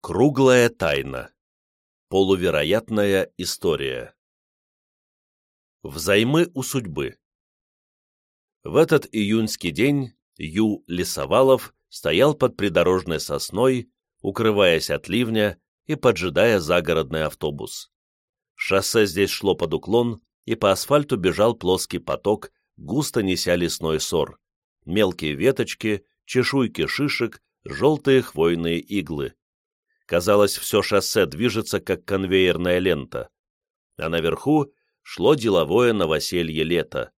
Круглая тайна. Полувероятная история. Взаймы у судьбы. В этот июньский день Ю Лисовалов стоял под придорожной сосной, укрываясь от ливня и поджидая загородный автобус. Шоссе здесь шло под уклон, и по асфальту бежал плоский поток, густо неся лесной сор, мелкие веточки, чешуйки шишек, желтые хвойные иглы. Казалось, все шоссе движется, как конвейерная лента. А наверху шло деловое новоселье лета.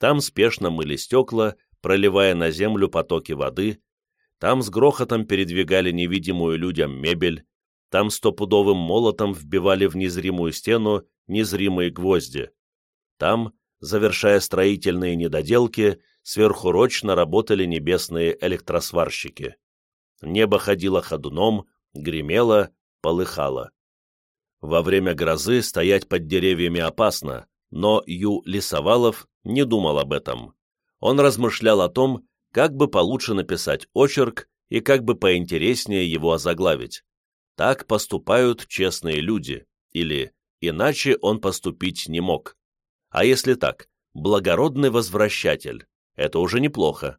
Там спешно мыли стекла, проливая на землю потоки воды, там с грохотом передвигали невидимую людям мебель, там стопудовым молотом вбивали в незримую стену незримые гвозди. Там, завершая строительные недоделки, сверхурочно работали небесные электросварщики. Небо ходило ходуном, гремело, полыхало. Во время грозы стоять под деревьями опасно, но Ю Лисовалов не думал об этом. Он размышлял о том, как бы получше написать очерк и как бы поинтереснее его озаглавить. Так поступают честные люди, или иначе он поступить не мог. А если так, благородный возвращатель, это уже неплохо.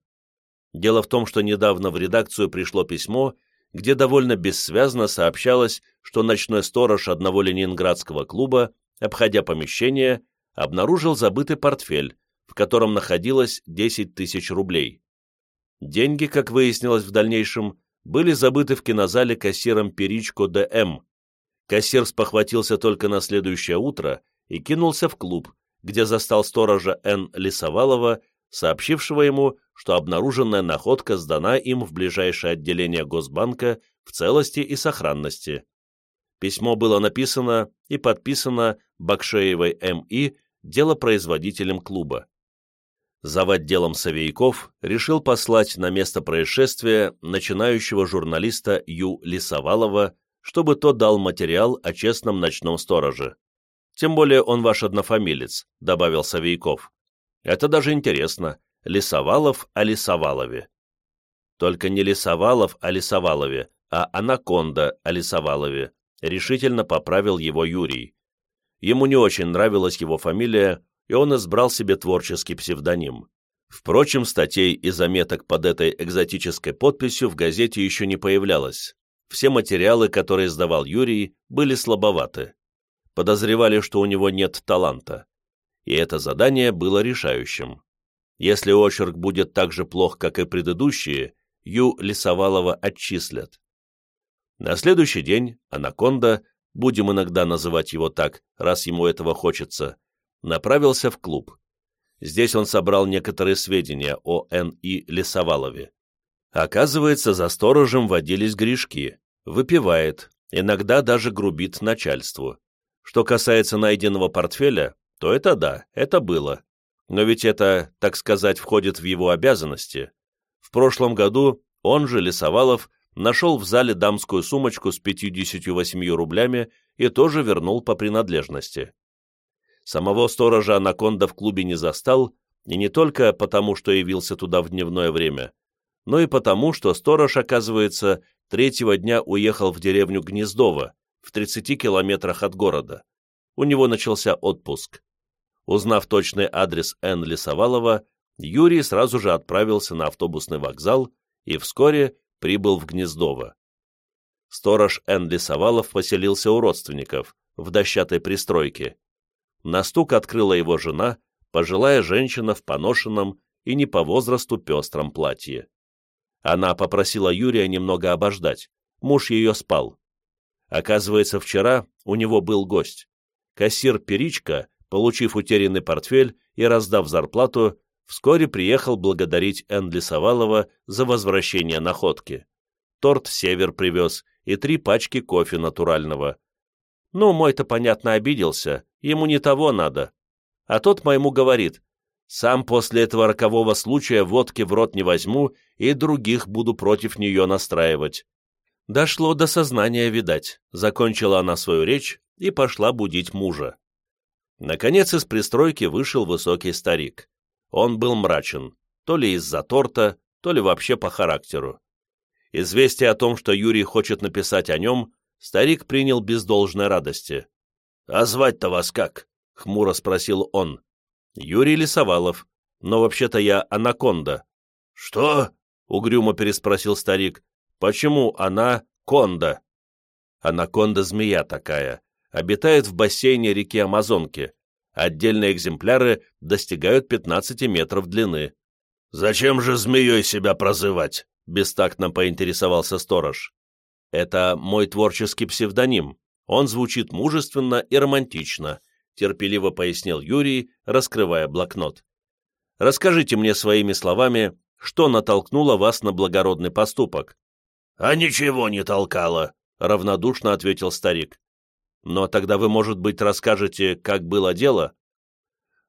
Дело в том, что недавно в редакцию пришло письмо, где довольно бессвязно сообщалось, что ночной сторож одного ленинградского клуба, обходя помещение, обнаружил забытый портфель, в котором находилось 10 тысяч рублей. Деньги, как выяснилось в дальнейшем, были забыты в кинозале кассиром Перичко ДМ. Кассир спохватился только на следующее утро и кинулся в клуб, где застал сторожа Н. Лисовалова, сообщившего ему, что обнаруженная находка сдана им в ближайшее отделение Госбанка в целости и сохранности. Письмо было написано и подписано Бакшеевой М.И. делопроизводителем клуба. Зав. отделом Савейков решил послать на место происшествия начинающего журналиста Ю. Лисовалова, чтобы тот дал материал о честном ночном стороже. «Тем более он ваш однофамилец», — добавил Савейков. «Это даже интересно. Лисовалов о Лисовалове. Только не Лисовалов о Лисовалове, а Анаконда о Лисовалове, решительно поправил его Юрий. Ему не очень нравилась его фамилия, и он избрал себе творческий псевдоним. Впрочем, статей и заметок под этой экзотической подписью в газете еще не появлялось. Все материалы, которые сдавал Юрий, были слабоваты. Подозревали, что у него нет таланта. И это задание было решающим. Если очерк будет так же плох, как и предыдущие, Ю Лисовалова отчислят. На следующий день Анаконда, будем иногда называть его так, раз ему этого хочется, направился в клуб. Здесь он собрал некоторые сведения о Н.И. Лисовалове. Оказывается, за сторожем водились грешки, выпивает, иногда даже грубит начальству. Что касается найденного портфеля, то это да, это было. Но ведь это, так сказать, входит в его обязанности. В прошлом году он же, Лисовалов, нашел в зале дамскую сумочку с 58 рублями и тоже вернул по принадлежности. Самого сторожа Анаконда в клубе не застал, и не только потому, что явился туда в дневное время, но и потому, что сторож, оказывается, третьего дня уехал в деревню Гнездово, в 30 километрах от города. У него начался отпуск. Узнав точный адрес Н. Лисовалова, Юрий сразу же отправился на автобусный вокзал и вскоре прибыл в Гнездово. Сторож Н. Лисовалов поселился у родственников, в дощатой пристройке. На стук открыла его жена, пожилая женщина в поношенном и не по возрасту пестром платье. Она попросила Юрия немного обождать, муж ее спал. Оказывается, вчера у него был гость. Кассир Перичка получив утерянный портфель и раздав зарплату, вскоре приехал благодарить Энли Савалова за возвращение находки. Торт «Север» привез и три пачки кофе натурального. Ну, мой-то, понятно, обиделся, ему не того надо. А тот моему говорит, сам после этого рокового случая водки в рот не возьму и других буду против нее настраивать. Дошло до сознания, видать. Закончила она свою речь и пошла будить мужа. Наконец из пристройки вышел высокий старик. Он был мрачен, то ли из-за торта, то ли вообще по характеру. Известие о том, что Юрий хочет написать о нем, старик принял без должной радости. «А звать-то вас как?» — хмуро спросил он. «Юрий Лисовалов, но вообще-то я Анаконда». «Что?» — угрюмо переспросил старик. «Почему она Конда?» Анаконда — змея такая, обитает в бассейне реки Амазонки. Отдельные экземпляры достигают 15 метров длины. «Зачем же змеей себя прозывать?» — бестактно поинтересовался сторож. «Это мой творческий псевдоним. Он звучит мужественно и романтично», — терпеливо пояснил Юрий, раскрывая блокнот. «Расскажите мне своими словами, что натолкнуло вас на благородный поступок?» «А ничего не толкало», — равнодушно ответил старик. «Но тогда вы, может быть, расскажете, как было дело?»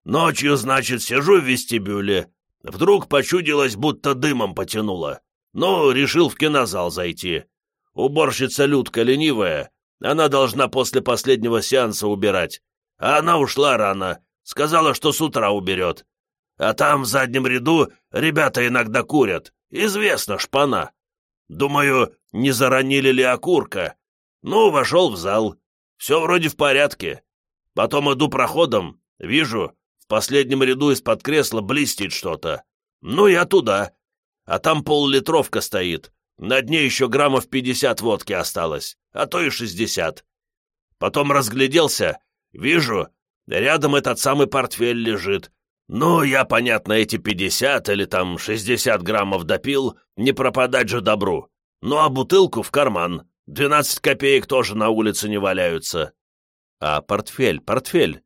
«Ночью, значит, сижу в вестибюле. Вдруг почудилось, будто дымом потянуло. Ну, решил в кинозал зайти. Уборщица Людка ленивая, она должна после последнего сеанса убирать. А она ушла рано, сказала, что с утра уберет. А там, в заднем ряду, ребята иногда курят. Известно, шпана. Думаю, не заронили ли окурка. Ну, вошел в зал. Все вроде в порядке. Потом иду проходом, вижу, в последнем ряду из-под кресла блестит что-то. Ну, я туда. А там поллитровка стоит. На дне еще граммов пятьдесят водки осталось, а то и шестьдесят. Потом разгляделся, вижу, рядом этот самый портфель лежит. Ну, я, понятно, эти пятьдесят или там шестьдесят граммов допил, не пропадать же добру. Ну, а бутылку в карман. Двенадцать копеек тоже на улице не валяются. А портфель, портфель.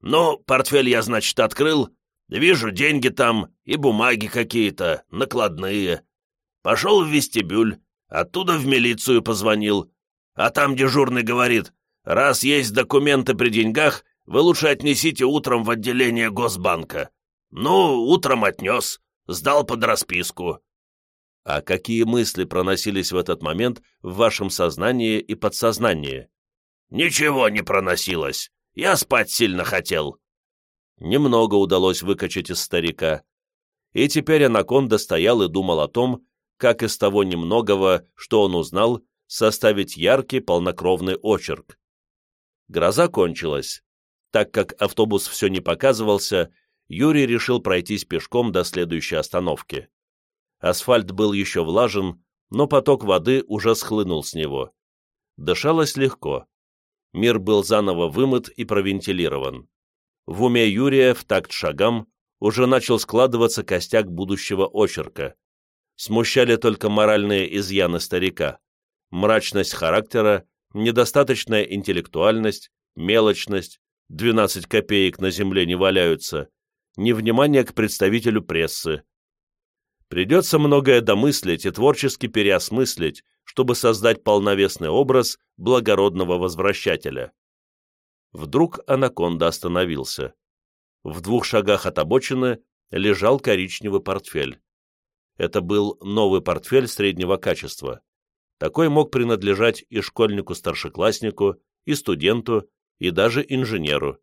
Ну, портфель я, значит, открыл. Вижу, деньги там и бумаги какие-то, накладные. Пошел в вестибюль, оттуда в милицию позвонил. А там дежурный говорит, раз есть документы при деньгах, вы лучше отнесите утром в отделение Госбанка. Ну, утром отнес, сдал под расписку. А какие мысли проносились в этот момент в вашем сознании и подсознании? Ничего не проносилось. Я спать сильно хотел. Немного удалось выкачать из старика. И теперь Анаконда стоял и думал о том, как из того немногого, что он узнал, составить яркий полнокровный очерк. Гроза кончилась. Так как автобус все не показывался, Юрий решил пройтись пешком до следующей остановки. Асфальт был еще влажен, но поток воды уже схлынул с него. Дышалось легко. Мир был заново вымыт и провентилирован. В уме Юрия в такт шагам уже начал складываться костяк будущего очерка. Смущали только моральные изъяны старика, мрачность характера, недостаточная интеллектуальность, мелочность, 12 копеек на земле не валяются, невнимание к представителю прессы. Придется многое домыслить и творчески переосмыслить, чтобы создать полновесный образ благородного возвращателя. Вдруг анаконда остановился. В двух шагах от обочины лежал коричневый портфель. Это был новый портфель среднего качества. Такой мог принадлежать и школьнику-старшекласснику, и студенту, и даже инженеру.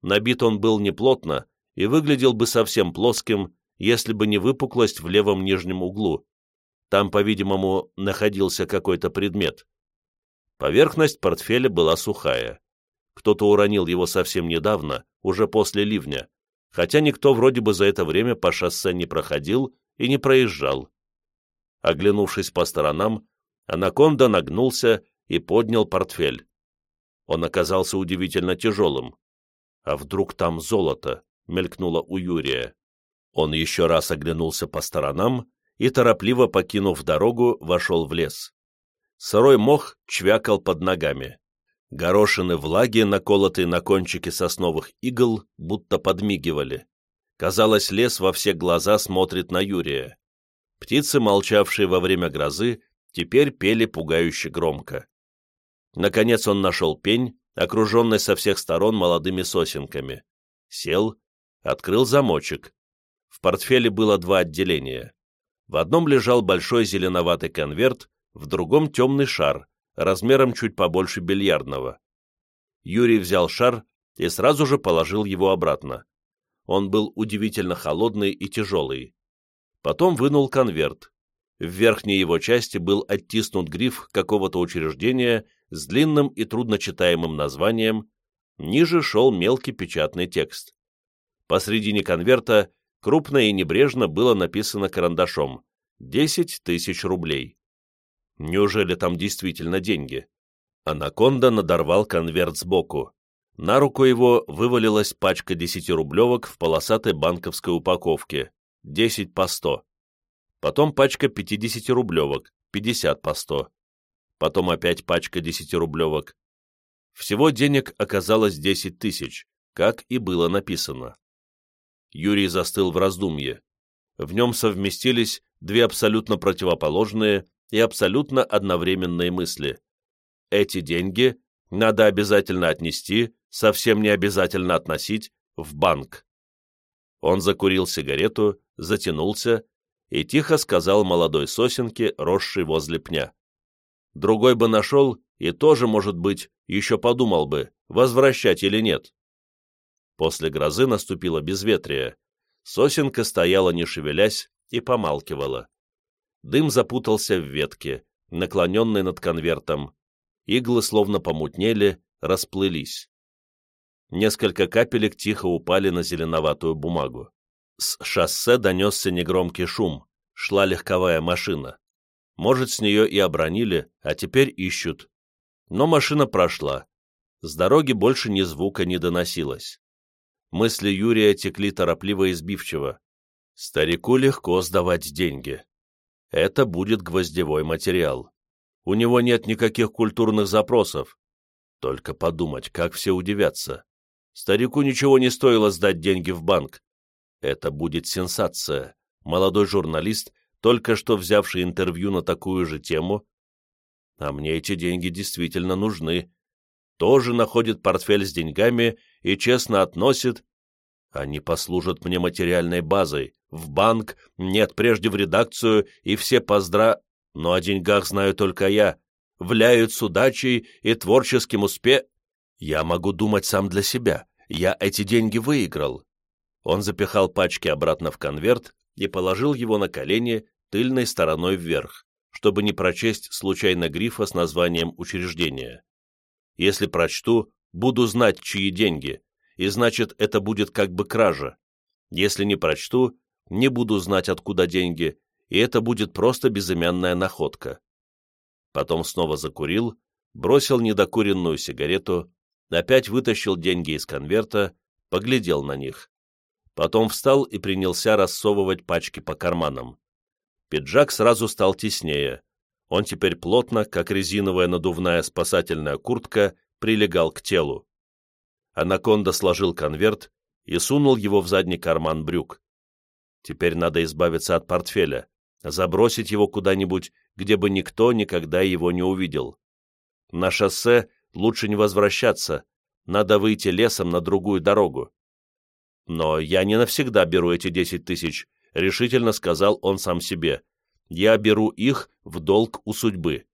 Набит он был неплотно и выглядел бы совсем плоским, если бы не выпуклость в левом нижнем углу. Там, по-видимому, находился какой-то предмет. Поверхность портфеля была сухая. Кто-то уронил его совсем недавно, уже после ливня, хотя никто вроде бы за это время по шоссе не проходил и не проезжал. Оглянувшись по сторонам, анаконда нагнулся и поднял портфель. Он оказался удивительно тяжелым. А вдруг там золото, мелькнуло у Юрия. Он еще раз оглянулся по сторонам и, торопливо покинув дорогу, вошел в лес. Сырой мох чвякал под ногами. Горошины влаги, наколотые на кончике сосновых игл, будто подмигивали. Казалось, лес во все глаза смотрит на Юрия. Птицы, молчавшие во время грозы, теперь пели пугающе громко. Наконец он нашел пень, окруженный со всех сторон молодыми сосенками. Сел, открыл замочек. В портфеле было два отделения. В одном лежал большой зеленоватый конверт, в другом темный шар, размером чуть побольше бильярдного. Юрий взял шар и сразу же положил его обратно. Он был удивительно холодный и тяжелый. Потом вынул конверт. В верхней его части был оттиснут гриф какого-то учреждения с длинным и трудночитаемым названием, ниже шел мелкий печатный текст. Посредине конверта крупно и небрежно было написано карандашом «10 тысяч рублей». Неужели там действительно деньги? Анаконда надорвал конверт сбоку. На руку его вывалилась пачка десятирублевок в полосатой банковской упаковке, 10 по 100. Потом пачка 50-рублевок, 50 по 100. Потом опять пачка 10-рублевок. Всего денег оказалось 10 тысяч, как и было написано. Юрий застыл в раздумье. В нем совместились две абсолютно противоположные и абсолютно одновременные мысли. Эти деньги надо обязательно отнести совсем не обязательно относить в банк. Он закурил сигарету, затянулся и тихо сказал молодой сосенке, росшей возле пня. Другой бы нашел и тоже, может быть, еще подумал бы, возвращать или нет. После грозы наступило безветрие. Сосенка стояла, не шевелясь, и помалкивала. Дым запутался в ветке, наклоненной над конвертом. Иглы словно помутнели, расплылись. Несколько капелек тихо упали на зеленоватую бумагу. С шоссе донесся негромкий шум. Шла легковая машина. Может, с нее и обронили, а теперь ищут. Но машина прошла. С дороги больше ни звука не доносилось. Мысли Юрия текли торопливо и сбивчиво. Старику легко сдавать деньги. Это будет гвоздевой материал. У него нет никаких культурных запросов. Только подумать, как все удивятся. Старику ничего не стоило сдать деньги в банк. Это будет сенсация. Молодой журналист, только что взявший интервью на такую же тему. А мне эти деньги действительно нужны. Тоже находит портфель с деньгами и честно относит. Они послужат мне материальной базой. В банк, нет, прежде в редакцию, и все поздра... Но о деньгах знаю только я. Вляют с удачей и творческим успе... Я могу думать сам для себя. Я эти деньги выиграл. Он запихал пачки обратно в конверт и положил его на колени тыльной стороной вверх, чтобы не прочесть случайно грифа с названием учреждения. Если прочту, буду знать, чьи деньги, и значит, это будет как бы кража. Если не прочту, не буду знать, откуда деньги, и это будет просто безымянная находка. Потом снова закурил, бросил недокуренную сигарету опять вытащил деньги из конверта, поглядел на них. Потом встал и принялся рассовывать пачки по карманам. Пиджак сразу стал теснее. Он теперь плотно, как резиновая надувная спасательная куртка, прилегал к телу. Анаконда сложил конверт и сунул его в задний карман брюк. Теперь надо избавиться от портфеля, забросить его куда-нибудь, где бы никто никогда его не увидел. На шоссе лучше не возвращаться, надо выйти лесом на другую дорогу. Но я не навсегда беру эти десять тысяч, решительно сказал он сам себе. Я беру их в долг у судьбы.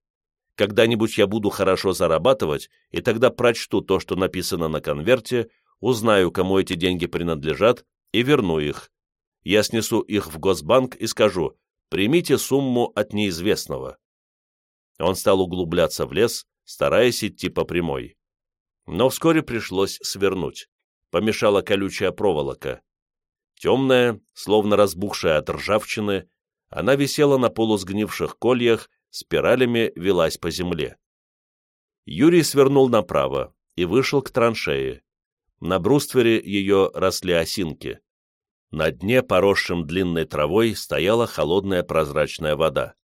Когда-нибудь я буду хорошо зарабатывать, и тогда прочту то, что написано на конверте, узнаю, кому эти деньги принадлежат, и верну их. Я снесу их в Госбанк и скажу, примите сумму от неизвестного. Он стал углубляться в лес, стараясь идти по прямой. Но вскоре пришлось свернуть. Помешала колючая проволока. Темная, словно разбухшая от ржавчины, она висела на полусгнивших кольях, спиралями велась по земле. Юрий свернул направо и вышел к траншее. На бруствере ее росли осинки. На дне, поросшем длинной травой, стояла холодная прозрачная вода.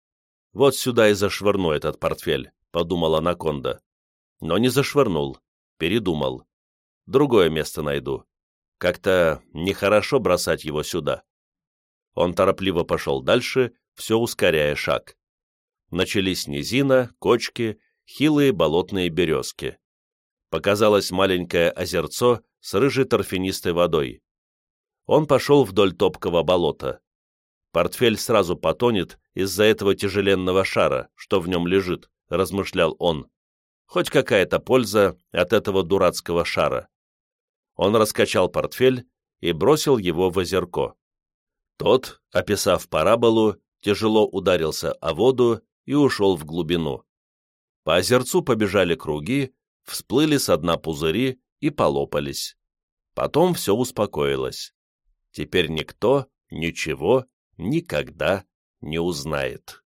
Вот сюда и зашвырну этот портфель. — подумал Анаконда. Но не зашвырнул, передумал. Другое место найду. Как-то нехорошо бросать его сюда. Он торопливо пошел дальше, все ускоряя шаг. Начались низина, кочки, хилые болотные березки. Показалось маленькое озерцо с рыжей торфянистой водой. Он пошел вдоль топкого болота. Портфель сразу потонет из-за этого тяжеленного шара, что в нем лежит размышлял он. Хоть какая-то польза от этого дурацкого шара. Он раскачал портфель и бросил его в озерко. Тот, описав параболу, тяжело ударился о воду и ушел в глубину. По озерцу побежали круги, всплыли со дна пузыри и полопались. Потом все успокоилось. Теперь никто ничего никогда не узнает.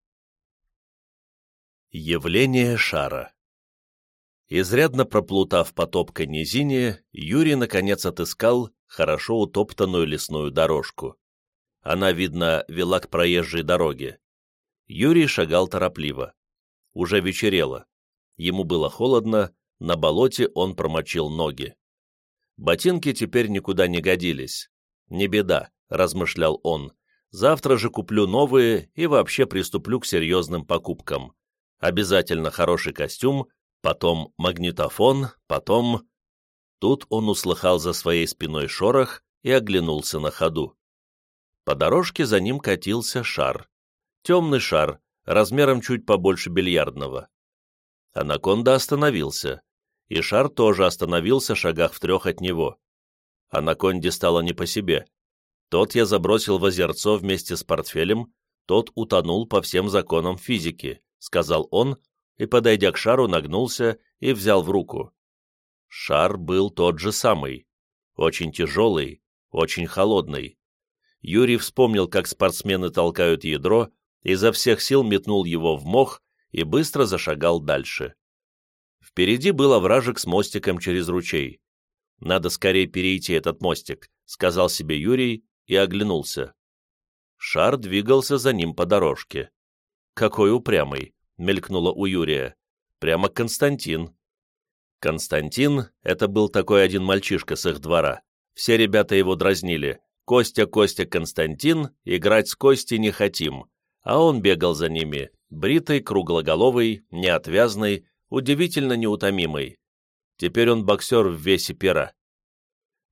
Явление шара Изрядно проплутав по топкой низине, Юрий наконец отыскал хорошо утоптанную лесную дорожку. Она, видно, вела к проезжей дороге. Юрий шагал торопливо. Уже вечерело. Ему было холодно, на болоте он промочил ноги. Ботинки теперь никуда не годились. «Не беда», — размышлял он. «Завтра же куплю новые и вообще приступлю к серьезным покупкам. Обязательно хороший костюм, потом магнитофон, потом...» Тут он услыхал за своей спиной шорох и оглянулся на ходу. По дорожке за ним катился шар. Темный шар, размером чуть побольше бильярдного. Анаконда остановился, и шар тоже остановился шагах в трех от него. Анаконде стало не по себе. Тот я забросил в озерцо вместе с портфелем, тот утонул по всем законам физики, сказал он, и, подойдя к шару, нагнулся и взял в руку. Шар был тот же самый, очень тяжелый, очень холодный. Юрий вспомнил, как спортсмены толкают ядро, изо всех сил метнул его в мох и быстро зашагал дальше. Впереди был овражек с мостиком через ручей. «Надо скорее перейти этот мостик», — сказал себе Юрий и оглянулся. Шар двигался за ним по дорожке. «Какой упрямый!» — мелькнуло у Юрия. «Прямо Константин». Константин — это был такой один мальчишка с их двора. Все ребята его дразнили. «Костя, Костя, Константин, играть с Костей не хотим». А он бегал за ними, бритый, круглоголовый, неотвязный, удивительно неутомимый. Теперь он боксер в весе пера.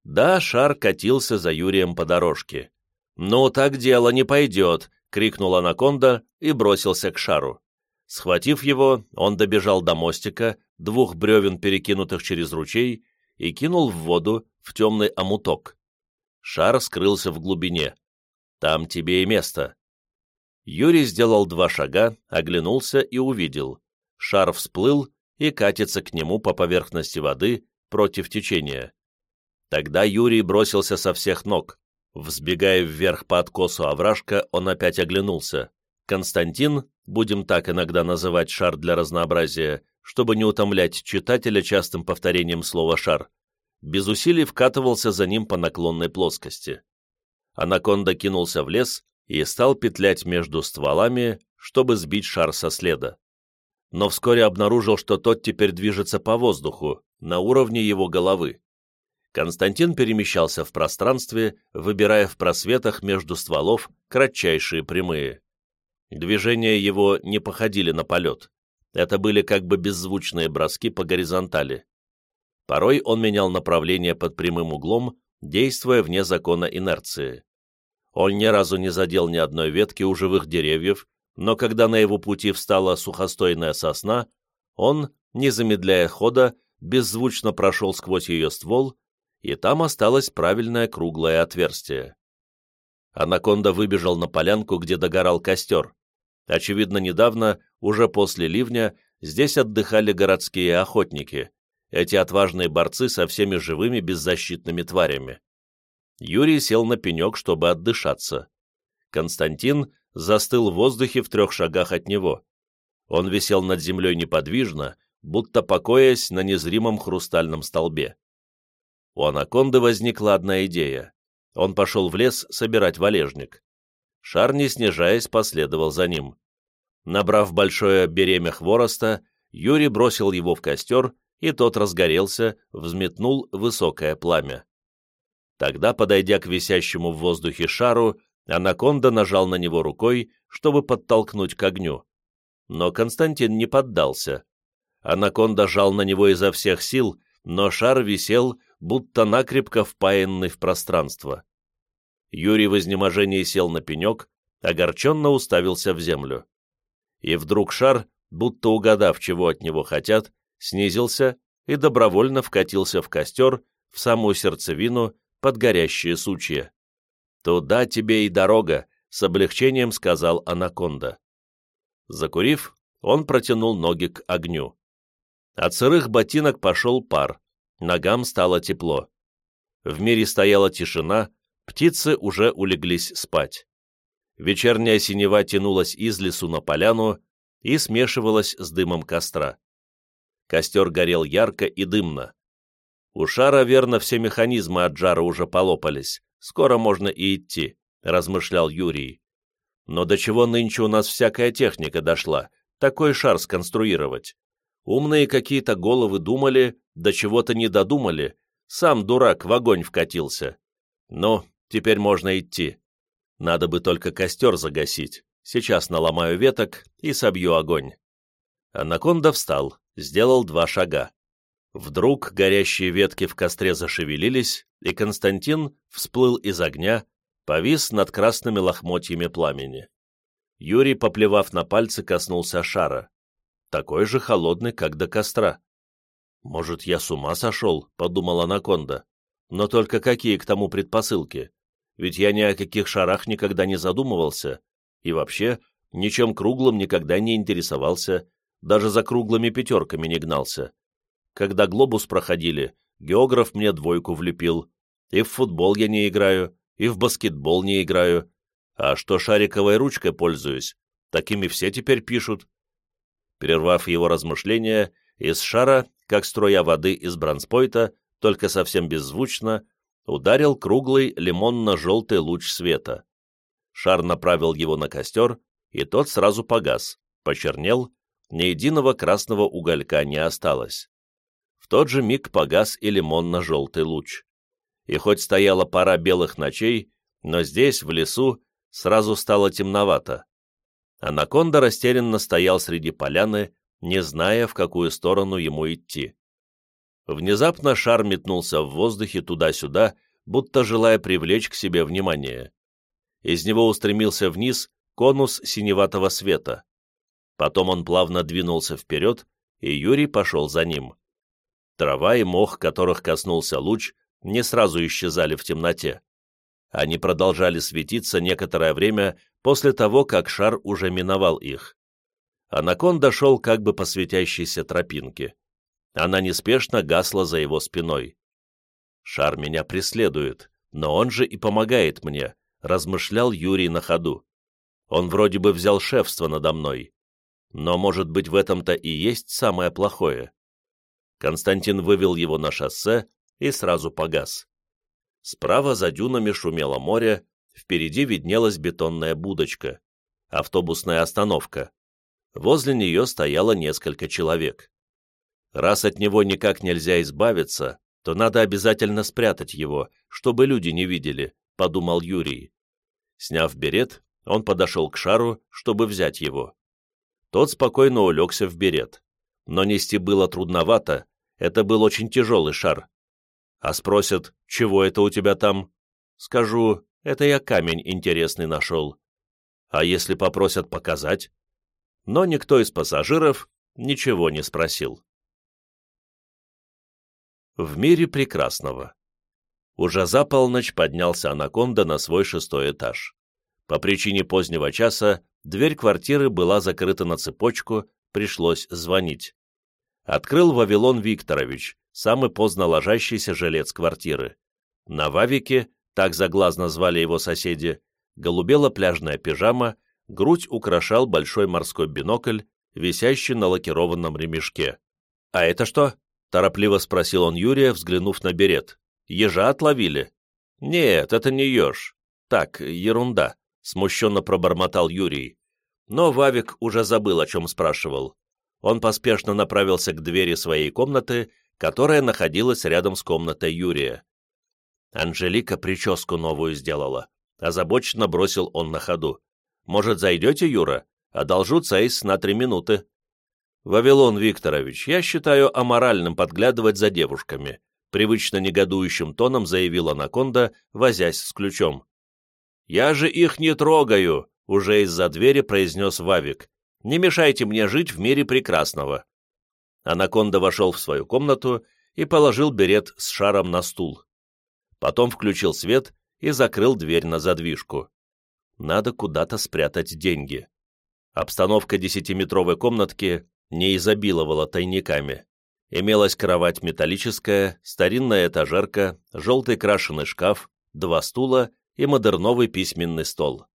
Да, шар катился за Юрием по дорожке. «Ну, так дело не пойдет!» — крикнул анаконда и бросился к шару. Схватив его, он добежал до мостика, двух бревен, перекинутых через ручей, и кинул в воду в темный омуток. Шар скрылся в глубине. «Там тебе и место». Юрий сделал два шага, оглянулся и увидел. Шар всплыл и катится к нему по поверхности воды против течения. Тогда Юрий бросился со всех ног. Взбегая вверх по откосу овражка, он опять оглянулся. Константин, будем так иногда называть шар для разнообразия, чтобы не утомлять читателя частым повторением слова «шар», без усилий вкатывался за ним по наклонной плоскости. Анаконда кинулся в лес и стал петлять между стволами, чтобы сбить шар со следа но вскоре обнаружил, что тот теперь движется по воздуху, на уровне его головы. Константин перемещался в пространстве, выбирая в просветах между стволов кратчайшие прямые. Движения его не походили на полет. Это были как бы беззвучные броски по горизонтали. Порой он менял направление под прямым углом, действуя вне закона инерции. Он ни разу не задел ни одной ветки у живых деревьев, но когда на его пути встала сухостойная сосна, он, не замедляя хода, беззвучно прошел сквозь ее ствол, и там осталось правильное круглое отверстие. Анаконда выбежал на полянку, где догорал костер. Очевидно, недавно, уже после ливня, здесь отдыхали городские охотники, эти отважные борцы со всеми живыми беззащитными тварями. Юрий сел на пенек, чтобы отдышаться. Константин застыл в воздухе в трех шагах от него. Он висел над землей неподвижно, будто покоясь на незримом хрустальном столбе. У анаконды возникла одна идея. Он пошел в лес собирать валежник. Шар, не снижаясь, последовал за ним. Набрав большое беремя хвороста, Юрий бросил его в костер, и тот разгорелся, взметнул высокое пламя. Тогда, подойдя к висящему в воздухе шару, Анаконда нажал на него рукой, чтобы подтолкнуть к огню. Но Константин не поддался. Анаконда жал на него изо всех сил, но шар висел, будто накрепко впаянный в пространство. Юрий в изнеможении сел на пенек, огорченно уставился в землю. И вдруг шар, будто угадав, чего от него хотят, снизился и добровольно вкатился в костер, в самую сердцевину, под горящие сучья. «Туда тебе и дорога», — с облегчением сказал Анаконда. Закурив, он протянул ноги к огню. От сырых ботинок пошел пар, ногам стало тепло. В мире стояла тишина, птицы уже улеглись спать. Вечерняя синева тянулась из лесу на поляну и смешивалась с дымом костра. Костер горел ярко и дымно. У шара, верно, все механизмы от жара уже полопались. Скоро можно и идти, размышлял Юрий. Но до чего нынче у нас всякая техника дошла, такой шар сконструировать? Умные какие-то головы думали, до чего-то не додумали. Сам дурак в огонь вкатился. Ну, теперь можно идти. Надо бы только костер загасить. Сейчас наломаю веток и собью огонь. Анаконда встал, сделал два шага. Вдруг горящие ветки в костре зашевелились, и Константин всплыл из огня, повис над красными лохмотьями пламени. Юрий, поплевав на пальцы, коснулся шара. Такой же холодный, как до костра. «Может, я с ума сошел?» — подумал Анаконда. «Но только какие к тому предпосылки? Ведь я ни о каких шарах никогда не задумывался. И вообще, ничем круглым никогда не интересовался, даже за круглыми пятерками не гнался. Когда глобус проходили, географ мне двойку влепил. И в футбол я не играю, и в баскетбол не играю. А что шариковой ручкой пользуюсь, такими все теперь пишут. Прервав его размышления, из шара, как струя воды из бронспойта, только совсем беззвучно, ударил круглый лимонно-желтый луч света. Шар направил его на костер, и тот сразу погас, почернел, ни единого красного уголька не осталось. В тот же миг погас и лимонно-желтый луч. И хоть стояла пара белых ночей, но здесь, в лесу, сразу стало темновато. Анаконда растерянно стоял среди поляны, не зная, в какую сторону ему идти. Внезапно шар метнулся в воздухе туда-сюда, будто желая привлечь к себе внимание. Из него устремился вниз конус синеватого света. Потом он плавно двинулся вперед, и Юрий пошел за ним. Трава и мох, которых коснулся луч, не сразу исчезали в темноте. Они продолжали светиться некоторое время после того, как шар уже миновал их. Анакон дошел как бы по светящейся тропинке. Она неспешно гасла за его спиной. «Шар меня преследует, но он же и помогает мне», — размышлял Юрий на ходу. «Он вроде бы взял шефство надо мной. Но, может быть, в этом-то и есть самое плохое». Константин вывел его на шоссе и сразу погас. Справа за дюнами шумело море, впереди виднелась бетонная будочка, автобусная остановка. Возле нее стояло несколько человек. Раз от него никак нельзя избавиться, то надо обязательно спрятать его, чтобы люди не видели, подумал Юрий. Сняв берет, он подошел к шару, чтобы взять его. Тот спокойно улегся в берет. Но нести было трудновато, это был очень тяжелый шар. А спросят, чего это у тебя там? Скажу, это я камень интересный нашел. А если попросят показать? Но никто из пассажиров ничего не спросил в мире прекрасного. Уже за полночь поднялся анаконда на свой шестой этаж. По причине позднего часа дверь квартиры была закрыта на цепочку, пришлось звонить. Открыл Вавилон Викторович, самый поздно ложащийся жилец квартиры. На Вавике, так заглазно звали его соседи, голубела пляжная пижама, грудь украшал большой морской бинокль, висящий на лакированном ремешке. «А это что?» Торопливо спросил он Юрия, взглянув на берет. «Ежа отловили?» «Нет, это не еж. Так, ерунда», — смущенно пробормотал Юрий. Но Вавик уже забыл, о чем спрашивал. Он поспешно направился к двери своей комнаты, которая находилась рядом с комнатой Юрия. Анжелика прическу новую сделала. Озабоченно бросил он на ходу. «Может, зайдете, Юра? Одолжу цейс на три минуты». «Вавилон Викторович, я считаю аморальным подглядывать за девушками», привычно негодующим тоном заявила Анаконда, возясь с ключом. «Я же их не трогаю», — уже из-за двери произнес Вавик. «Не мешайте мне жить в мире прекрасного». Анаконда вошел в свою комнату и положил берет с шаром на стул. Потом включил свет и закрыл дверь на задвижку. надо куда-то спрятать деньги. Обстановка десятиметровой комнатки не изобиловала тайниками. Имелась кровать металлическая, старинная этажерка, желтый крашеный шкаф, два стула и модерновый письменный стол.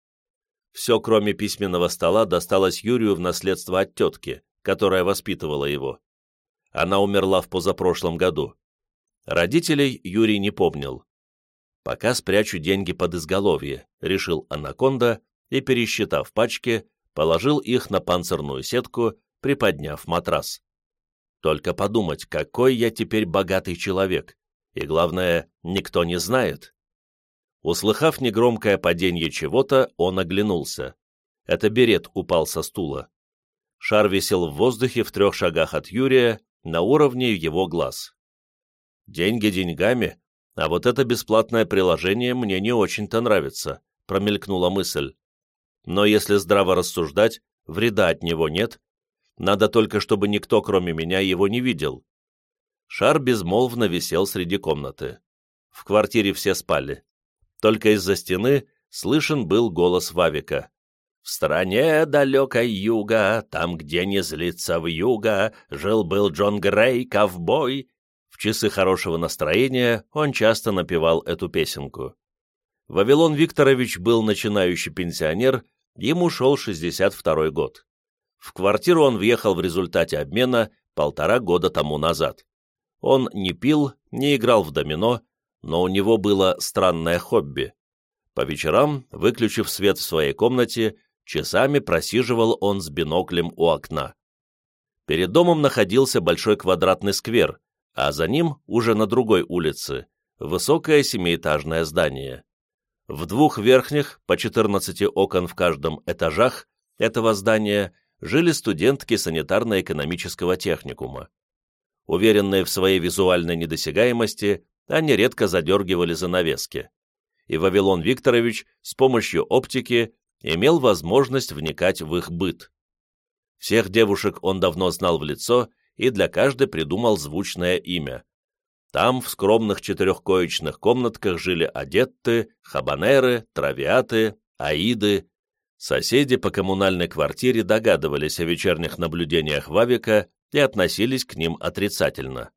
Все, кроме письменного стола, досталось Юрию в наследство от тетки, которая воспитывала его. Она умерла в позапрошлом году. Родителей Юрий не помнил. «Пока спрячу деньги под изголовье», — решил Анаконда и, пересчитав пачки, положил их на панцирную сетку, приподняв матрас. Только подумать, какой я теперь богатый человек, и, главное, никто не знает. Услыхав негромкое падение чего-то, он оглянулся. Это берет упал со стула. Шар висел в воздухе в трех шагах от Юрия, на уровне его глаз. «Деньги деньгами, а вот это бесплатное приложение мне не очень-то нравится», промелькнула мысль. «Но если здраво рассуждать, вреда от него нет. Надо только, чтобы никто, кроме меня, его не видел». Шар безмолвно висел среди комнаты. В квартире все спали. Только из-за стены слышен был голос Вавика. «В стране далекой юга, там, где не злится вьюга, жил-был Джон Грей, ковбой». В часы хорошего настроения он часто напевал эту песенку. Вавилон Викторович был начинающий пенсионер, ему шел 62 год. В квартиру он въехал в результате обмена полтора года тому назад. Он не пил, не играл в домино, но у него было странное хобби. По вечерам, выключив свет в своей комнате, часами просиживал он с биноклем у окна. Перед домом находился большой квадратный сквер, а за ним, уже на другой улице, высокое семиэтажное здание. В двух верхних, по 14 окон в каждом этажах этого здания, жили студентки санитарно-экономического техникума. Уверенные в своей визуальной недосягаемости, они редко задергивали занавески. И Вавилон Викторович с помощью оптики имел возможность вникать в их быт. Всех девушек он давно знал в лицо и для каждой придумал звучное имя. Там в скромных четырехкоечных комнатках жили адетты, хабанеры, травиаты, аиды. Соседи по коммунальной квартире догадывались о вечерних наблюдениях Вавика и относились к ним отрицательно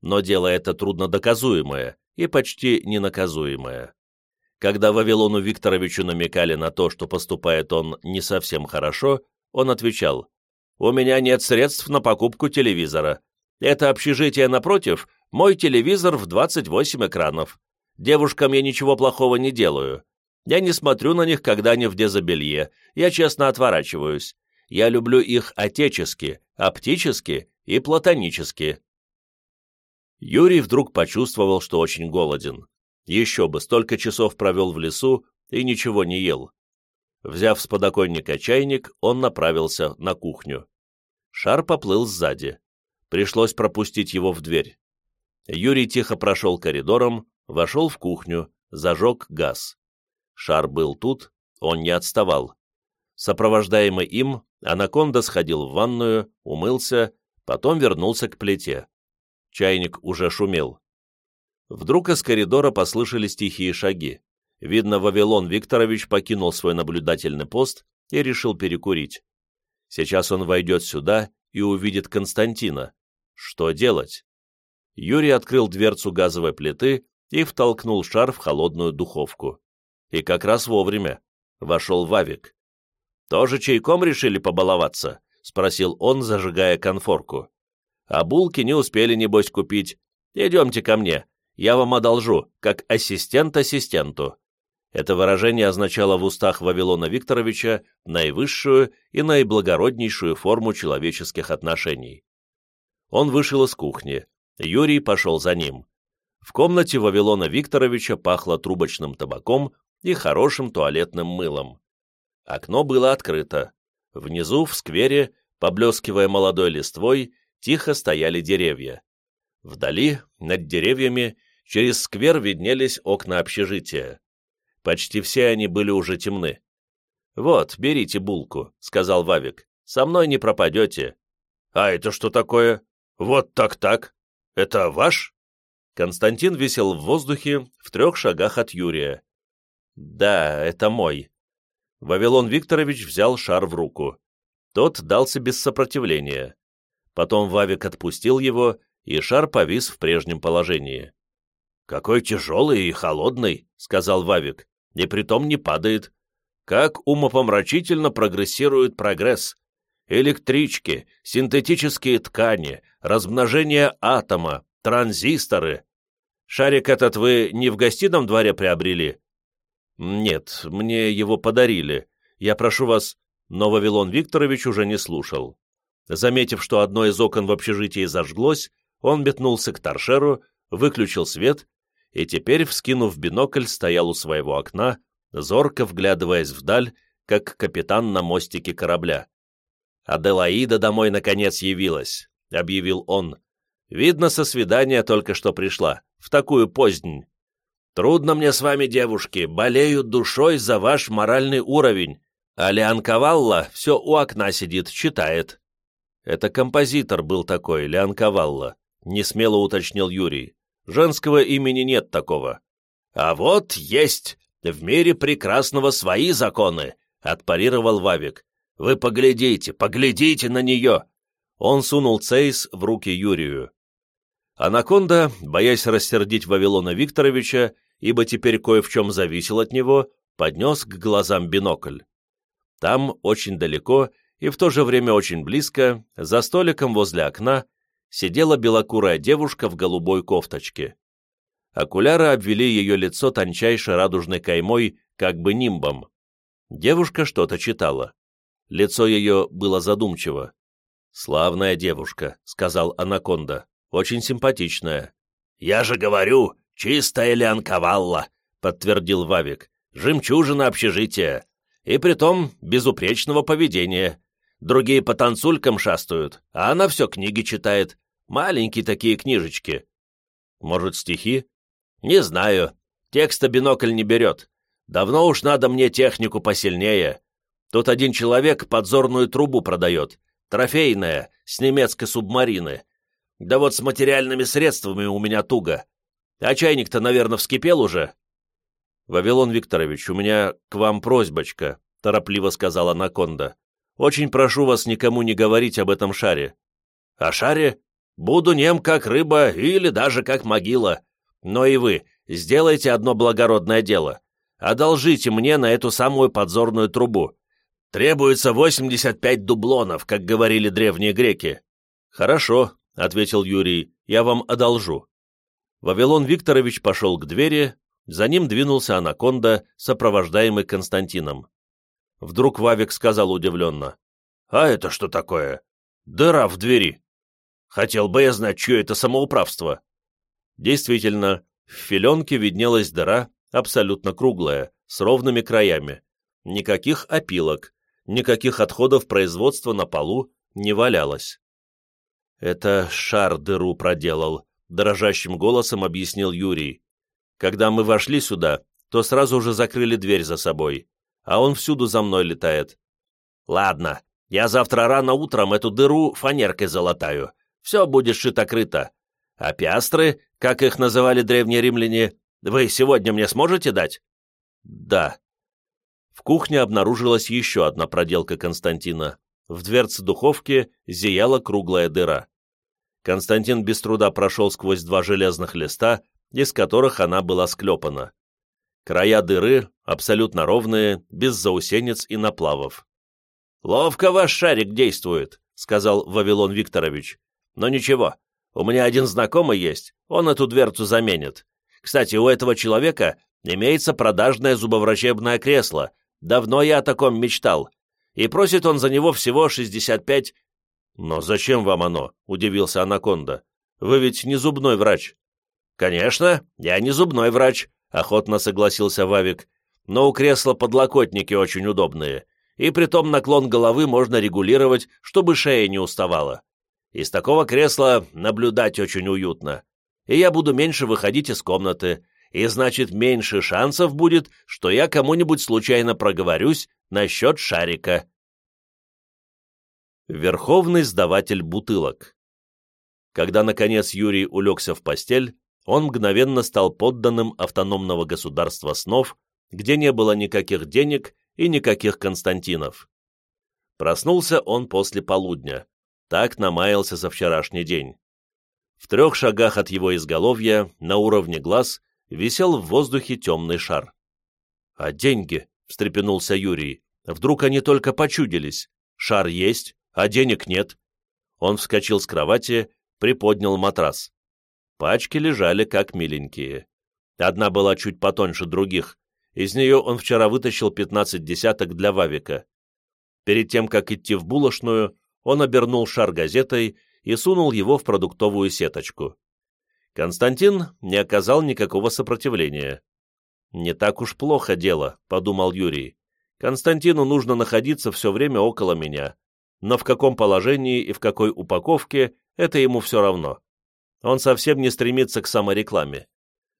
но дело это труднодоказуемое и почти ненаказуемое. Когда Вавилону Викторовичу намекали на то, что поступает он не совсем хорошо, он отвечал, «У меня нет средств на покупку телевизора. Это общежитие напротив, мой телевизор в 28 экранов. Девушкам я ничего плохого не делаю. Я не смотрю на них, когда они в дезобелье. Я честно отворачиваюсь. Я люблю их отечески, оптически и платонически. Юрий вдруг почувствовал, что очень голоден. Еще бы, столько часов провел в лесу и ничего не ел. Взяв с подоконника чайник, он направился на кухню. Шар поплыл сзади. Пришлось пропустить его в дверь. Юрий тихо прошел коридором, вошел в кухню, зажег газ. Шар был тут, он не отставал. Сопровождаемый им, анаконда сходил в ванную, умылся, потом вернулся к плите. Чайник уже шумел. Вдруг из коридора послышались тихие шаги. Видно, Вавилон Викторович покинул свой наблюдательный пост и решил перекурить. Сейчас он войдет сюда и увидит Константина. Что делать? Юрий открыл дверцу газовой плиты и втолкнул шар в холодную духовку. И как раз вовремя. Вошел Вавик. «Тоже чайком решили побаловаться?» — спросил он, зажигая конфорку. А булки не успели, небось, купить. Идемте ко мне, я вам одолжу, как ассистент ассистенту». Это выражение означало в устах Вавилона Викторовича наивысшую и наиблагороднейшую форму человеческих отношений. Он вышел из кухни. Юрий пошел за ним. В комнате Вавилона Викторовича пахло трубочным табаком и хорошим туалетным мылом. Окно было открыто. Внизу, в сквере, поблескивая молодой листвой, тихо стояли деревья. Вдали, над деревьями, через сквер виднелись окна общежития. Почти все они были уже темны. «Вот, берите булку», — сказал Вавик. «Со мной не пропадете». «А это что такое? Вот так-так. Это ваш?» Константин висел в воздухе в трех шагах от Юрия. «Да, это мой». Вавилон Викторович взял шар в руку. Тот дался без сопротивления. Потом Вавик отпустил его, и шар повис в прежнем положении. «Какой тяжелый и холодный», — сказал Вавик, — «и притом не падает. Как умопомрачительно прогрессирует прогресс. Электрички, синтетические ткани, размножение атома, транзисторы. Шарик этот вы не в гостином дворе приобрели?» «Нет, мне его подарили. Я прошу вас...» Но Вавилон Викторович уже не слушал. Заметив, что одно из окон в общежитии зажглось, он метнулся к торшеру, выключил свет и теперь, вскинув бинокль, стоял у своего окна, зорко вглядываясь вдаль, как капитан на мостике корабля. «Аделаида домой наконец явилась», — объявил он. «Видно, со свидания только что пришла, в такую позднь. Трудно мне с вами, девушки, болею душой за ваш моральный уровень. А Леон Кавалла все у окна сидит, читает». «Это композитор был такой, Леон Кавалла», — несмело уточнил Юрий. «Женского имени нет такого». «А вот есть! В мире прекрасного свои законы!» — отпарировал Вавик. «Вы поглядите, поглядите на нее!» Он сунул цейс в руки Юрию. Анаконда, боясь рассердить Вавилона Викторовича, ибо теперь кое в чем зависел от него, поднес к глазам бинокль. Там, очень далеко и в то же время очень близко, за столиком возле окна, сидела белокурая девушка в голубой кофточке. Окуляры обвели ее лицо тончайшей радужной каймой, как бы нимбом. Девушка что-то читала. Лицо ее было задумчиво. «Славная девушка», — сказал Анаконда. «Очень симпатичная». «Я же говорю, чистая лианковалла», — подтвердил Вавик. «Жемчужина общежития. И притом безупречного поведения. Другие по танцулькам шастают, а она все книги читает. Маленькие такие книжечки. Может, стихи? Не знаю. Текста бинокль не берет. Давно уж надо мне технику посильнее. Тут один человек подзорную трубу продает. Трофейная, с немецкой субмарины. Да вот с материальными средствами у меня туго. А чайник-то, наверное, вскипел уже. Вавилон Викторович, у меня к вам просьбочка, торопливо сказала Наконда. Очень прошу вас никому не говорить об этом шаре». «О шаре? Буду нем, как рыба, или даже как могила. Но и вы, сделайте одно благородное дело. Одолжите мне на эту самую подзорную трубу. Требуется 85 дублонов, как говорили древние греки». «Хорошо», — ответил Юрий, — «я вам одолжу». Вавилон Викторович пошел к двери, за ним двинулся анаконда, сопровождаемый Константином. Вдруг Вавик сказал удивленно. «А это что такое? Дыра в двери. Хотел бы я знать, чье это самоуправство». Действительно, в филенке виднелась дыра, абсолютно круглая, с ровными краями. Никаких опилок, никаких отходов производства на полу не валялось. «Это шар дыру проделал», — дрожащим голосом объяснил Юрий. «Когда мы вошли сюда, то сразу же закрыли дверь за собой а он всюду за мной летает. Ладно, я завтра рано утром эту дыру фанеркой залатаю. Все будет шито-крыто. А пиастры, как их называли древние римляне, вы сегодня мне сможете дать? Да. В кухне обнаружилась еще одна проделка Константина. В дверце духовки зияла круглая дыра. Константин без труда прошел сквозь два железных листа, из которых она была склепана. Края дыры абсолютно ровные, без заусенец и наплавов. «Ловко ваш шарик действует», — сказал Вавилон Викторович. «Но ничего, у меня один знакомый есть, он эту дверцу заменит. Кстати, у этого человека имеется продажное зубоврачебное кресло. Давно я о таком мечтал. И просит он за него всего 65...» «Но зачем вам оно?» — удивился Анаконда. «Вы ведь не зубной врач». «Конечно, я не зубной врач», — охотно согласился Вавик, «но у кресла подлокотники очень удобные, и притом наклон головы можно регулировать, чтобы шея не уставала. Из такого кресла наблюдать очень уютно, и я буду меньше выходить из комнаты, и значит меньше шансов будет, что я кому-нибудь случайно проговорюсь насчет шарика». Верховный сдаватель бутылок Когда, наконец, Юрий улегся в постель, он мгновенно стал подданным автономного государства снов, где не было никаких денег и никаких Константинов. Проснулся он после полудня. Так намаялся за вчерашний день. В трех шагах от его изголовья, на уровне глаз, висел в воздухе темный шар. «А деньги?» — встрепенулся Юрий. «Вдруг они только почудились? Шар есть, а денег нет». Он вскочил с кровати, приподнял матрас. Пачки лежали как миленькие. Одна была чуть потоньше других. Из нее он вчера вытащил 15 десяток для Вавика. Перед тем, как идти в булочную, он обернул шар газетой и сунул его в продуктовую сеточку. Константин не оказал никакого сопротивления. «Не так уж плохо дело», — подумал Юрий. «Константину нужно находиться все время около меня, но в каком положении и в какой упаковке — это ему все равно. Он совсем не стремится к саморекламе.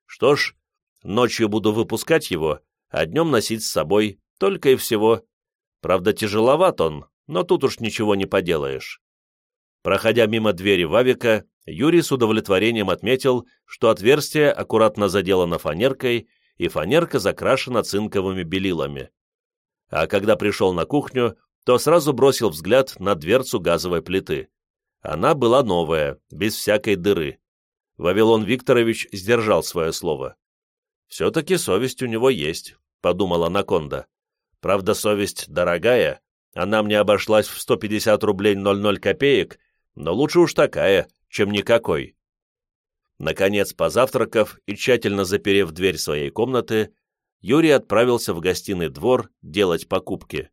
Что ж, ночью буду выпускать его, а днем носить с собой, только и всего. Правда, тяжеловат он, но тут уж ничего не поделаешь. Проходя мимо двери Вавика, Юрий с удовлетворением отметил, что отверстие аккуратно заделано фанеркой, и фанерка закрашена цинковыми белилами. А когда пришел на кухню, то сразу бросил взгляд на дверцу газовой плиты. Она была новая, без всякой дыры. Вавилон Викторович сдержал свое слово. «Все-таки совесть у него есть», — подумала Анаконда. Правда, совесть дорогая, она мне обошлась в 150 рублей 00 копеек, но лучше уж такая, чем никакой. Наконец, позавтракав и тщательно заперев дверь своей комнаты, Юрий отправился в гостиный двор делать покупки.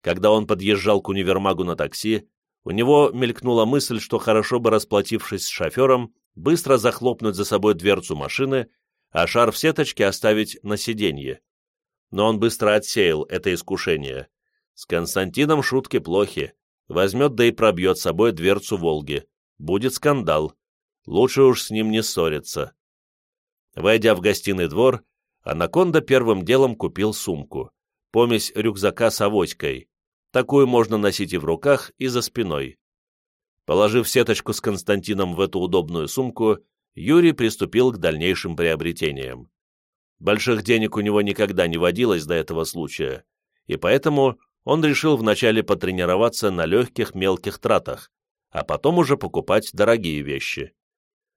Когда он подъезжал к универмагу на такси, у него мелькнула мысль, что хорошо бы, расплатившись с шофером, быстро захлопнуть за собой дверцу машины, а шар в сеточке оставить на сиденье но он быстро отсеял это искушение. С Константином шутки плохи. Возьмет да и пробьет собой дверцу «Волги». Будет скандал. Лучше уж с ним не ссориться. Войдя в гостиный двор, Анаконда первым делом купил сумку. Помесь рюкзака с авоськой. Такую можно носить и в руках, и за спиной. Положив сеточку с Константином в эту удобную сумку, Юрий приступил к дальнейшим приобретениям. Больших денег у него никогда не водилось до этого случая, и поэтому он решил вначале потренироваться на легких мелких тратах, а потом уже покупать дорогие вещи.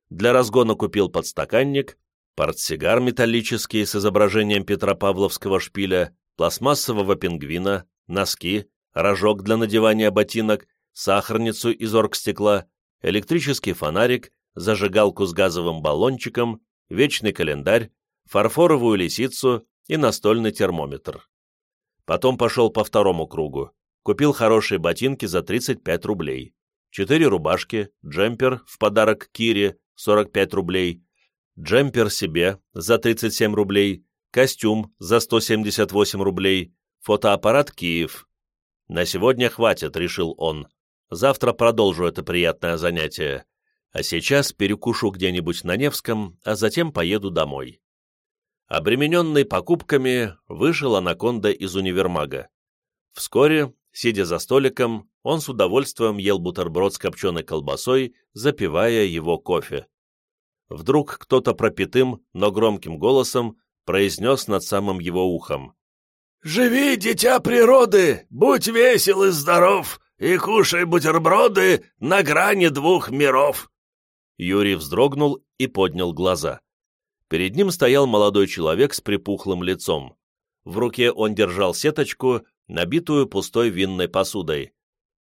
Для разгона купил подстаканник, портсигар металлический с изображением Петропавловского шпиля, пластмассового пингвина, носки, рожок для надевания ботинок, сахарницу из оргстекла, электрический фонарик, зажигалку с газовым баллончиком, вечный календарь, фарфоровую лисицу и настольный термометр. Потом пошел по второму кругу. Купил хорошие ботинки за 35 рублей. Четыре рубашки, джемпер в подарок Кире 45 рублей, джемпер себе за 37 рублей, костюм за 178 рублей, фотоаппарат «Киев». На сегодня хватит, решил он. Завтра продолжу это приятное занятие. А сейчас перекушу где-нибудь на Невском, а затем поеду домой. Обремененный покупками, вышел анаконда из универмага. Вскоре, сидя за столиком, он с удовольствием ел бутерброд с копченой колбасой, запивая его кофе. Вдруг кто-то пропитым, но громким голосом произнес над самым его ухом. «Живи, дитя природы, будь весел и здоров, и кушай бутерброды на грани двух миров!» Юрий вздрогнул и поднял глаза. Перед ним стоял молодой человек с припухлым лицом. В руке он держал сеточку, набитую пустой винной посудой.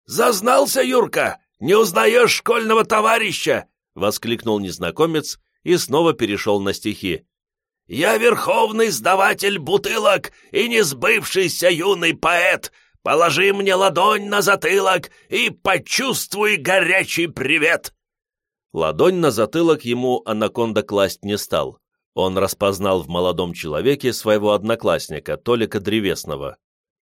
«Зазнался, Юрка! Не узнаешь школьного товарища!» — воскликнул незнакомец и снова перешел на стихи. «Я верховный сдаватель бутылок и несбывшийся юный поэт. Положи мне ладонь на затылок и почувствуй горячий привет!» Ладонь на затылок ему анаконда класть не стал. Он распознал в молодом человеке своего одноклассника, Толика Древесного.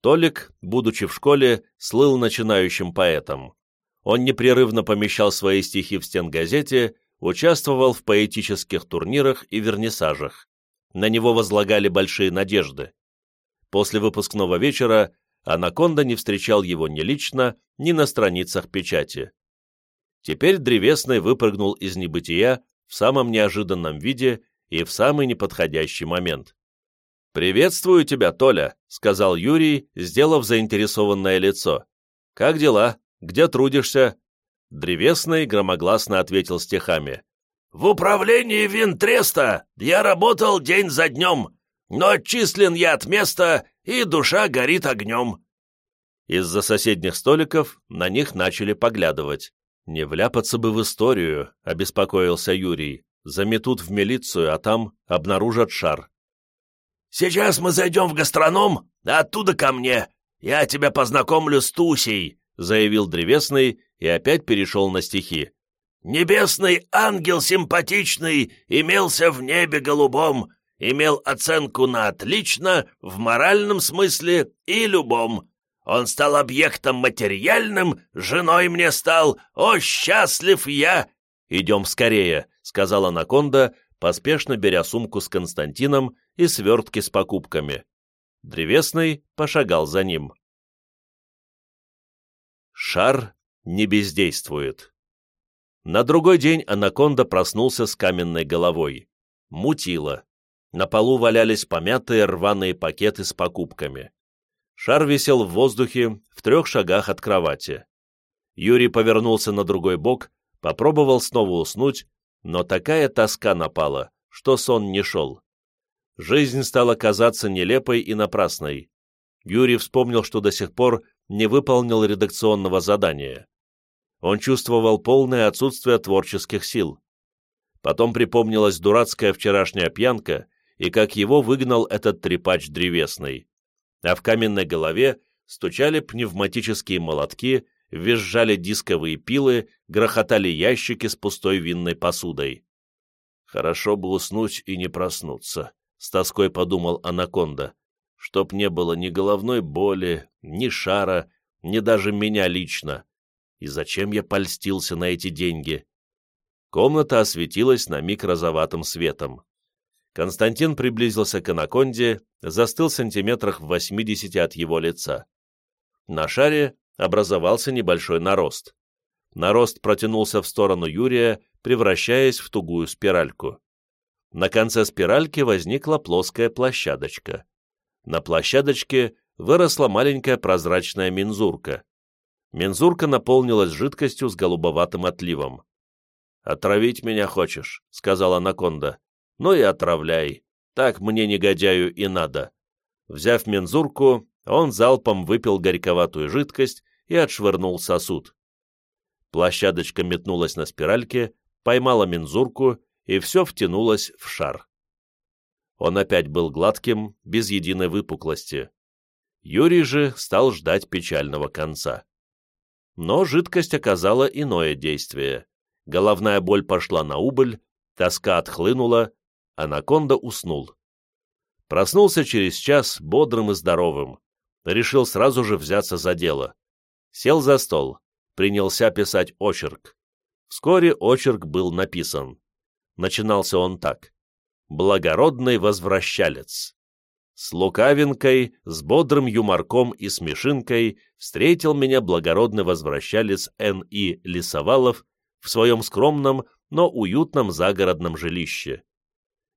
Толик, будучи в школе, слыл начинающим поэтом. Он непрерывно помещал свои стихи в стенгазете, участвовал в поэтических турнирах и вернисажах. На него возлагали большие надежды. После выпускного вечера Анаконда не встречал его ни лично, ни на страницах печати. Теперь Древесный выпрыгнул из небытия в самом неожиданном виде и в самый неподходящий момент. «Приветствую тебя, Толя», — сказал Юрий, сделав заинтересованное лицо. «Как дела? Где трудишься?» Древесный громогласно ответил стихами. «В управлении Винтреста я работал день за днем, но отчислен я от места, и душа горит огнем». Из-за соседних столиков на них начали поглядывать. «Не вляпаться бы в историю», — обеспокоился Юрий. «Заметут в милицию, а там обнаружат шар». «Сейчас мы зайдем в гастроном, а оттуда ко мне. Я тебя познакомлю с Тусей», — заявил Древесный и опять перешел на стихи. «Небесный ангел симпатичный имелся в небе голубом, имел оценку на «отлично» в моральном смысле и любом. Он стал объектом материальным, женой мне стал, о, счастлив я!» «Идем скорее», — сказала Анаконда, поспешно беря сумку с Константином и свертки с покупками. Древесный пошагал за ним. Шар не бездействует. На другой день Анаконда проснулся с каменной головой. Мутило. На полу валялись помятые рваные пакеты с покупками. Шар висел в воздухе в трех шагах от кровати. Юрий повернулся на другой бок, попробовал снова уснуть, но такая тоска напала, что сон не шел. Жизнь стала казаться нелепой и напрасной. Юрий вспомнил, что до сих пор не выполнил редакционного задания. Он чувствовал полное отсутствие творческих сил. Потом припомнилась дурацкая вчерашняя пьянка и как его выгнал этот трепач древесный. А в каменной голове стучали пневматические молотки, визжали дисковые пилы, грохотали ящики с пустой винной посудой. «Хорошо бы уснуть и не проснуться», — с тоской подумал Анаконда, «чтоб не было ни головной боли, ни шара, ни даже меня лично. И зачем я польстился на эти деньги?» Комната осветилась на миг розоватым светом. Константин приблизился к анаконде, застыл сантиметрах в 80 от его лица. На шаре образовался небольшой нарост. Нарост протянулся в сторону Юрия, превращаясь в тугую спиральку. На конце спиральки возникла плоская площадочка. На площадочке выросла маленькая прозрачная мензурка. Мензурка наполнилась жидкостью с голубоватым отливом. «Отравить меня хочешь?» — сказала Анаконда. Ну и отравляй. Так мне негодяю и надо. Взяв мензурку, он залпом выпил горьковатую жидкость и отшвырнул сосуд. Площадочка метнулась на спиральке, поймала мензурку, и все втянулось в шар. Он опять был гладким, без единой выпуклости. Юрий же стал ждать печального конца. Но жидкость оказала иное действие. Головная боль пошла на убыль, тоска отхлынула, Анаконда уснул. Проснулся через час бодрым и здоровым. Решил сразу же взяться за дело. Сел за стол, принялся писать очерк. Вскоре очерк был написан. Начинался он так. «Благородный возвращалец». С лукавинкой, с бодрым юморком и смешинкой встретил меня благородный возвращалец Н.И. Лисовалов в своем скромном, но уютном загородном жилище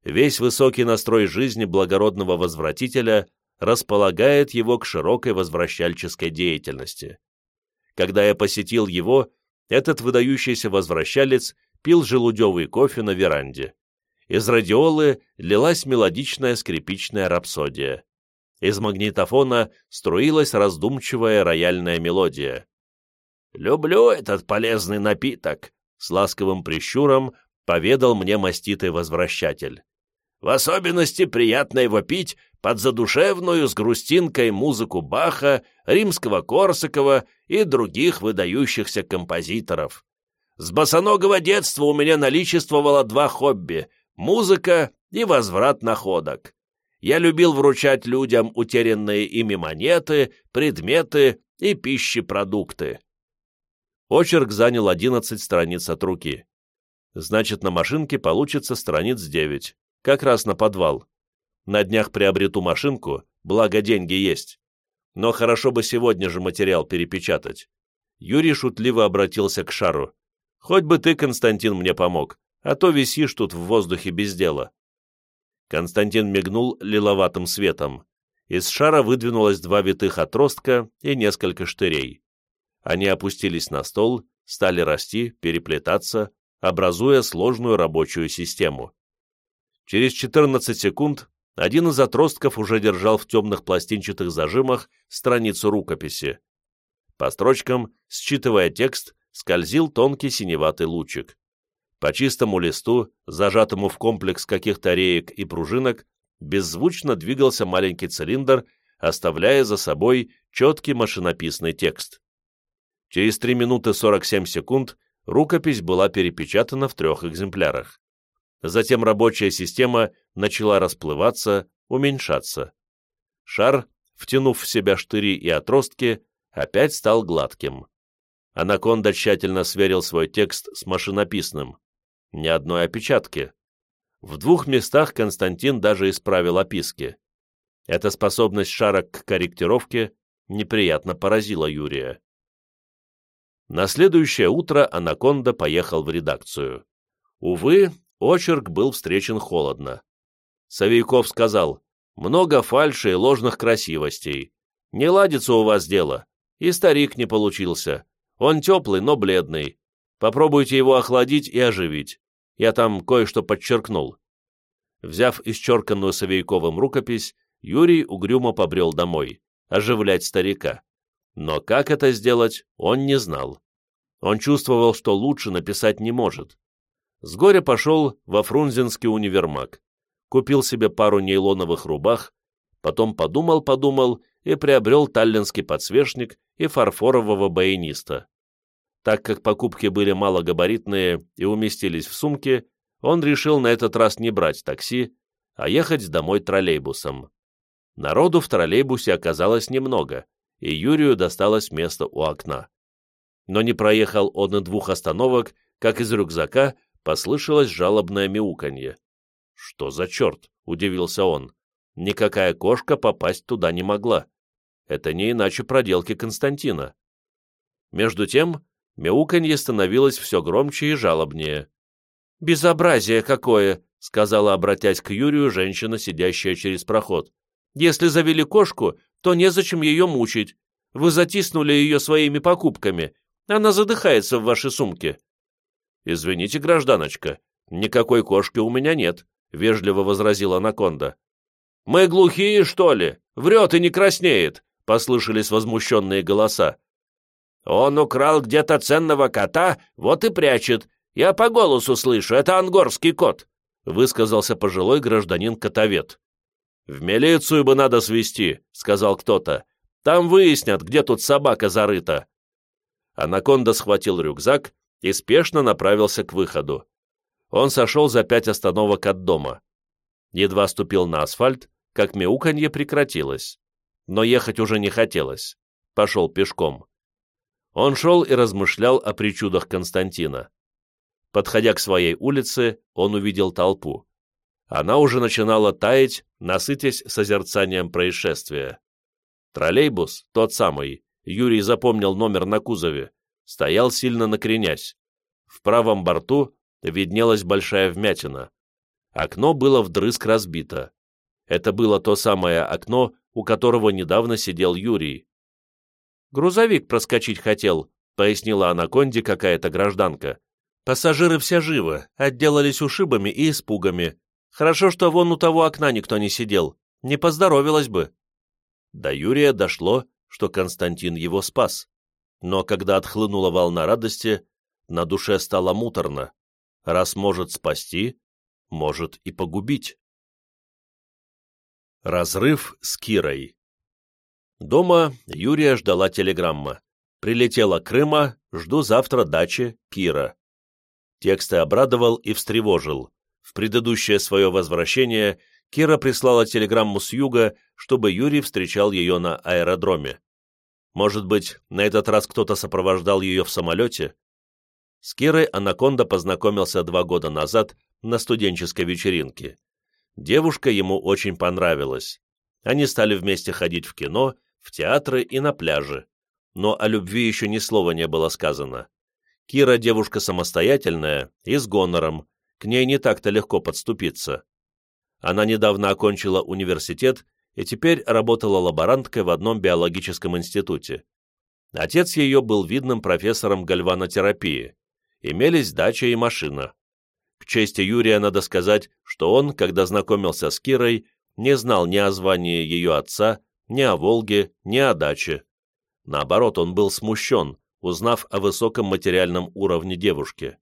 весь высокий настрой жизни благородного возвратителя располагает его к широкой возвращальческой деятельности. Когда я посетил его, этот выдающийся возвращалец пил желудевый кофе на веранде. Из радиолы лилась мелодичная скрипичная рапсодия. Из магнитофона струилась раздумчивая рояльная мелодия. «Люблю этот полезный напиток», — с ласковым прищуром поведал мне маститый возвращатель. В особенности приятно его пить под задушевную с грустинкой музыку Баха, римского Корсакова и других выдающихся композиторов. С босоногого детства у меня наличествовало два хобби — музыка и возврат находок. Я любил вручать людям утерянные ими монеты, предметы и пищепродукты. Очерк занял 11 страниц от руки. Значит, на машинке получится страниц 9 как раз на подвал. На днях приобрету машинку, благо деньги есть. Но хорошо бы сегодня же материал перепечатать. Юрий шутливо обратился к Шару. «Хоть бы ты, Константин, мне помог, а то висишь тут в воздухе без дела». Константин мигнул лиловатым светом. Из шара выдвинулось два витых отростка и несколько штырей. Они опустились на стол, стали расти, переплетаться, образуя сложную рабочую систему. Через 14 секунд один из отростков уже держал в темных пластинчатых зажимах страницу рукописи. По строчкам, считывая текст, скользил тонкий синеватый лучик. По чистому листу, зажатому в комплекс каких-то реек и пружинок, беззвучно двигался маленький цилиндр, оставляя за собой четкий машинописный текст. Через 3 минуты 47 секунд рукопись была перепечатана в трех экземплярах. Затем рабочая система начала расплываться, уменьшаться. Шар, втянув в себя штыри и отростки, опять стал гладким. Анаконда тщательно сверил свой текст с машинописным. Ни одной опечатки. В двух местах Константин даже исправил описки. Эта способность шара к корректировке неприятно поразила Юрия. На следующее утро Анаконда поехал в редакцию. Увы, очерк был встречен холодно. Савейков сказал, «Много фальши и ложных красивостей. Не ладится у вас дело. И старик не получился. Он теплый, но бледный. Попробуйте его охладить и оживить. Я там кое-что подчеркнул». Взяв исчерканную Савейковым рукопись, Юрий угрюмо побрел домой, оживлять старика. Но как это сделать, он не знал. Он чувствовал, что лучше написать не может. С горя пошел во Фрунзенский универмаг, купил себе пару нейлоновых рубах, потом подумал-подумал и приобрел таллинский подсвечник и фарфорового баяниста. Так как покупки были малогабаритные и уместились в сумке, он решил на этот раз не брать такси, а ехать домой троллейбусом. Народу в троллейбусе оказалось немного, и Юрию досталось место у окна. Но не проехал он и двух остановок, как из рюкзака послышалось жалобное мяуканье. «Что за черт?» — удивился он. «Никакая кошка попасть туда не могла. Это не иначе проделки Константина». Между тем мяуканье становилось все громче и жалобнее. «Безобразие какое!» — сказала, обратясь к Юрию, женщина, сидящая через проход. «Если завели кошку, то незачем ее мучить. Вы затиснули ее своими покупками. Она задыхается в вашей сумке». «Извините, гражданочка, никакой кошки у меня нет», — вежливо возразила Анаконда. «Мы глухие, что ли? Врет и не краснеет!» — послышались возмущенные голоса. «Он украл где-то ценного кота, вот и прячет. Я по голосу слышу, это ангорский кот», — высказался пожилой гражданин-котовед. «В милицию бы надо свести», — сказал кто-то. «Там выяснят, где тут собака зарыта». Анаконда схватил рюкзак и спешно направился к выходу. Он сошел за пять остановок от дома. Едва ступил на асфальт, как мяуканье прекратилось. Но ехать уже не хотелось. Пошел пешком. Он шел и размышлял о причудах Константина. Подходя к своей улице, он увидел толпу. Она уже начинала таять, насытясь созерцанием происшествия. Троллейбус, тот самый, Юрий запомнил номер на кузове, стоял сильно накренясь. В правом борту виднелась большая вмятина. Окно было вдрызг разбито. Это было то самое окно, у которого недавно сидел Юрий. «Грузовик проскочить хотел», — пояснила Анаконде какая-то гражданка. «Пассажиры все живы, отделались ушибами и испугами. Хорошо, что вон у того окна никто не сидел. Не поздоровилось бы». До Юрия дошло, что Константин его спас. Но когда отхлынула волна радости, на душе стало муторно. Раз может спасти, может и погубить. Разрыв с Кирой Дома Юрия ждала телеграмма. Прилетела Крыма, жду завтра дачи, Кира. Тексты обрадовал и встревожил. В предыдущее свое возвращение Кира прислала телеграмму с юга, чтобы Юрий встречал ее на аэродроме. Может быть, на этот раз кто-то сопровождал ее в самолете? С Кирой Анаконда познакомился два года назад на студенческой вечеринке. Девушка ему очень понравилась. Они стали вместе ходить в кино, в театры и на пляже. Но о любви еще ни слова не было сказано. Кира девушка самостоятельная и с гонором, к ней не так-то легко подступиться. Она недавно окончила университет и теперь работала лаборанткой в одном биологическом институте. Отец ее был видным профессором гальванотерапии. Имелись дача и машина. К чести Юрия надо сказать, что он, когда знакомился с Кирой, не знал ни о звании ее отца, ни о Волге, ни о даче. Наоборот, он был смущен, узнав о высоком материальном уровне девушки.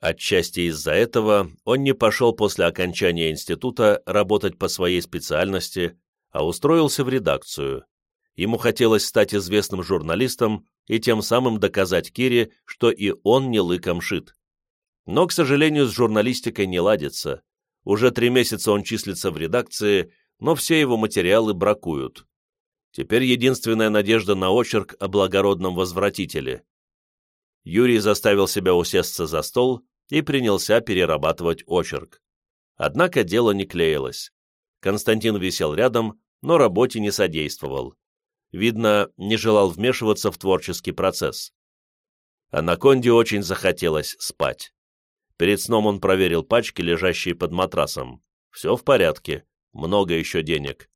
Отчасти из-за этого он не пошел после окончания института работать по своей специальности, а устроился в редакцию. Ему хотелось стать известным журналистом и тем самым доказать Кире, что и он не лыком шит. Но, к сожалению, с журналистикой не ладится. Уже три месяца он числится в редакции, но все его материалы бракуют. Теперь единственная надежда на очерк о благородном возвратителе. Юрий заставил себя усесться за стол и принялся перерабатывать очерк. Однако дело не клеилось. Константин висел рядом, но работе не содействовал. Видно, не желал вмешиваться в творческий процесс. Анаконде очень захотелось спать. Перед сном он проверил пачки, лежащие под матрасом. Все в порядке, много еще денег.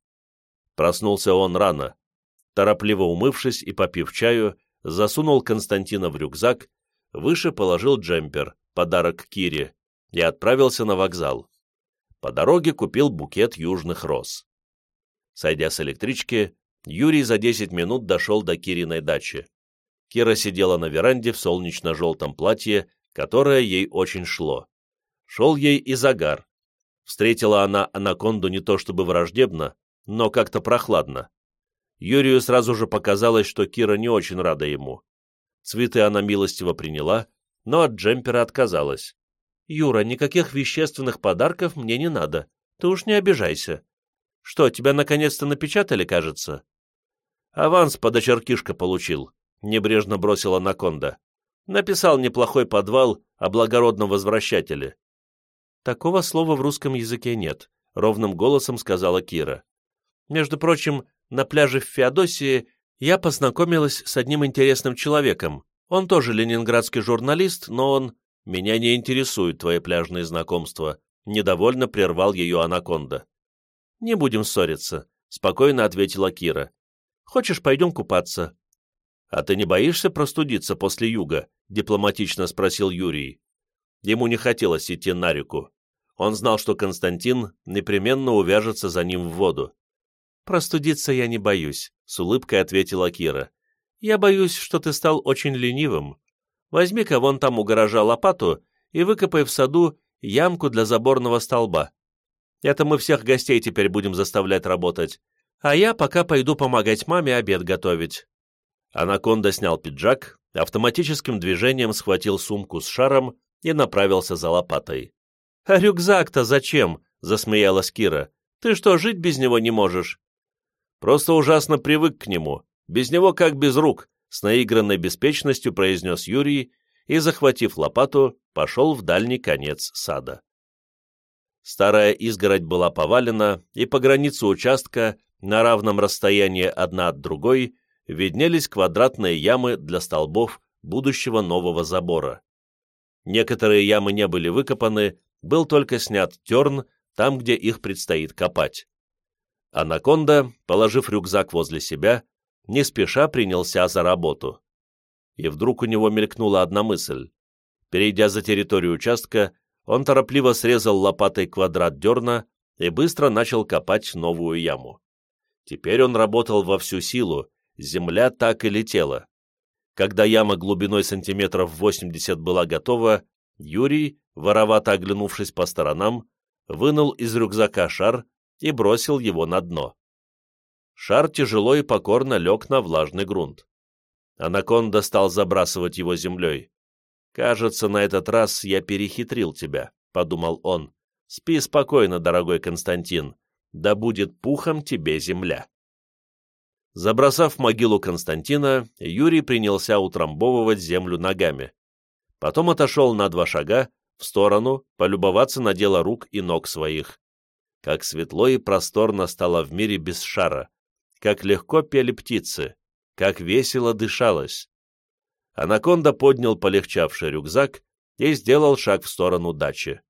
Проснулся он рано. Торопливо умывшись и попив чаю, засунул Константина в рюкзак, выше положил джемпер, подарок Кире, и отправился на вокзал. По дороге купил букет южных роз. Сойдя с электрички, Юрий за 10 минут дошел до Кириной дачи. Кира сидела на веранде в солнечно-желтом платье, которое ей очень шло. Шел ей и загар. Встретила она анаконду не то чтобы враждебно, но как-то прохладно. Юрию сразу же показалось, что Кира не очень рада ему. Цветы она милостиво приняла, но от джемпера отказалась. «Юра, никаких вещественных подарков мне не надо. Ты уж не обижайся. Что, тебя наконец-то напечатали, кажется?» «Аванс подочеркишка получил», — небрежно бросила Наконда. «Написал неплохой подвал о благородном возвращателе». «Такого слова в русском языке нет», — ровным голосом сказала Кира. «Между прочим, на пляже в Феодосии я познакомилась с одним интересным человеком. Он тоже ленинградский журналист, но он... Меня не интересуют твои пляжные знакомства», — недовольно прервал ее Анаконда. «Не будем ссориться», — спокойно ответила Кира. «Хочешь, пойдем купаться?» «А ты не боишься простудиться после юга?» — дипломатично спросил Юрий. Ему не хотелось идти на реку. Он знал, что Константин непременно увяжется за ним в воду. «Простудиться я не боюсь», — с улыбкой ответила Кира. «Я боюсь, что ты стал очень ленивым. Возьми-ка вон там у гаража лопату и выкопай в саду ямку для заборного столба. Это мы всех гостей теперь будем заставлять работать. А я пока пойду помогать маме обед готовить». Анаконда снял пиджак, автоматическим движением схватил сумку с шаром и направился за лопатой. «А рюкзак-то зачем?» — засмеялась Кира. «Ты что, жить без него не можешь?» Просто ужасно привык к нему. Без него как без рук, с наигранной беспечностью произнес Юрий и, захватив лопату, пошел в дальний конец сада. Старая изгородь была повалена, и по границе участка, на равном расстоянии одна от другой, виднелись квадратные ямы для столбов будущего нового забора. Некоторые ямы не были выкопаны, был только снят терн там, где их предстоит копать. Анаконда, положив рюкзак возле себя, не спеша принялся за работу. И вдруг у него мелькнула одна мысль. Перейдя за территорию участка, он торопливо срезал лопатой квадрат дерна и быстро начал копать новую яму. Теперь он работал во всю силу, земля так и летела. Когда яма глубиной сантиметров 80 была готова, Юрий, воровато оглянувшись по сторонам, вынул из рюкзака шар и бросил его на дно. Шар тяжело и покорно лег на влажный грунт. Анаконда стал забрасывать его землей. «Кажется, на этот раз я перехитрил тебя», — подумал он. «Спи спокойно, дорогой Константин, да будет пухом тебе земля». Забросав могилу Константина, Юрий принялся утрамбовывать землю ногами. Потом отошел на два шага, в сторону, полюбоваться на дело рук и ног своих. Как светло и просторно стало в мире без шара, как легко пели птицы, как весело дышалось. Анаконда поднял полегчавший рюкзак и сделал шаг в сторону дачи.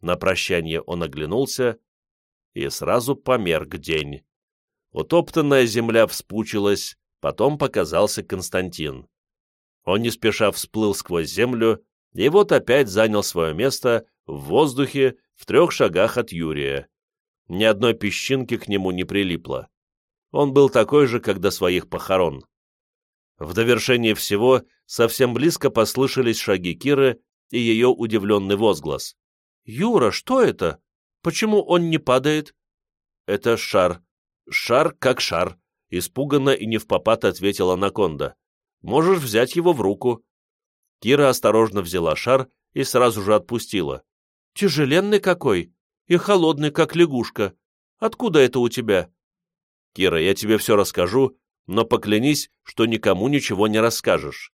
На прощание он оглянулся, и сразу померк день. Утоптанная земля вспучилась, потом показался Константин. Он не спеша всплыл сквозь землю, и вот опять занял свое место в воздухе в трех шагах от Юрия. Ни одной песчинки к нему не прилипло. Он был такой же, как до своих похорон. В довершение всего совсем близко послышались шаги Киры и ее удивленный возглас. «Юра, что это? Почему он не падает?» «Это шар. Шар как шар», — испуганно и не в попад ответила Анаконда. «Можешь взять его в руку». Кира осторожно взяла шар и сразу же отпустила. «Тяжеленный какой и холодный, как лягушка. Откуда это у тебя?» «Кира, я тебе все расскажу, но поклянись, что никому ничего не расскажешь».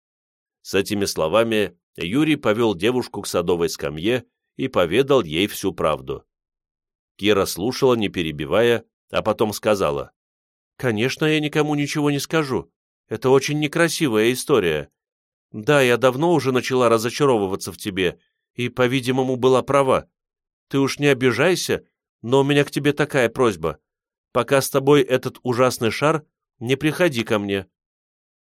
С этими словами Юрий повел девушку к садовой скамье и поведал ей всю правду. Кира слушала, не перебивая, а потом сказала, «Конечно, я никому ничего не скажу. Это очень некрасивая история. Да, я давно уже начала разочаровываться в тебе, и, по-видимому, была права. Ты уж не обижайся, но у меня к тебе такая просьба. Пока с тобой этот ужасный шар, не приходи ко мне».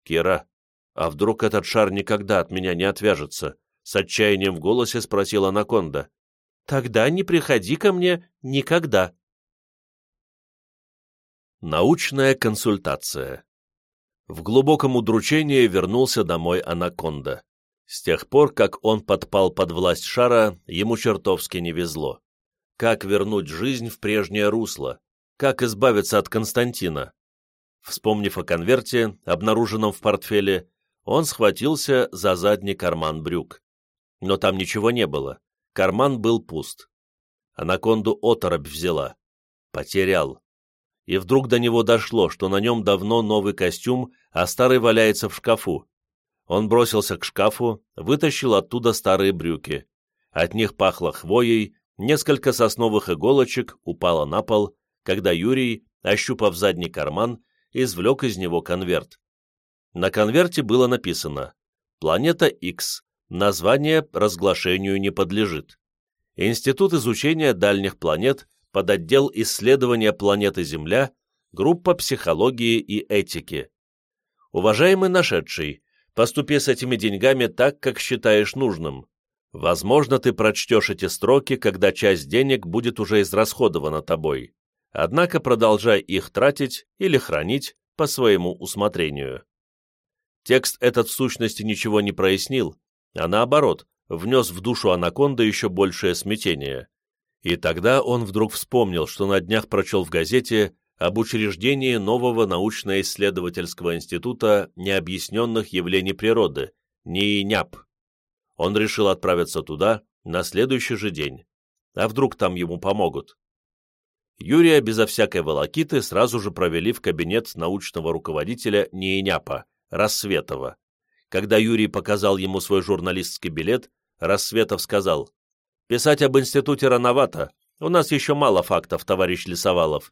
«Кира, а вдруг этот шар никогда от меня не отвяжется?» С отчаянием в голосе спросила Анаконда. «Тогда не приходи ко мне никогда». Научная консультация В глубоком удручении вернулся домой Анаконда. С тех пор, как он подпал под власть шара, ему чертовски не везло. Как вернуть жизнь в прежнее русло? Как избавиться от Константина? Вспомнив о конверте, обнаруженном в портфеле, он схватился за задний карман брюк. Но там ничего не было. Карман был пуст. Анаконду оторопь взяла. Потерял. И вдруг до него дошло, что на нем давно новый костюм, а старый валяется в шкафу. Он бросился к шкафу, вытащил оттуда старые брюки. От них пахло хвоей, несколько сосновых иголочек упало на пол, когда Юрий, ощупав задний карман, извлек из него конверт. На конверте было написано «Планета X, Название разглашению не подлежит. Институт изучения дальних планет под отдел исследования планеты Земля, группа психологии и этики. Уважаемый нашедший, поступи с этими деньгами так, как считаешь нужным. Возможно, ты прочтешь эти строки, когда часть денег будет уже израсходована тобой. Однако продолжай их тратить или хранить по своему усмотрению. Текст этот в сущности ничего не прояснил, а наоборот, внес в душу анаконда еще большее смятение. И тогда он вдруг вспомнил, что на днях прочел в газете об учреждении нового научно-исследовательского института необъясненных явлений природы, НИИНЯП. Он решил отправиться туда на следующий же день. А вдруг там ему помогут? Юрия безо всякой волокиты сразу же провели в кабинет научного руководителя НИИНЯПа, Рассветова. Когда Юрий показал ему свой журналистский билет, Рассветов сказал, «Писать об институте рановато, у нас еще мало фактов, товарищ Лисовалов».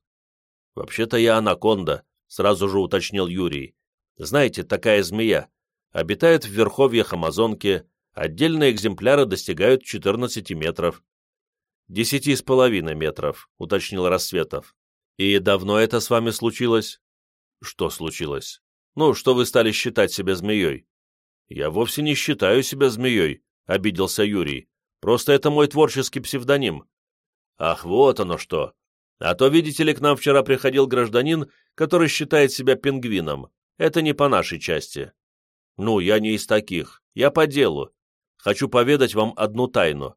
«Вообще-то я анаконда», — сразу же уточнил Юрий. «Знаете, такая змея. Обитает в верховьях Амазонки, отдельные экземпляры достигают 14 метров». «Десяти с половиной метров», — уточнил Рассветов. «И давно это с вами случилось?» «Что случилось?» «Ну, что вы стали считать себя змеей?» «Я вовсе не считаю себя змеей», — обиделся Юрий. «Просто это мой творческий псевдоним». «Ах, вот оно что! А то, видите ли, к нам вчера приходил гражданин, который считает себя пингвином. Это не по нашей части». «Ну, я не из таких. Я по делу. Хочу поведать вам одну тайну.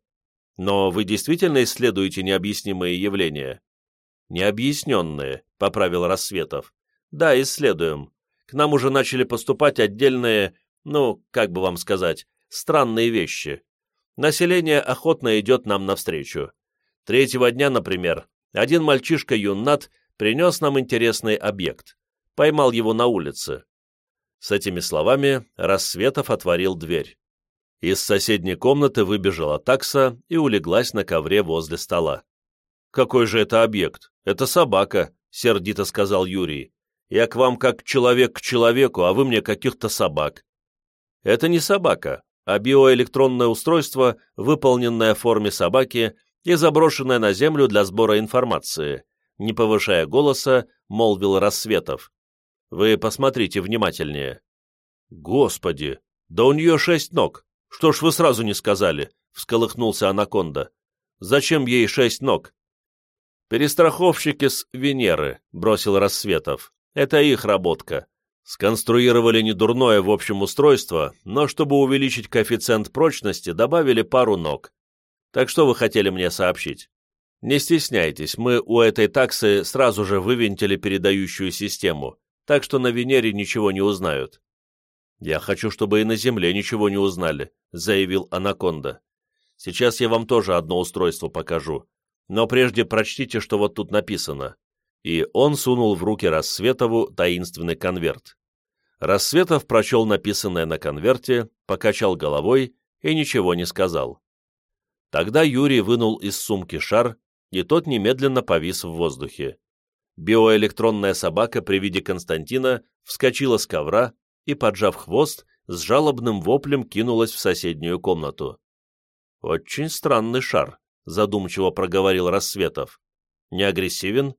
Но вы действительно исследуете необъяснимые явления?» «Необъясненные», — поправил Рассветов. «Да, исследуем. К нам уже начали поступать отдельные ну, как бы вам сказать, странные вещи. Население охотно идет нам навстречу. Третьего дня, например, один мальчишка-юннат принес нам интересный объект. Поймал его на улице. С этими словами Рассветов отворил дверь. Из соседней комнаты выбежала такса и улеглась на ковре возле стола. «Какой же это объект? Это собака», — сердито сказал Юрий. «Я к вам как человек к человеку, а вы мне каких-то собак. Это не собака, а биоэлектронное устройство, выполненное в форме собаки и заброшенное на Землю для сбора информации, не повышая голоса, молвил Рассветов. «Вы посмотрите внимательнее». «Господи, да у нее шесть ног! Что ж вы сразу не сказали?» — всколыхнулся Анаконда. «Зачем ей шесть ног?» «Перестраховщики с Венеры», — бросил Рассветов. «Это их работка. Сконструировали недурное в общем устройство, но чтобы увеличить коэффициент прочности, добавили пару ног. Так что вы хотели мне сообщить? Не стесняйтесь, мы у этой таксы сразу же вывинтили передающую систему, так что на Венере ничего не узнают. «Я хочу, чтобы и на Земле ничего не узнали», — заявил Анаконда. «Сейчас я вам тоже одно устройство покажу, но прежде прочтите, что вот тут написано». И он сунул в руки Рассветову таинственный конверт. Рассветов прочел написанное на конверте, покачал головой и ничего не сказал. Тогда Юрий вынул из сумки шар, и тот немедленно повис в воздухе. Биоэлектронная собака при виде Константина вскочила с ковра и, поджав хвост, с жалобным воплем кинулась в соседнюю комнату. «Очень странный шар», — задумчиво проговорил Рассветов. «Не агрессивен?»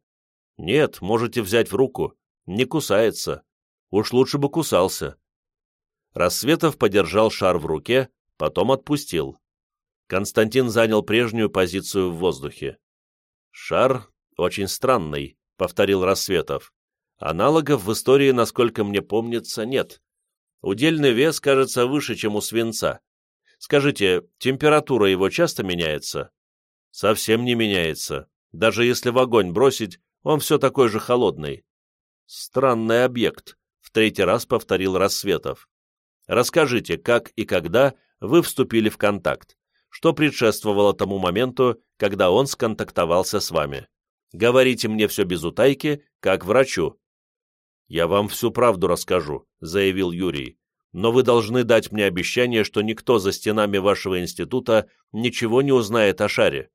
«Нет, можете взять в руку. Не кусается. Уж лучше бы кусался». Рассветов подержал шар в руке, потом отпустил. Константин занял прежнюю позицию в воздухе. «Шар очень странный», — повторил Рассветов. «Аналогов в истории, насколько мне помнится, нет. Удельный вес кажется выше, чем у свинца. Скажите, температура его часто меняется?» «Совсем не меняется. Даже если в огонь бросить, он все такой же холодный». «Странный объект», — в третий раз повторил Рассветов. «Расскажите, как и когда вы вступили в контакт что предшествовало тому моменту, когда он сконтактовался с вами. Говорите мне все без утайки, как врачу». «Я вам всю правду расскажу», — заявил Юрий. «Но вы должны дать мне обещание, что никто за стенами вашего института ничего не узнает о шаре».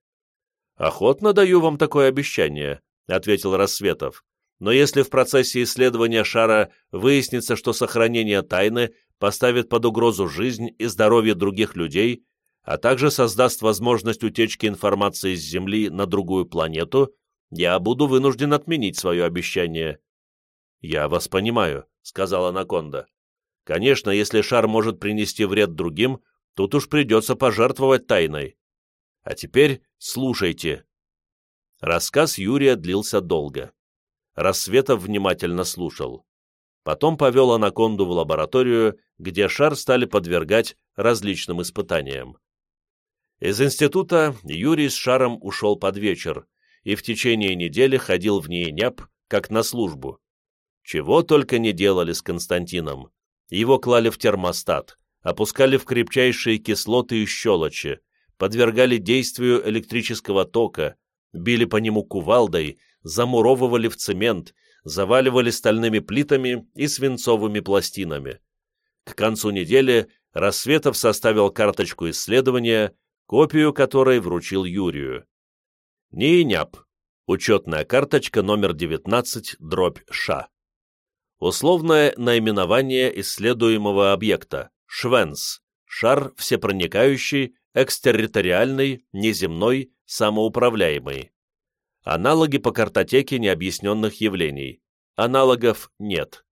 «Охотно даю вам такое обещание», — ответил Рассветов. «Но если в процессе исследования шара выяснится, что сохранение тайны поставит под угрозу жизнь и здоровье других людей, а также создаст возможность утечки информации с Земли на другую планету, я буду вынужден отменить свое обещание». «Я вас понимаю», — сказала Анаконда. «Конечно, если шар может принести вред другим, тут уж придется пожертвовать тайной. А теперь слушайте». Рассказ Юрия длился долго. Рассветов внимательно слушал. Потом повел Анаконду в лабораторию, где шар стали подвергать различным испытаниям. Из института Юрий с Шаром ушел под вечер и в течение недели ходил в Ниеняп, как на службу. Чего только не делали с Константином. Его клали в термостат, опускали в крепчайшие кислоты и щелочи, подвергали действию электрического тока, били по нему кувалдой, замуровывали в цемент, заваливали стальными плитами и свинцовыми пластинами. К концу недели Рассветов составил карточку исследования, копию которой вручил Юрию. НИИНЯП. Учетная карточка номер 19, дробь Ш. Условное наименование исследуемого объекта – Швенс, шар всепроникающий, экстерриториальный, неземной, самоуправляемый. Аналоги по картотеке необъясненных явлений. Аналогов нет.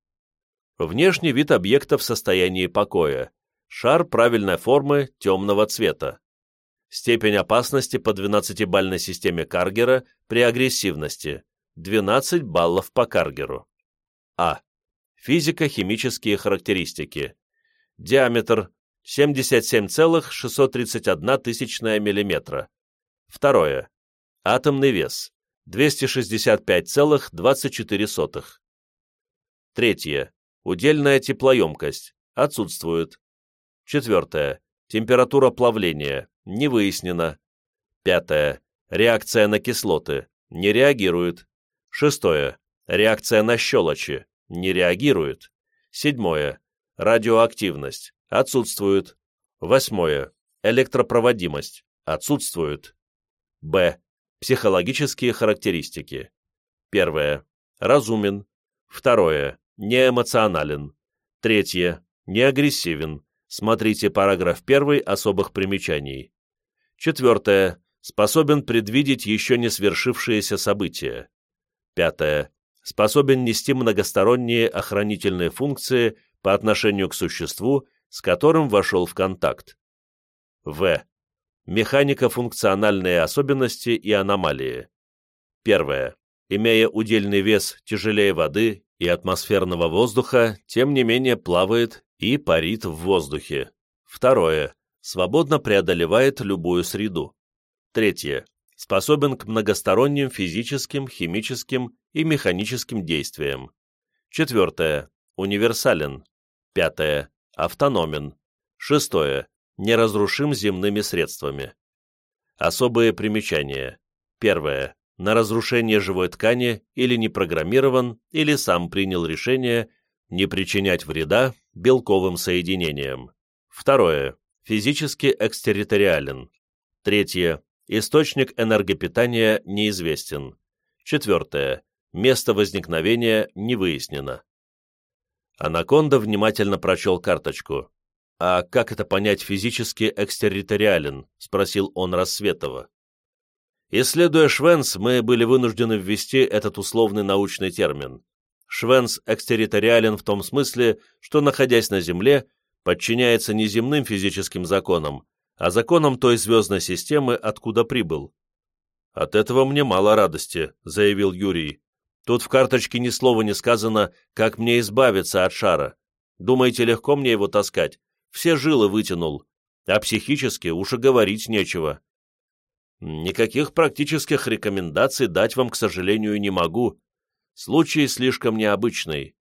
Внешний вид объекта в состоянии покоя. Шар правильной формы темного цвета. Степень опасности по 12-бальной системе Каргера при агрессивности. 12 баллов по Каргеру. А. Физико-химические характеристики. Диаметр 77,631 тысячная миллиметра. Второе. Атомный вес 265,24. Третье. Удельная теплоемкость. Отсутствует. Четвертое. Температура плавления не выяснено. Пятое. Реакция на кислоты. Не реагирует. Шестое. Реакция на щелочи. Не реагирует. Седьмое. Радиоактивность. Отсутствует. Восьмое. Электропроводимость. Отсутствует. Б. Психологические характеристики. Первое. Разумен. Второе. Неэмоционален. Третье. Неагрессивен. Смотрите параграф 1 особых примечаний. Четвертое. Способен предвидеть еще не свершившиеся события. Пятое. Способен нести многосторонние охранительные функции по отношению к существу, с которым вошел в контакт. В. Механико-функциональные особенности и аномалии. Первое. Имея удельный вес тяжелее воды и атмосферного воздуха, тем не менее плавает и парит в воздухе. Второе. Свободно преодолевает любую среду. Третье. Способен к многосторонним физическим, химическим и механическим действиям. Четвертое. Универсален. Пятое. Автономен. Шестое. Неразрушим земными средствами. Особые примечания. Первое на разрушение живой ткани или не программирован, или сам принял решение не причинять вреда белковым соединениям. Второе. Физически экстерриториален. Третье. Источник энергопитания неизвестен. Четвертое. Место возникновения не выяснено. Анаконда внимательно прочел карточку. «А как это понять физически экстерриториален?» — спросил он Рассветова. Исследуя Швенс, мы были вынуждены ввести этот условный научный термин. Швенс экстерриториален в том смысле, что, находясь на Земле, подчиняется не земным физическим законам, а законам той звездной системы, откуда прибыл. «От этого мне мало радости», — заявил Юрий. «Тут в карточке ни слова не сказано, как мне избавиться от шара. Думаете, легко мне его таскать? Все жилы вытянул. А психически уж и говорить нечего». Никаких практических рекомендаций дать вам, к сожалению, не могу. Случай слишком необычный.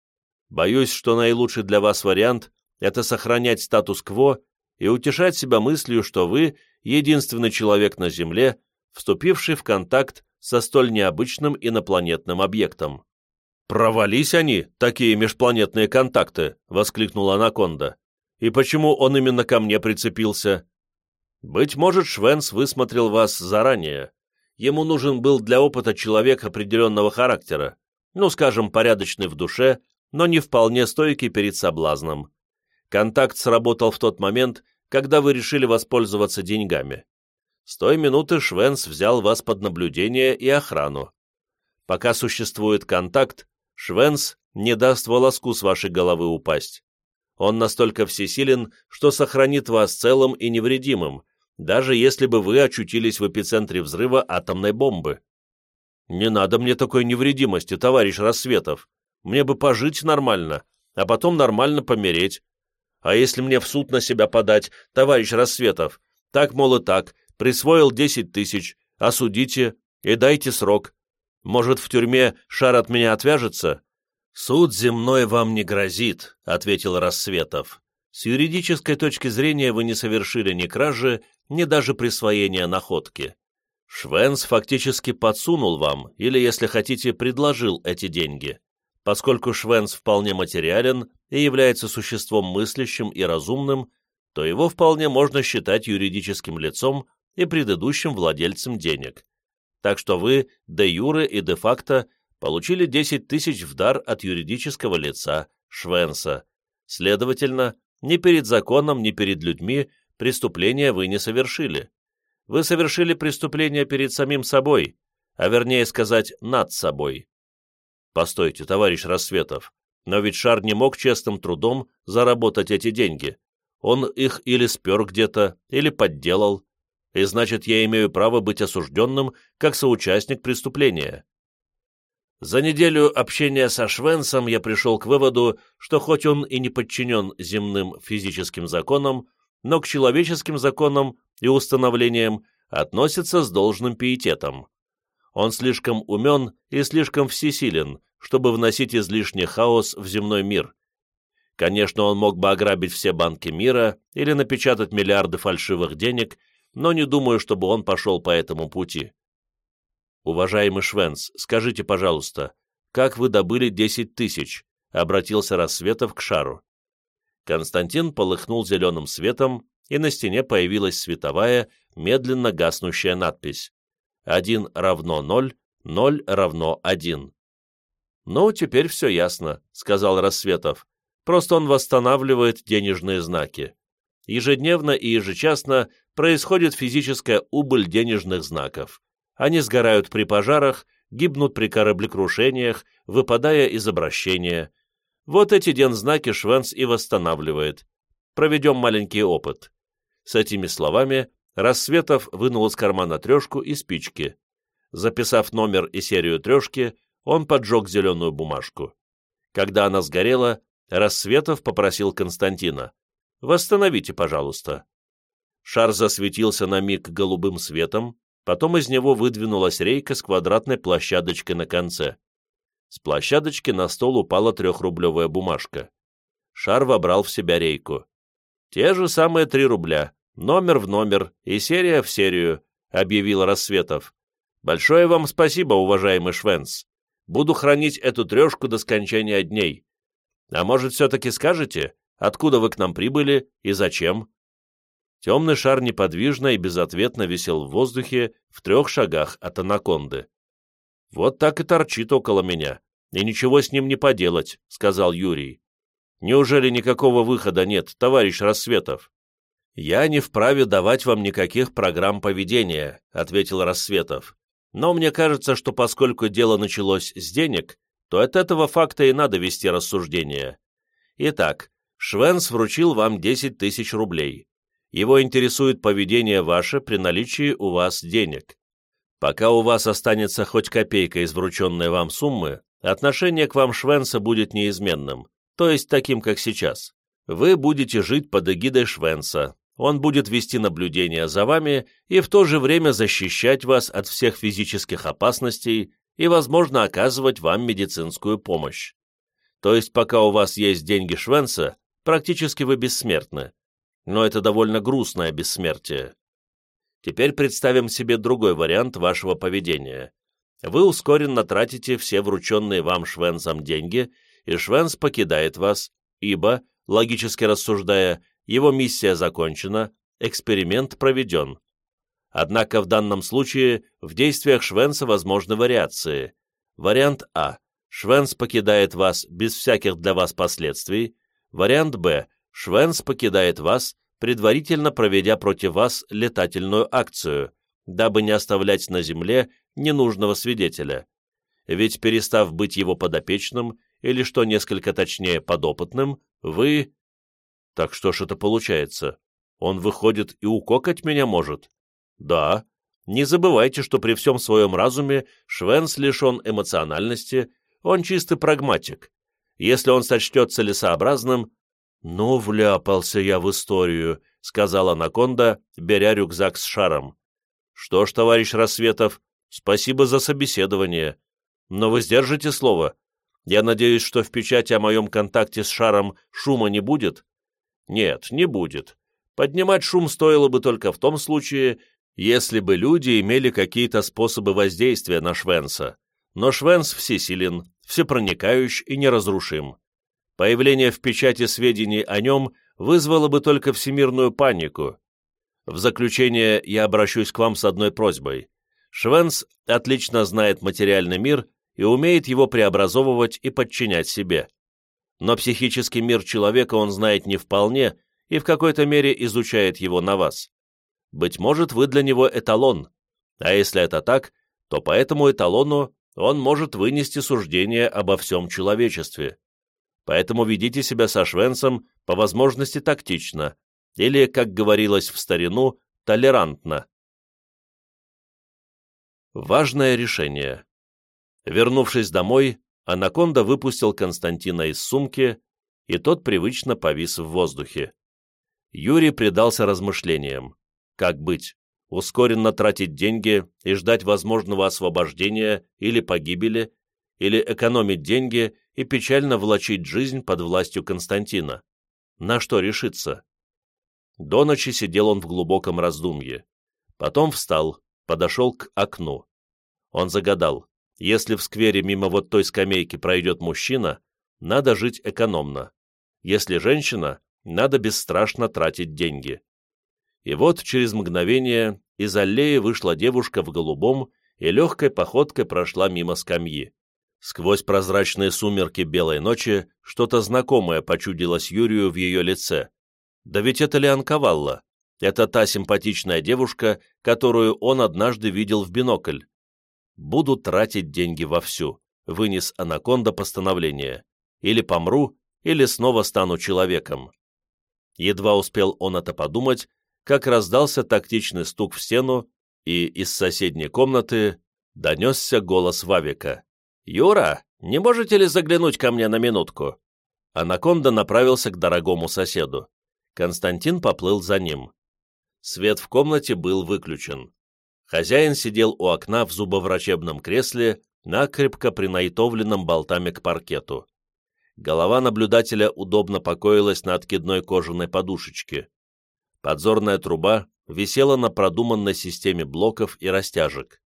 Боюсь, что наилучший для вас вариант – это сохранять статус-кво и утешать себя мыслью, что вы – единственный человек на Земле, вступивший в контакт со столь необычным инопланетным объектом. «Провались они, такие межпланетные контакты!» — воскликнула Анаконда. «И почему он именно ко мне прицепился? Быть может, Швенс высмотрел вас заранее. Ему нужен был для опыта человек определенного характера, ну, скажем, порядочный в душе, но не вполне стойкий перед соблазном. Контакт сработал в тот момент, когда вы решили воспользоваться деньгами. С той минуты Швенс взял вас под наблюдение и охрану. Пока существует контакт, Швенс не даст волоску с вашей головы упасть. Он настолько всесилен, что сохранит вас целым и невредимым, даже если бы вы очутились в эпицентре взрыва атомной бомбы. Не надо мне такой невредимости, товарищ Рассветов. Мне бы пожить нормально, а потом нормально помереть. А если мне в суд на себя подать, товарищ Рассветов, так, мол, и так, присвоил десять тысяч, осудите и дайте срок. Может, в тюрьме шар от меня отвяжется? Суд земной вам не грозит, — ответил Рассветов. С юридической точки зрения вы не совершили ни кражи, ни даже присвоения находки. Швенс фактически подсунул вам, или, если хотите, предложил эти деньги. Поскольку Швенс вполне материален и является существом мыслящим и разумным, то его вполне можно считать юридическим лицом и предыдущим владельцем денег. Так что вы, де юре и де факто, получили 10 тысяч в дар от юридического лица, Швенса. Следовательно, ни перед законом, ни перед людьми преступления вы не совершили. Вы совершили преступление перед самим собой, а вернее сказать, над собой. Постойте, товарищ Рассветов, но ведь Шар не мог честным трудом заработать эти деньги. Он их или спер где-то, или подделал, и значит, я имею право быть осужденным как соучастник преступления. За неделю общения со Швенсом я пришел к выводу, что хоть он и не подчинен земным физическим законам, но к человеческим законам и установлениям относится с должным пиететом. Он слишком умен и слишком всесилен, чтобы вносить излишний хаос в земной мир. Конечно, он мог бы ограбить все банки мира или напечатать миллиарды фальшивых денег, но не думаю, чтобы он пошел по этому пути. «Уважаемый Швенц, скажите, пожалуйста, как вы добыли десять тысяч?» — обратился Рассветов к шару. Константин полыхнул зеленым светом, и на стене появилась световая, медленно гаснущая надпись. «Один равно ноль, ноль равно один». «Ну, теперь все ясно», — сказал Рассветов. «Просто он восстанавливает денежные знаки. Ежедневно и ежечасно происходит физическая убыль денежных знаков. Они сгорают при пожарах, гибнут при кораблекрушениях, выпадая из обращения. Вот эти дензнаки Швенц и восстанавливает. Проведем маленький опыт. С этими словами Рассветов вынул из кармана трешку и спички. Записав номер и серию трешки, он поджег зеленую бумажку. Когда она сгорела, Рассветов попросил Константина. «Восстановите, пожалуйста». Шар засветился на миг голубым светом, потом из него выдвинулась рейка с квадратной площадочкой на конце. С площадочки на стол упала трехрублевая бумажка. Шар вобрал в себя рейку. «Те же самые три рубля, номер в номер и серия в серию», — объявил Рассветов. «Большое вам спасибо, уважаемый Швенц. Буду хранить эту трешку до скончания дней. А может, все-таки скажете, откуда вы к нам прибыли и зачем?» Темный шар неподвижно и безответно висел в воздухе в трех шагах от анаконды. «Вот так и торчит около меня, и ничего с ним не поделать», — сказал Юрий. «Неужели никакого выхода нет, товарищ Рассветов?» «Я не вправе давать вам никаких программ поведения», — ответил Рассветов. «Но мне кажется, что поскольку дело началось с денег, то от этого факта и надо вести рассуждение. Итак, Швенс вручил вам 10 тысяч рублей. Его интересует поведение ваше при наличии у вас денег. Пока у вас останется хоть копейка из врученной вам суммы, отношение к вам Швенса будет неизменным, то есть таким, как сейчас. Вы будете жить под эгидой Швенса, он будет вести наблюдение за вами и в то же время защищать вас от всех физических опасностей и, возможно, оказывать вам медицинскую помощь. То есть, пока у вас есть деньги Швенса, практически вы бессмертны но это довольно грустное бессмертие. Теперь представим себе другой вариант вашего поведения. Вы ускоренно тратите все врученные вам Швенсом деньги, и Швенс покидает вас, ибо, логически рассуждая, его миссия закончена, эксперимент проведен. Однако в данном случае в действиях Швенса возможны вариации. Вариант А. Швенс покидает вас без всяких для вас последствий. Вариант Б. Швенс покидает вас, предварительно проведя против вас летательную акцию, дабы не оставлять на земле ненужного свидетеля. Ведь перестав быть его подопечным, или, что несколько точнее, подопытным, вы... Так что ж это получается? Он выходит и укокать меня может? Да. Не забывайте, что при всем своем разуме Швенс лишен эмоциональности, он чистый прагматик. Если он сочтет целесообразным, «Ну, вляпался я в историю», — сказала Анаконда, беря рюкзак с шаром. «Что ж, товарищ Рассветов, спасибо за собеседование. Но вы сдержите слово. Я надеюсь, что в печати о моем контакте с шаром шума не будет?» «Нет, не будет. Поднимать шум стоило бы только в том случае, если бы люди имели какие-то способы воздействия на Швенса. Но Швенс всесилен, всепроникающий и неразрушим. Появление в печати сведений о нем вызвало бы только всемирную панику. В заключение я обращусь к вам с одной просьбой. Швенс отлично знает материальный мир и умеет его преобразовывать и подчинять себе. Но психический мир человека он знает не вполне и в какой-то мере изучает его на вас. Быть может, вы для него эталон, а если это так, то по этому эталону он может вынести суждение обо всем человечестве поэтому ведите себя со Швенцем по возможности тактично, или, как говорилось в старину, толерантно. Важное решение. Вернувшись домой, Анаконда выпустил Константина из сумки, и тот привычно повис в воздухе. Юрий предался размышлениям. Как быть? Ускоренно тратить деньги и ждать возможного освобождения или погибели, или экономить деньги и печально влачить жизнь под властью Константина. На что решиться? До ночи сидел он в глубоком раздумье. Потом встал, подошел к окну. Он загадал, если в сквере мимо вот той скамейки пройдет мужчина, надо жить экономно. Если женщина, надо бесстрашно тратить деньги. И вот через мгновение из аллеи вышла девушка в голубом и легкой походкой прошла мимо скамьи. Сквозь прозрачные сумерки белой ночи что-то знакомое почудилось Юрию в ее лице. Да ведь это Лиан Кавалла. Это та симпатичная девушка, которую он однажды видел в бинокль. Буду тратить деньги вовсю, вынес анаконда постановление. Или помру, или снова стану человеком. Едва успел он это подумать, как раздался тактичный стук в стену, и из соседней комнаты донесся голос Вавика. «Юра, не можете ли заглянуть ко мне на минутку?» Анаконда направился к дорогому соседу. Константин поплыл за ним. Свет в комнате был выключен. Хозяин сидел у окна в зубоврачебном кресле, накрепко принаитовленном болтами к паркету. Голова наблюдателя удобно покоилась на откидной кожаной подушечке. Подзорная труба висела на продуманной системе блоков и растяжек.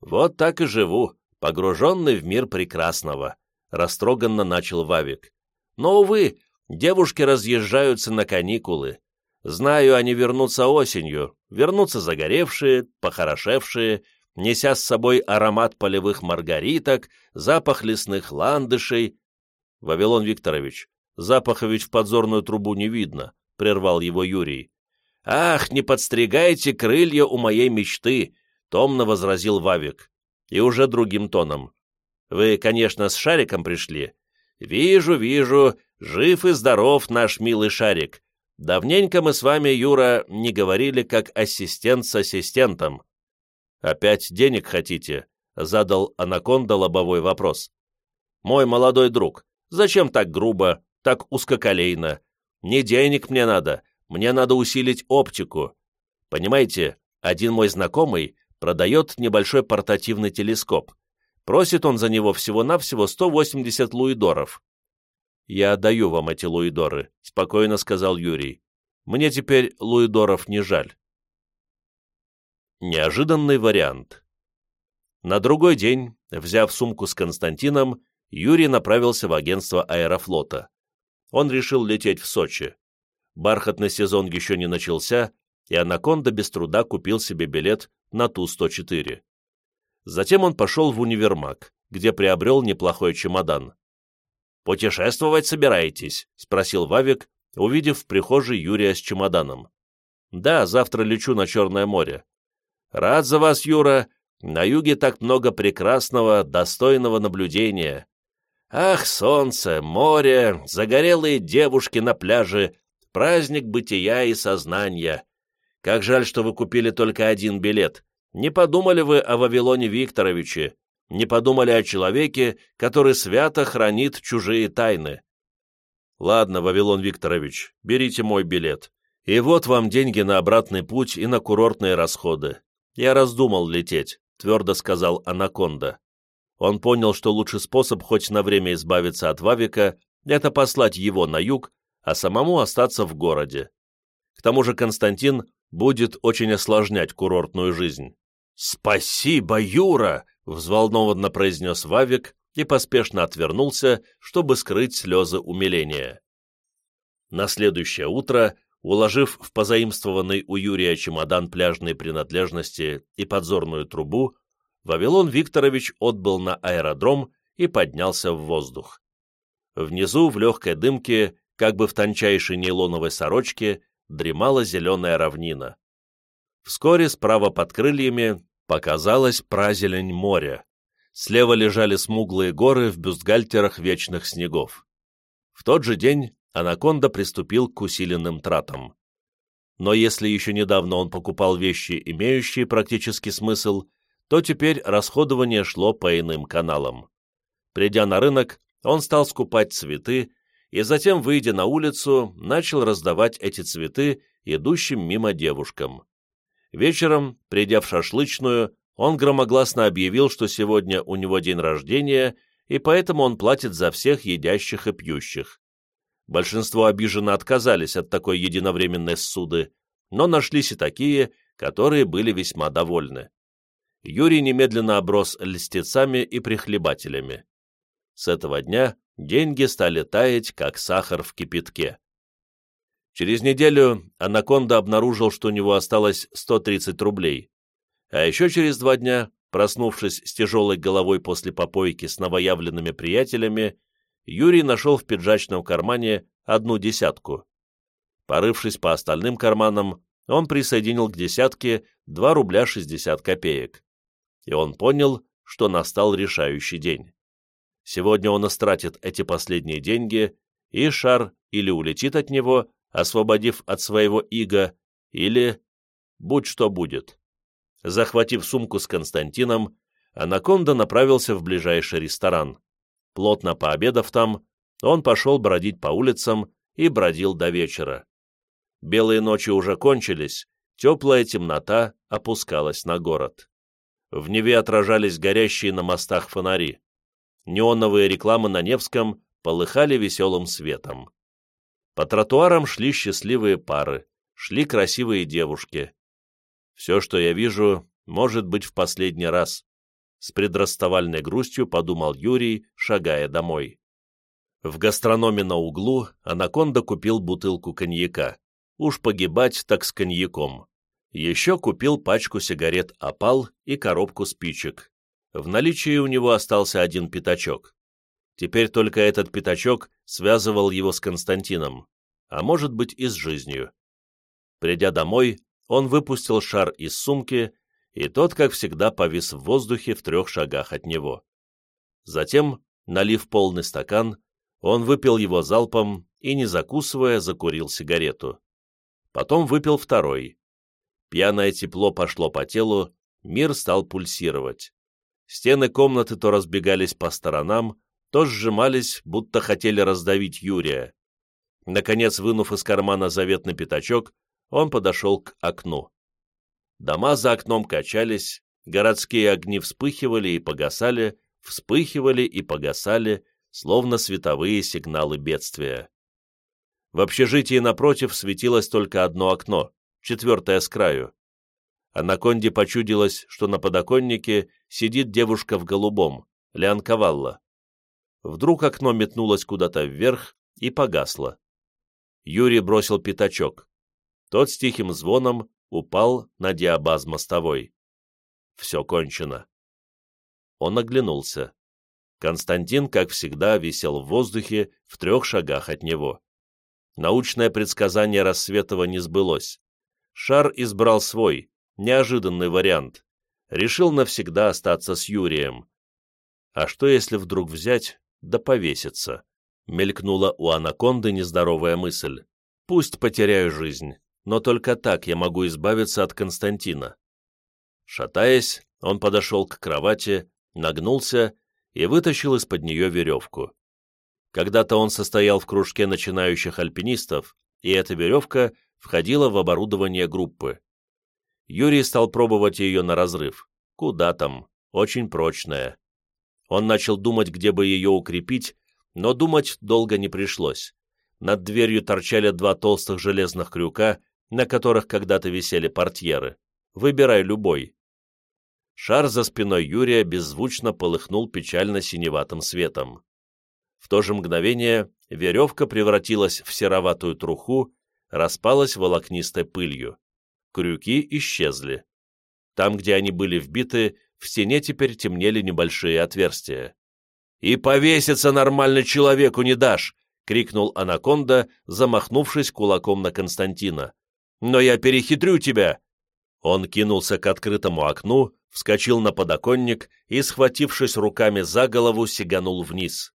«Вот так и живу, погруженный в мир прекрасного», — растроганно начал Вавик. «Но, увы, девушки разъезжаются на каникулы. Знаю, они вернутся осенью, вернутся загоревшие, похорошевшие, неся с собой аромат полевых маргариток, запах лесных ландышей. Вавилон Викторович, запаха ведь в подзорную трубу не видно, — прервал его Юрий. «Ах, не подстригайте крылья у моей мечты!» — томно возразил Вавик. И уже другим тоном. «Вы, конечно, с шариком пришли. Вижу, вижу, жив и здоров наш милый шарик. Давненько мы с вами, Юра, не говорили как ассистент с ассистентом. Опять денег хотите? Задал Анаконда лобовой вопрос. Мой молодой друг, зачем так грубо, так узкоколейно? Не денег мне надо, мне надо усилить оптику. Понимаете, один мой знакомый продает небольшой портативный телескоп. Просит он за него всего-навсего 180 луидоров. «Я отдаю вам эти луидоры», — спокойно сказал Юрий. «Мне теперь луидоров не жаль». Неожиданный вариант. На другой день, взяв сумку с Константином, Юрий направился в агентство аэрофлота. Он решил лететь в Сочи. Бархатный сезон еще не начался, и Анаконда без труда купил себе билет на Ту-104. Затем он пошел в универмаг, где приобрел неплохой чемодан. «Путешествовать собираетесь?» — спросил Вавик, увидев в прихожей Юрия с чемоданом. «Да, завтра лечу на Черное море». «Рад за вас, Юра. На юге так много прекрасного, достойного наблюдения. Ах, солнце, море, загорелые девушки на пляже, праздник бытия и сознания. Как жаль, что вы купили только один билет. Не подумали вы о Вавилоне Викторовиче, не подумали о человеке, который свято хранит чужие тайны. Ладно, Вавилон Викторович, берите мой билет. И вот вам деньги на обратный путь и на курортные расходы. Я раздумал лететь, твердо сказал Анаконда. Он понял, что лучший способ хоть на время избавиться от Вавика — это послать его на юг, а самому остаться в городе. К тому же Константин будет очень осложнять курортную жизнь. «Спасибо, Юра!» — взволнованно произнес Вавик и поспешно отвернулся, чтобы скрыть слезы умиления. На следующее утро, уложив в позаимствованный у Юрия чемодан пляжной принадлежности и подзорную трубу, Вавилон Викторович отбыл на аэродром и поднялся в воздух. Внизу, в легкой дымке, как бы в тончайшей нейлоновой сорочке, дремала зеленая равнина. Вскоре справа под крыльями Показалась празелень моря. Слева лежали смуглые горы в бюстгальтерах вечных снегов. В тот же день Анаконда приступил к усиленным тратам. Но если еще недавно он покупал вещи, имеющие практический смысл, то теперь расходование шло по иным каналам. Придя на рынок, он стал скупать цветы и затем, выйдя на улицу, начал раздавать эти цветы идущим мимо девушкам. Вечером, придя в шашлычную, он громогласно объявил, что сегодня у него день рождения, и поэтому он платит за всех едящих и пьющих. Большинство обиженно отказались от такой единовременной ссуды, но нашлись и такие, которые были весьма довольны. Юрий немедленно оброс льстецами и прихлебателями. С этого дня деньги стали таять, как сахар в кипятке. Через неделю Анаконда обнаружил, что у него осталось 130 рублей. А еще через два дня, проснувшись с тяжелой головой после попойки с новоявленными приятелями, Юрий нашел в пиджачном кармане одну десятку. Порывшись по остальным карманам, он присоединил к десятке 2 рубля 60 копеек. и он понял, что настал решающий день. Сегодня он истратит эти последние деньги, и шар или улетит от него, освободив от своего ига, или... будь что будет. Захватив сумку с Константином, Анаконда направился в ближайший ресторан. Плотно пообедав там, он пошел бродить по улицам и бродил до вечера. Белые ночи уже кончились, теплая темнота опускалась на город. В Неве отражались горящие на мостах фонари. Неоновые рекламы на Невском полыхали веселым светом. По тротуарам шли счастливые пары, шли красивые девушки. Все, что я вижу, может быть в последний раз. С предрасставальной грустью подумал Юрий, шагая домой. В гастрономе на углу Анаконда купил бутылку коньяка. Уж погибать так с коньяком. Еще купил пачку сигарет «Опал» и коробку спичек. В наличии у него остался один пятачок. Теперь только этот пятачок связывал его с Константином, а может быть и с жизнью. Придя домой, он выпустил шар из сумки, и тот, как всегда, повис в воздухе в трех шагах от него. Затем, налив полный стакан, он выпил его залпом и, не закусывая, закурил сигарету. Потом выпил второй. Пьяное тепло пошло по телу, мир стал пульсировать. Стены комнаты то разбегались по сторонам, то сжимались, будто хотели раздавить Юрия. Наконец, вынув из кармана заветный пятачок, он подошел к окну. Дома за окном качались, городские огни вспыхивали и погасали, вспыхивали и погасали, словно световые сигналы бедствия. В общежитии напротив светилось только одно окно, четвертое с краю. Анаконде почудилось, что на подоконнике сидит девушка в голубом, Леонковалла. Вдруг окно метнулось куда-то вверх и погасло. Юрий бросил пятачок. Тот с тихим звоном упал на диабаз мостовой. Все кончено. Он оглянулся. Константин, как всегда, висел в воздухе в трех шагах от него. Научное предсказание Рассветова не сбылось. Шар избрал свой, неожиданный вариант. Решил навсегда остаться с Юрием. А что, если вдруг взять да повеситься? Мелькнула у анаконды нездоровая мысль. Пусть потеряю жизнь, но только так я могу избавиться от Константина. Шатаясь, он подошел к кровати, нагнулся и вытащил из-под нее веревку. Когда-то он состоял в кружке начинающих альпинистов, и эта веревка входила в оборудование группы. Юрий стал пробовать ее на разрыв. Куда там? Очень прочная. Он начал думать, где бы ее укрепить, но думать долго не пришлось. Над дверью торчали два толстых железных крюка, на которых когда-то висели портьеры. Выбирай любой. Шар за спиной Юрия беззвучно полыхнул печально-синеватым светом. В то же мгновение веревка превратилась в сероватую труху, распалась волокнистой пылью. Крюки исчезли. Там, где они были вбиты, в стене теперь темнели небольшие отверстия. «И повеситься нормально человеку не дашь!» — крикнул Анаконда, замахнувшись кулаком на Константина. «Но я перехитрю тебя!» Он кинулся к открытому окну, вскочил на подоконник и, схватившись руками за голову, сиганул вниз.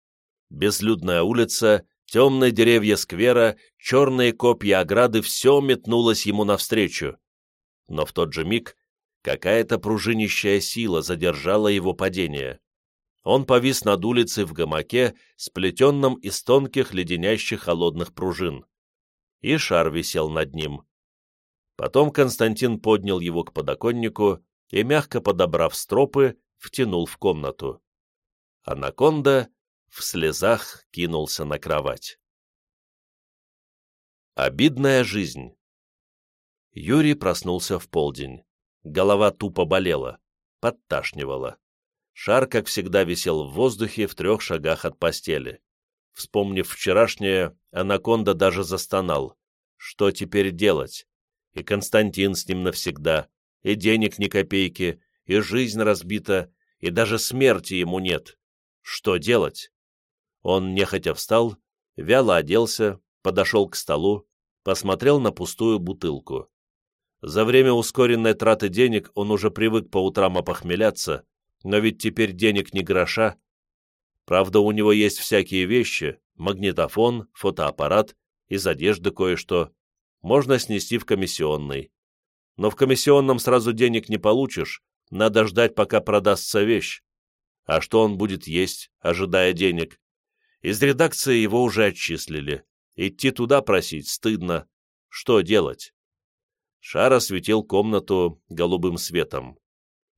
Безлюдная улица, темные деревья сквера, черные копья ограды — все метнулось ему навстречу. Но в тот же миг какая-то пружинищая сила задержала его падение. Он повис над улицей в гамаке, сплетенном из тонких леденящих холодных пружин. И шар висел над ним. Потом Константин поднял его к подоконнику и, мягко подобрав стропы, втянул в комнату. Анаконда в слезах кинулся на кровать. Обидная жизнь Юрий проснулся в полдень. Голова тупо болела, подташнивала. Шар, как всегда, висел в воздухе в трех шагах от постели. Вспомнив вчерашнее, Анаконда даже застонал. Что теперь делать? И Константин с ним навсегда, и денег ни копейки, и жизнь разбита, и даже смерти ему нет. Что делать? Он нехотя встал, вяло оделся, подошел к столу, посмотрел на пустую бутылку. За время ускоренной траты денег он уже привык по утрам опохмеляться, но ведь теперь денег не гроша. Правда, у него есть всякие вещи, магнитофон, фотоаппарат, из одежды кое-что. Можно снести в комиссионный. Но в комиссионном сразу денег не получишь, надо ждать, пока продастся вещь. А что он будет есть, ожидая денег? Из редакции его уже отчислили. Идти туда просить стыдно. Что делать? Шар осветил комнату голубым светом.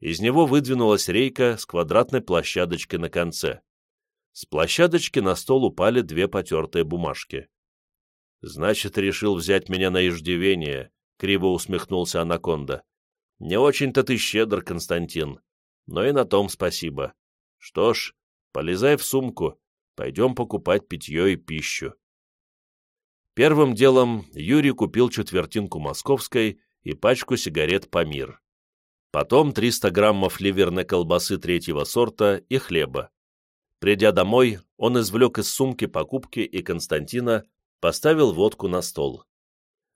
Из него выдвинулась рейка с квадратной площадочкой на конце. С площадочки на стол упали две потертые бумажки. «Значит, решил взять меня на иждивение», — криво усмехнулся Анаконда. «Не очень-то ты щедр, Константин, но и на том спасибо. Что ж, полезай в сумку, пойдем покупать питье и пищу». Первым делом Юрий купил четвертинку московской и пачку сигарет «Памир». Потом 300 граммов ливерной колбасы третьего сорта и хлеба. Придя домой, он извлек из сумки покупки и Константина поставил водку на стол.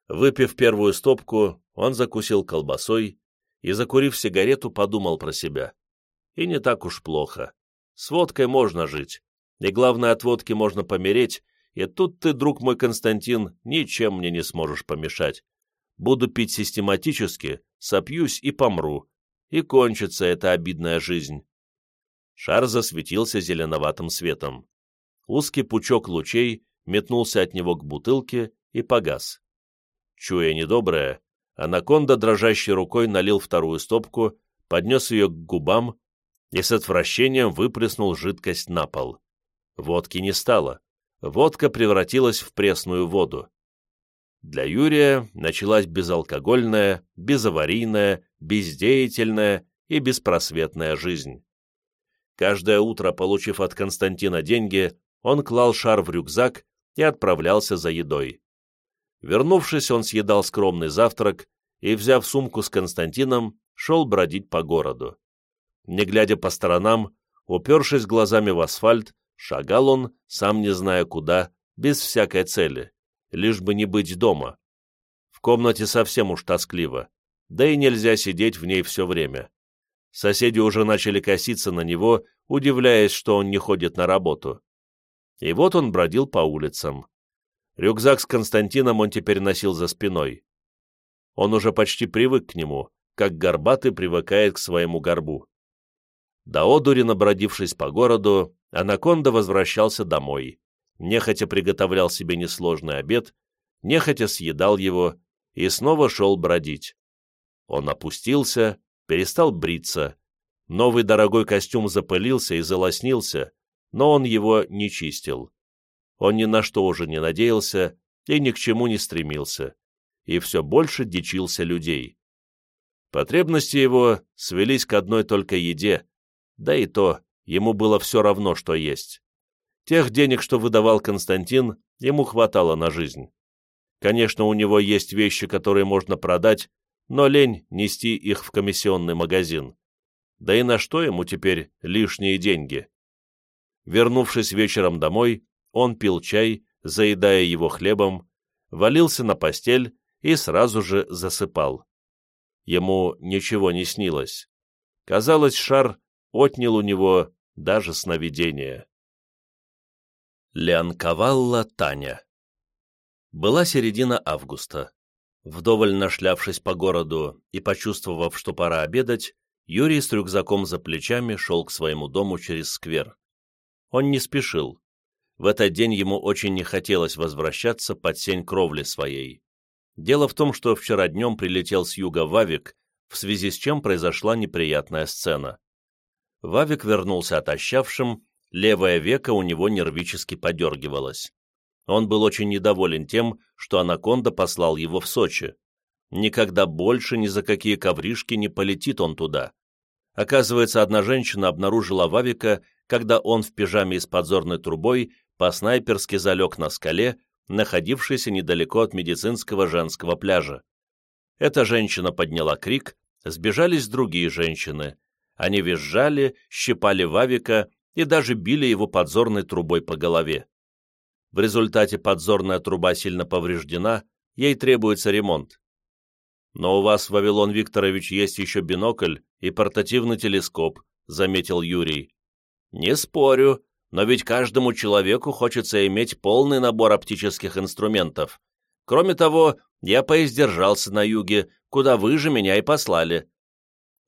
Выпив первую стопку, он закусил колбасой и, закурив сигарету, подумал про себя. И не так уж плохо. С водкой можно жить, и главное, от водки можно помереть, и тут ты, друг мой Константин, ничем мне не сможешь помешать. Буду пить систематически, сопьюсь и помру. И кончится эта обидная жизнь. Шар засветился зеленоватым светом. Узкий пучок лучей метнулся от него к бутылке и погас. Чуя недоброе, анаконда дрожащей рукой налил вторую стопку, поднес ее к губам и с отвращением выплеснул жидкость на пол. Водки не стало водка превратилась в пресную воду. Для Юрия началась безалкогольная, безаварийная, бездеятельная и беспросветная жизнь. Каждое утро, получив от Константина деньги, он клал шар в рюкзак и отправлялся за едой. Вернувшись, он съедал скромный завтрак и, взяв сумку с Константином, шел бродить по городу. Не глядя по сторонам, упершись глазами в асфальт, Шагал он, сам не зная куда, без всякой цели, лишь бы не быть дома. В комнате совсем уж тоскливо, да и нельзя сидеть в ней все время. Соседи уже начали коситься на него, удивляясь, что он не ходит на работу. И вот он бродил по улицам. Рюкзак с Константином он теперь носил за спиной. Он уже почти привык к нему, как горбатый привыкает к своему горбу. До одури, набродившись по городу, Анаконда возвращался домой, нехотя приготовлял себе несложный обед, нехотя съедал его и снова шел бродить. Он опустился, перестал бриться. Новый дорогой костюм запылился и залоснился, но он его не чистил. Он ни на что уже не надеялся и ни к чему не стремился, и все больше дичился людей. Потребности его свелись к одной только еде, да и то ему было все равно, что есть. Тех денег, что выдавал Константин, ему хватало на жизнь. Конечно, у него есть вещи, которые можно продать, но лень нести их в комиссионный магазин. Да и на что ему теперь лишние деньги? Вернувшись вечером домой, он пил чай, заедая его хлебом, валился на постель и сразу же засыпал. Ему ничего не снилось. Казалось, шар отнял у него даже сновидение. Леонковалла Таня Была середина августа. Вдоволь нашлявшись по городу и почувствовав, что пора обедать, Юрий с рюкзаком за плечами шел к своему дому через сквер. Он не спешил. В этот день ему очень не хотелось возвращаться под сень кровли своей. Дело в том, что вчера днем прилетел с юга Вавик, в связи с чем произошла неприятная сцена. Вавик вернулся отощавшим, левое веко у него нервически подергивалось. Он был очень недоволен тем, что Анаконда послал его в Сочи. Никогда больше ни за какие ковришки не полетит он туда. Оказывается, одна женщина обнаружила Вавика, когда он в пижаме с подзорной трубой по-снайперски залег на скале, находившейся недалеко от медицинского женского пляжа. Эта женщина подняла крик, сбежались другие женщины, они визжали, щипали Вавика и даже били его подзорной трубой по голове. В результате подзорная труба сильно повреждена, ей требуется ремонт. «Но у вас, Вавилон Викторович, есть еще бинокль и портативный телескоп», — заметил Юрий. «Не спорю, но ведь каждому человеку хочется иметь полный набор оптических инструментов. Кроме того, я поиздержался на юге, куда вы же меня и послали.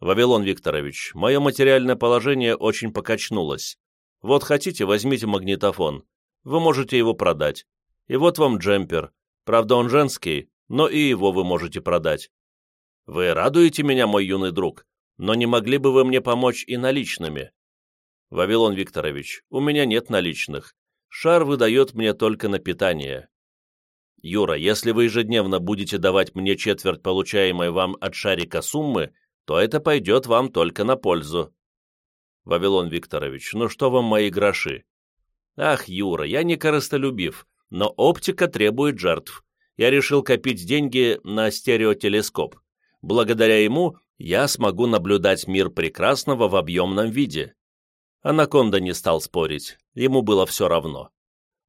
Вавилон Викторович, мое материальное положение очень покачнулось. Вот хотите, возьмите магнитофон. Вы можете его продать. И вот вам джемпер. Правда, он женский, но и его вы можете продать. Вы радуете меня, мой юный друг, но не могли бы вы мне помочь и наличными? Вавилон Викторович, у меня нет наличных. Шар выдает мне только на питание. Юра, если вы ежедневно будете давать мне четверть получаемой вам от шарика суммы, то это пойдет вам только на пользу. Вавилон Викторович, ну что вам мои гроши? Ах, Юра, я не корыстолюбив, но оптика требует жертв. Я решил копить деньги на стереотелескоп. Благодаря ему я смогу наблюдать мир прекрасного в объемном виде. Анаконда не стал спорить, ему было все равно.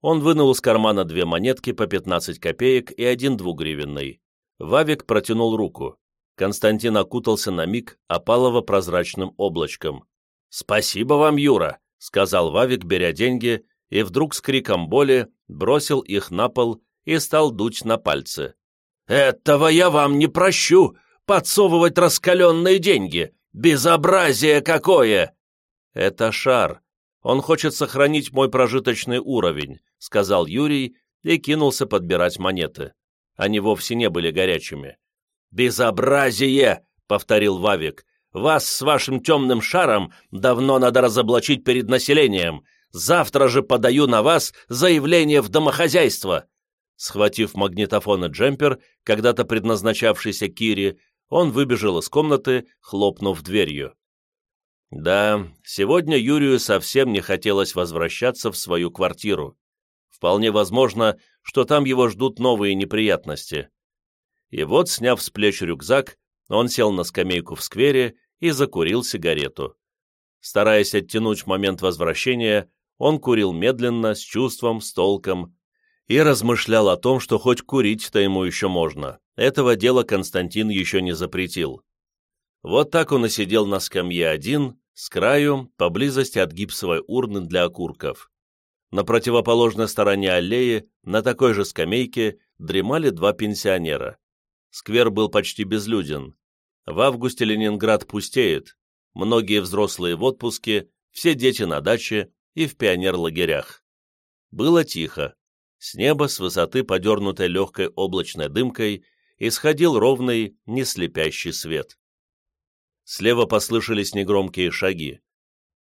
Он вынул из кармана две монетки по 15 копеек и один двугривенный. Вавик протянул руку. Константин окутался на миг опалово-прозрачным облачком. «Спасибо вам, Юра!» — сказал Вавик, беря деньги, и вдруг с криком боли бросил их на пол и стал дуть на пальцы. «Этого я вам не прощу! Подсовывать раскаленные деньги! Безобразие какое!» «Это шар. Он хочет сохранить мой прожиточный уровень», — сказал Юрий и кинулся подбирать монеты. Они вовсе не были горячими. «Безобразие!» — повторил Вавик. «Вас с вашим темным шаром давно надо разоблачить перед населением. Завтра же подаю на вас заявление в домохозяйство». Схватив магнитофон и джемпер, когда-то предназначавшийся Кире, он выбежал из комнаты, хлопнув дверью. Да, сегодня Юрию совсем не хотелось возвращаться в свою квартиру. Вполне возможно, что там его ждут новые неприятности. И вот, сняв с плеч рюкзак, он сел на скамейку в сквере и закурил сигарету. Стараясь оттянуть момент возвращения, он курил медленно, с чувством, с толком, и размышлял о том, что хоть курить-то ему еще можно. Этого дела Константин еще не запретил. Вот так он и сидел на скамье один, с краю, поблизости от гипсовой урны для окурков. На противоположной стороне аллеи, на такой же скамейке, дремали два пенсионера. Сквер был почти безлюден. В августе Ленинград пустеет. Многие взрослые в отпуске, все дети на даче и в пионерлагерях. Было тихо. С неба, с высоты, подернутой легкой облачной дымкой, исходил ровный, не слепящий свет. Слева послышались негромкие шаги.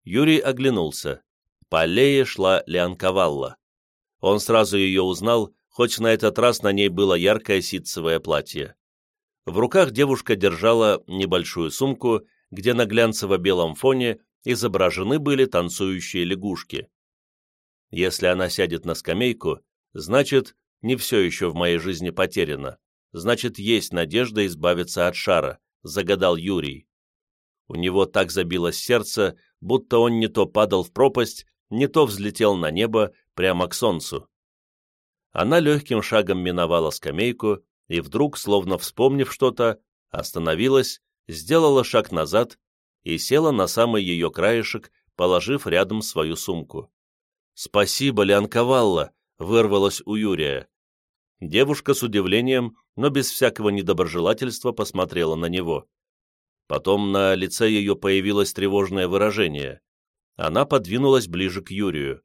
Юрий оглянулся. По аллее шла Леонковалла. Он сразу ее узнал, хоть на этот раз на ней было яркое ситцевое платье. В руках девушка держала небольшую сумку, где на глянцево-белом фоне изображены были танцующие лягушки. Если она сядет на скамейку, значит, не все еще в моей жизни потеряно. Значит, есть надежда избавиться от шара, загадал Юрий. У него так забилось сердце, будто он не то падал в пропасть, не то взлетел на небо прямо к солнцу. Она легким шагом миновала скамейку и вдруг, словно вспомнив что-то, остановилась, сделала шаг назад и села на самый ее краешек, положив рядом свою сумку. «Спасибо, Леонковалла!» — вырвалась у Юрия. Девушка с удивлением, но без всякого недоброжелательства посмотрела на него. Потом на лице ее появилось тревожное выражение. Она подвинулась ближе к Юрию.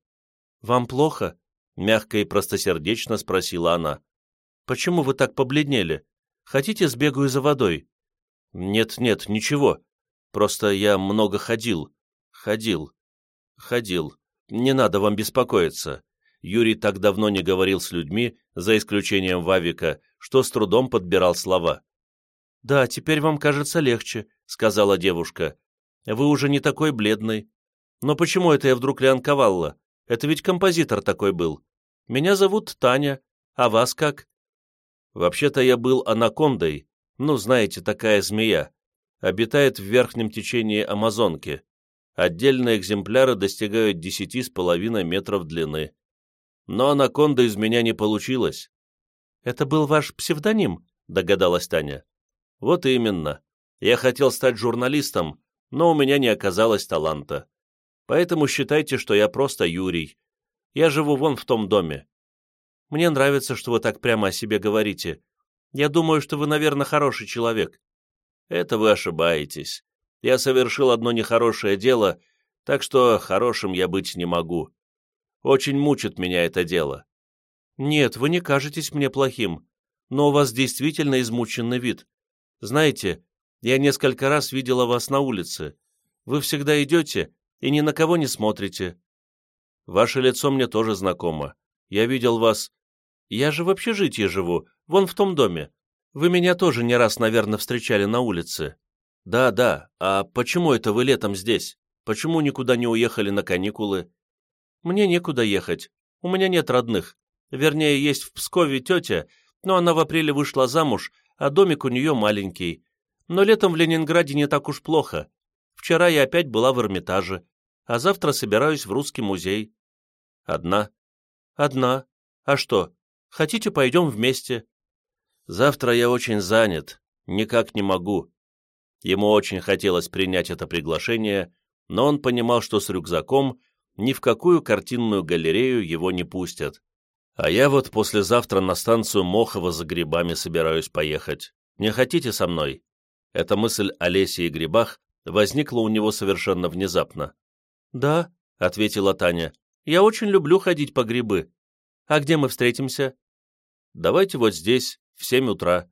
«Вам плохо?» — мягко и простосердечно спросила она. Почему вы так побледнели? Хотите, сбегаю за водой?» «Нет-нет, ничего. Просто я много ходил. Ходил. Ходил. Не надо вам беспокоиться». Юрий так давно не говорил с людьми, за исключением Вавика, что с трудом подбирал слова. «Да, теперь вам кажется легче», — сказала девушка. «Вы уже не такой бледный. Но почему это я вдруг Леонковалла? Это ведь композитор такой был. Меня зовут Таня. А вас как?» Вообще-то я был анакондой, ну, знаете, такая змея. Обитает в верхнем течении Амазонки. Отдельные экземпляры достигают десяти с половиной метров длины. Но анаконда из меня не получилось. «Это был ваш псевдоним?» — догадалась Таня. Вот именно. Я хотел стать журналистом, но у меня не оказалось таланта. Поэтому считайте, что я просто Юрий. Я живу вон в том доме. Мне нравится, что вы так прямо о себе говорите. Я думаю, что вы, наверное, хороший человек. Это вы ошибаетесь. Я совершил одно нехорошее дело, так что хорошим я быть не могу. Очень мучит меня это дело. Нет, вы не кажетесь мне плохим, но у вас действительно измученный вид. Знаете, я несколько раз видела вас на улице. Вы всегда идете и ни на кого не смотрите. Ваше лицо мне тоже знакомо. Я видел вас... Я же в общежитии живу, вон в том доме. Вы меня тоже не раз, наверное, встречали на улице. Да, да. А почему это вы летом здесь? Почему никуда не уехали на каникулы? Мне некуда ехать. У меня нет родных. Вернее, есть в Пскове тетя, но она в апреле вышла замуж, а домик у нее маленький. Но летом в Ленинграде не так уж плохо. Вчера я опять была в Эрмитаже, а завтра собираюсь в Русский музей. Одна? Одна. А что, хотите, пойдем вместе? Завтра я очень занят, никак не могу. Ему очень хотелось принять это приглашение, но он понимал, что с рюкзаком ни в какую картинную галерею его не пустят. А я вот послезавтра на станцию Мохова за грибами собираюсь поехать. Не хотите со мной?» Эта мысль о лесе и грибах возникла у него совершенно внезапно. «Да», — ответила Таня, — «я очень люблю ходить по грибы. А где мы встретимся?» «Давайте вот здесь, в семь утра».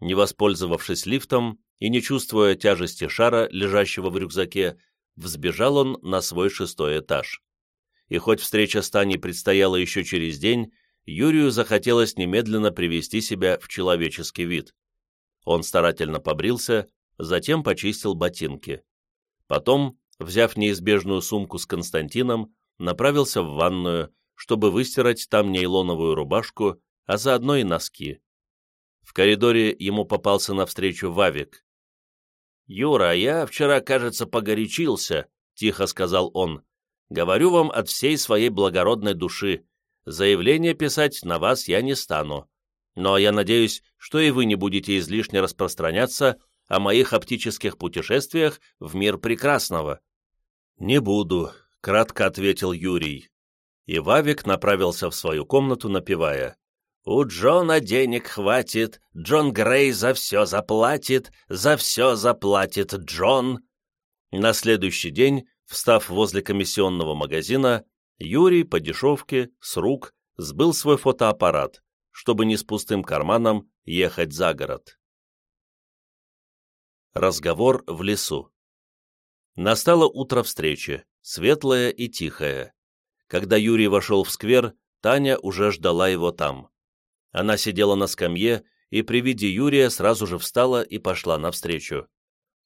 Не воспользовавшись лифтом и не чувствуя тяжести шара, лежащего в рюкзаке, взбежал он на свой шестой этаж и хоть встреча с Таней предстояла еще через день, Юрию захотелось немедленно привести себя в человеческий вид. Он старательно побрился, затем почистил ботинки. Потом, взяв неизбежную сумку с Константином, направился в ванную, чтобы выстирать там нейлоновую рубашку, а заодно и носки. В коридоре ему попался навстречу Вавик. «Юра, я вчера, кажется, погорячился», — тихо сказал он. Говорю вам от всей своей благородной души. Заявление писать на вас я не стану. Но я надеюсь, что и вы не будете излишне распространяться о моих оптических путешествиях в мир прекрасного». «Не буду», — кратко ответил Юрий. И Вавик направился в свою комнату, напевая. «У Джона денег хватит, Джон Грей за все заплатит, за все заплатит Джон». На следующий день Встав возле комиссионного магазина, Юрий по дешевке, с рук, сбыл свой фотоаппарат, чтобы не с пустым карманом ехать за город. Разговор в лесу. Настало утро встречи, светлое и тихое. Когда Юрий вошел в сквер, Таня уже ждала его там. Она сидела на скамье и при виде Юрия сразу же встала и пошла навстречу.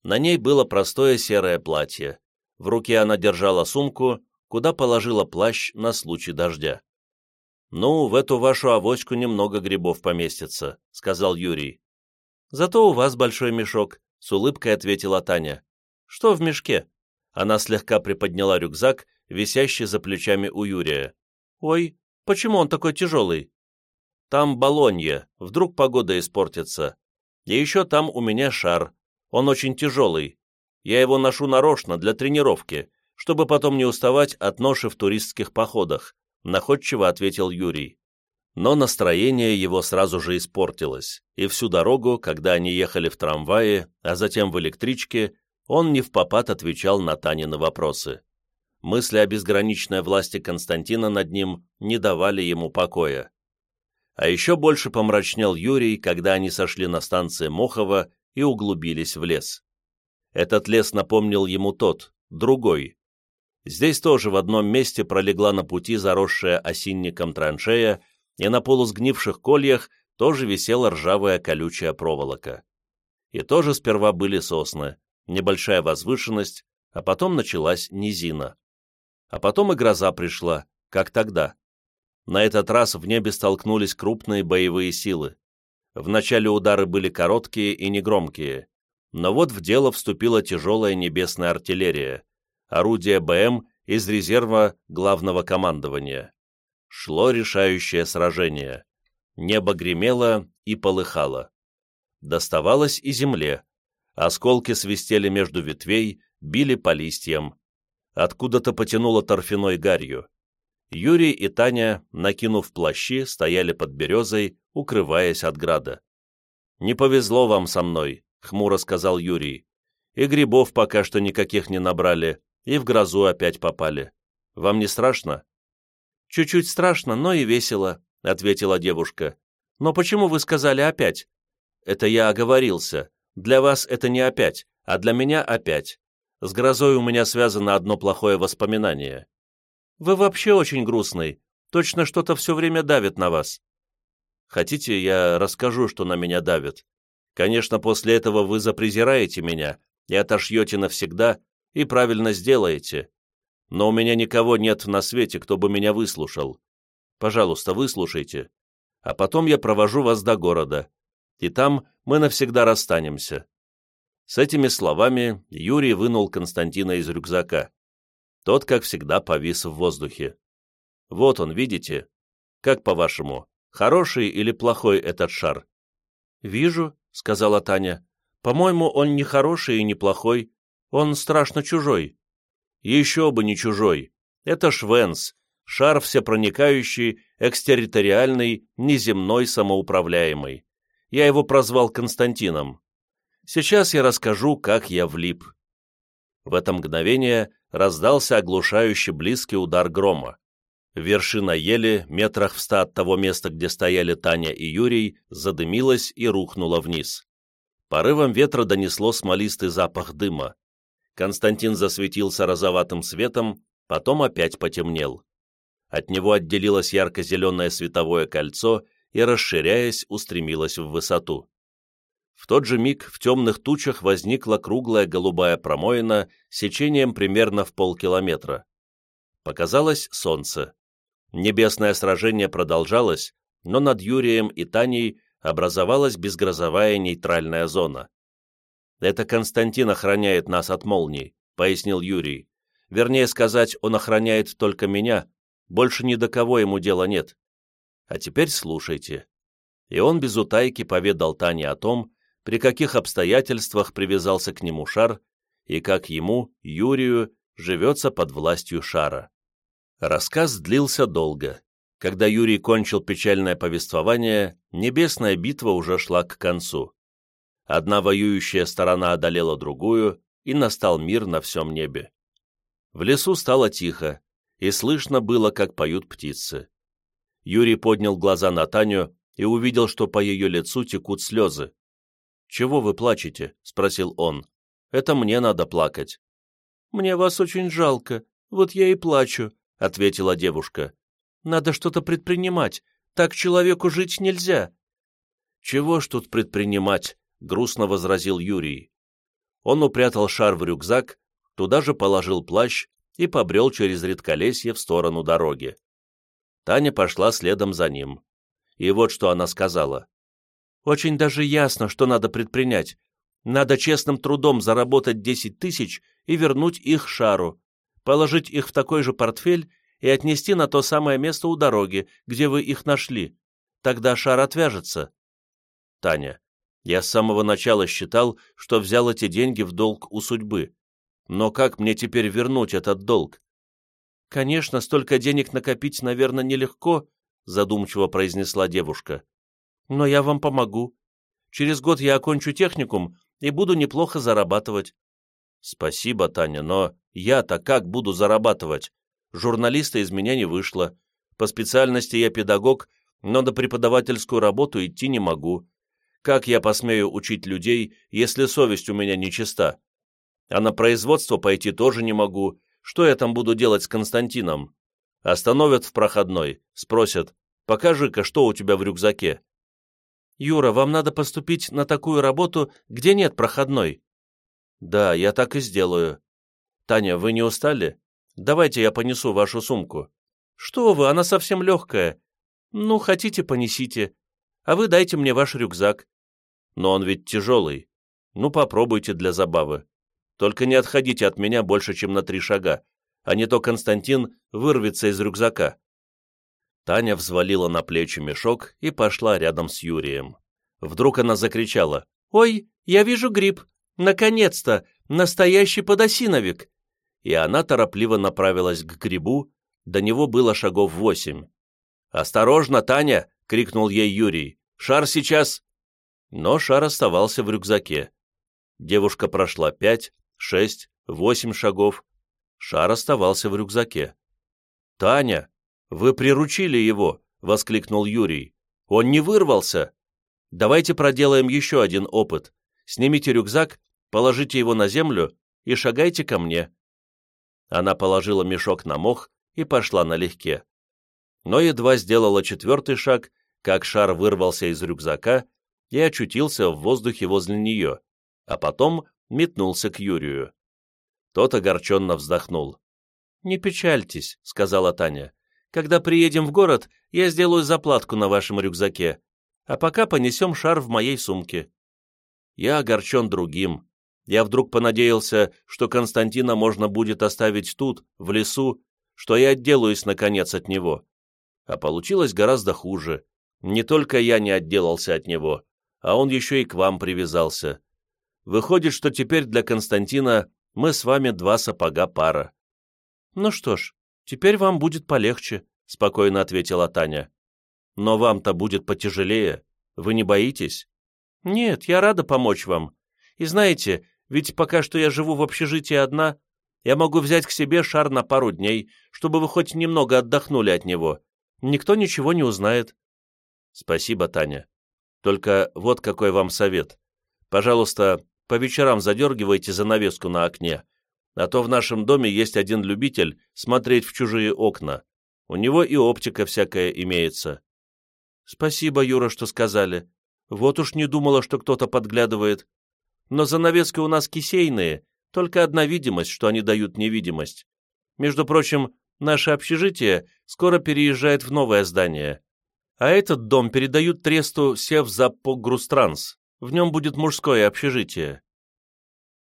На ней было простое серое платье, в руке она держала сумку, куда положила плащ на случай дождя. «Ну, в эту вашу авоську немного грибов поместится», — сказал Юрий. «Зато у вас большой мешок», — с улыбкой ответила Таня. «Что в мешке?» Она слегка приподняла рюкзак, висящий за плечами у Юрия. «Ой, почему он такой тяжелый?» «Там балонья, вдруг погода испортится. И еще там у меня шар, он очень тяжелый, я его ношу нарочно, для тренировки, чтобы потом не уставать от ноши в туристских походах», находчиво ответил Юрий. Но настроение его сразу же испортилось, и всю дорогу, когда они ехали в трамвае, а затем в электричке, он не в попад отвечал на Танины вопросы. Мысли о безграничной власти Константина над ним не давали ему покоя. А еще больше помрачнел Юрий, когда они сошли на станции Мохова и углубились в лес. Этот лес напомнил ему тот, другой. Здесь тоже в одном месте пролегла на пути заросшая осинником траншея, и на полусгнивших кольях тоже висела ржавая колючая проволока. И тоже сперва были сосны, небольшая возвышенность, а потом началась низина. А потом и гроза пришла, как тогда. На этот раз в небе столкнулись крупные боевые силы. Вначале удары были короткие и негромкие, но вот в дело вступила тяжелая небесная артиллерия, орудие БМ из резерва главного командования. Шло решающее сражение. Небо гремело и полыхало. доставалось и земле. Осколки свистели между ветвей, били по листьям. Откуда-то потянуло торфяной гарью. Юрий и Таня, накинув плащи, стояли под березой, укрываясь от града. «Не повезло вам со мной», — хмуро сказал Юрий. «И грибов пока что никаких не набрали, и в грозу опять попали. Вам не страшно?» «Чуть-чуть страшно, но и весело», — ответила девушка. «Но почему вы сказали опять?» «Это я оговорился. Для вас это не опять, а для меня опять. С грозой у меня связано одно плохое воспоминание. Вы вообще очень грустный. Точно что-то все время давит на вас. Хотите, я расскажу, что на меня давит? Конечно, после этого вы запрезираете меня и отошьете навсегда, и правильно сделаете. Но у меня никого нет на свете, кто бы меня выслушал. Пожалуйста, выслушайте. А потом я провожу вас до города. И там мы навсегда расстанемся». С этими словами Юрий вынул Константина из рюкзака. Тот, как всегда, повис в воздухе. «Вот он, видите? Как по-вашему, хороший или плохой этот шар?» «Вижу», — сказала Таня. «По-моему, он не хороший и не плохой. Он страшно чужой». «Еще бы не чужой. Это Швенс, шар всепроникающий, экстерриториальный, неземной, самоуправляемый. Я его прозвал Константином. Сейчас я расскажу, как я влип». В это мгновение раздался оглушающий близкий удар грома. Вершина ели, метрах в ста от того места, где стояли Таня и Юрий, задымилась и рухнула вниз. Порывом ветра донесло смолистый запах дыма. Константин засветился розоватым светом, потом опять потемнел. От него отделилось ярко-зеленое световое кольцо и, расширяясь, устремилось в высоту. В тот же миг в темных тучах возникла круглая голубая промоина сечением примерно в полкилометра. Показалось солнце. Небесное сражение продолжалось, но над Юрием и Таней образовалась безгрозовая нейтральная зона. «Это Константин охраняет нас от молний», — пояснил Юрий. «Вернее сказать, он охраняет только меня, больше ни до кого ему дела нет. А теперь слушайте». И он без утайки поведал Тане о том, при каких обстоятельствах привязался к нему шар и как ему, Юрию, живется под властью шара. Рассказ длился долго. Когда Юрий кончил печальное повествование, небесная битва уже шла к концу. Одна воюющая сторона одолела другую, и настал мир на всем небе. В лесу стало тихо, и слышно было, как поют птицы. Юрий поднял глаза на Таню и увидел, что по ее лицу текут слезы. «Чего вы плачете?» — спросил он. «Это мне надо плакать». «Мне вас очень жалко, вот я и плачу», — ответила девушка. «Надо что-то предпринимать, так человеку жить нельзя». «Чего ж тут предпринимать?» — грустно возразил Юрий. Он упрятал шар в рюкзак, туда же положил плащ и побрел через редколесье в сторону дороги. Таня пошла следом за ним. И вот что она сказала. Очень даже ясно, что надо предпринять. Надо честным трудом заработать 10 тысяч и вернуть их шару, положить их в такой же портфель и отнести на то самое место у дороги, где вы их нашли. Тогда шар отвяжется. Таня, я с самого начала считал, что взял эти деньги в долг у судьбы. Но как мне теперь вернуть этот долг? Конечно, столько денег накопить, наверное, нелегко, задумчиво произнесла девушка но я вам помогу. Через год я окончу техникум и буду неплохо зарабатывать». «Спасибо, Таня, но я-то как буду зарабатывать? Журналиста из меня не вышло. По специальности я педагог, но на преподавательскую работу идти не могу. Как я посмею учить людей, если совесть у меня нечиста? А на производство пойти тоже не могу. Что я там буду делать с Константином? Остановят в проходной, спросят, покажи-ка, что у тебя в рюкзаке. «Юра, вам надо поступить на такую работу, где нет проходной». «Да, я так и сделаю». «Таня, вы не устали? Давайте я понесу вашу сумку». «Что вы, она совсем легкая». «Ну, хотите, понесите. А вы дайте мне ваш рюкзак». «Но он ведь тяжелый. Ну, попробуйте для забавы. Только не отходите от меня больше, чем на три шага, а не то Константин вырвется из рюкзака». Таня взвалила на плечи мешок и пошла рядом с Юрием. Вдруг она закричала. «Ой, я вижу гриб! Наконец-то! Настоящий подосиновик!» И она торопливо направилась к грибу, до него было шагов восемь. «Осторожно, Таня!» — крикнул ей Юрий. «Шар сейчас...» Но шар оставался в рюкзаке. Девушка прошла пять, шесть, восемь шагов. Шар оставался в рюкзаке. «Таня, вы приручили его!» — воскликнул Юрий. «Он не вырвался!» «Давайте проделаем еще один опыт. Снимите рюкзак, положите его на землю и шагайте ко мне». Она положила мешок на мох и пошла налегке. Но едва сделала четвертый шаг, как шар вырвался из рюкзака и очутился в воздухе возле нее, а потом метнулся к Юрию. Тот огорченно вздохнул. «Не печальтесь», — сказала Таня. «Когда приедем в город, я сделаю заплатку на вашем рюкзаке, а пока понесем шар в моей сумке». Я огорчен другим. Я вдруг понадеялся, что Константина можно будет оставить тут, в лесу, что я отделаюсь, наконец, от него. А получилось гораздо хуже. Не только я не отделался от него, а он еще и к вам привязался. Выходит, что теперь для Константина мы с вами два сапога пара. Ну что ж, теперь вам будет полегче, спокойно ответила Таня. Но вам-то будет потяжелее. Вы не боитесь? Нет, я рада помочь вам. И знаете, ведь пока что я живу в общежитии одна, я могу взять к себе шар на пару дней, чтобы вы хоть немного отдохнули от него. Никто ничего не узнает. Спасибо, Таня. Только вот какой вам совет. Пожалуйста, по вечерам задергивайте занавеску на окне, а то в нашем доме есть один любитель смотреть в чужие окна. У него и оптика всякая имеется. Спасибо, Юра, что сказали. Вот уж не думала, что кто-то подглядывает. Но занавески у нас кисейные, только одна видимость, что они дают невидимость. Между прочим, наше общежитие скоро переезжает в новое здание. А этот дом передают тресту Севзапогрустранс. В нем будет мужское общежитие.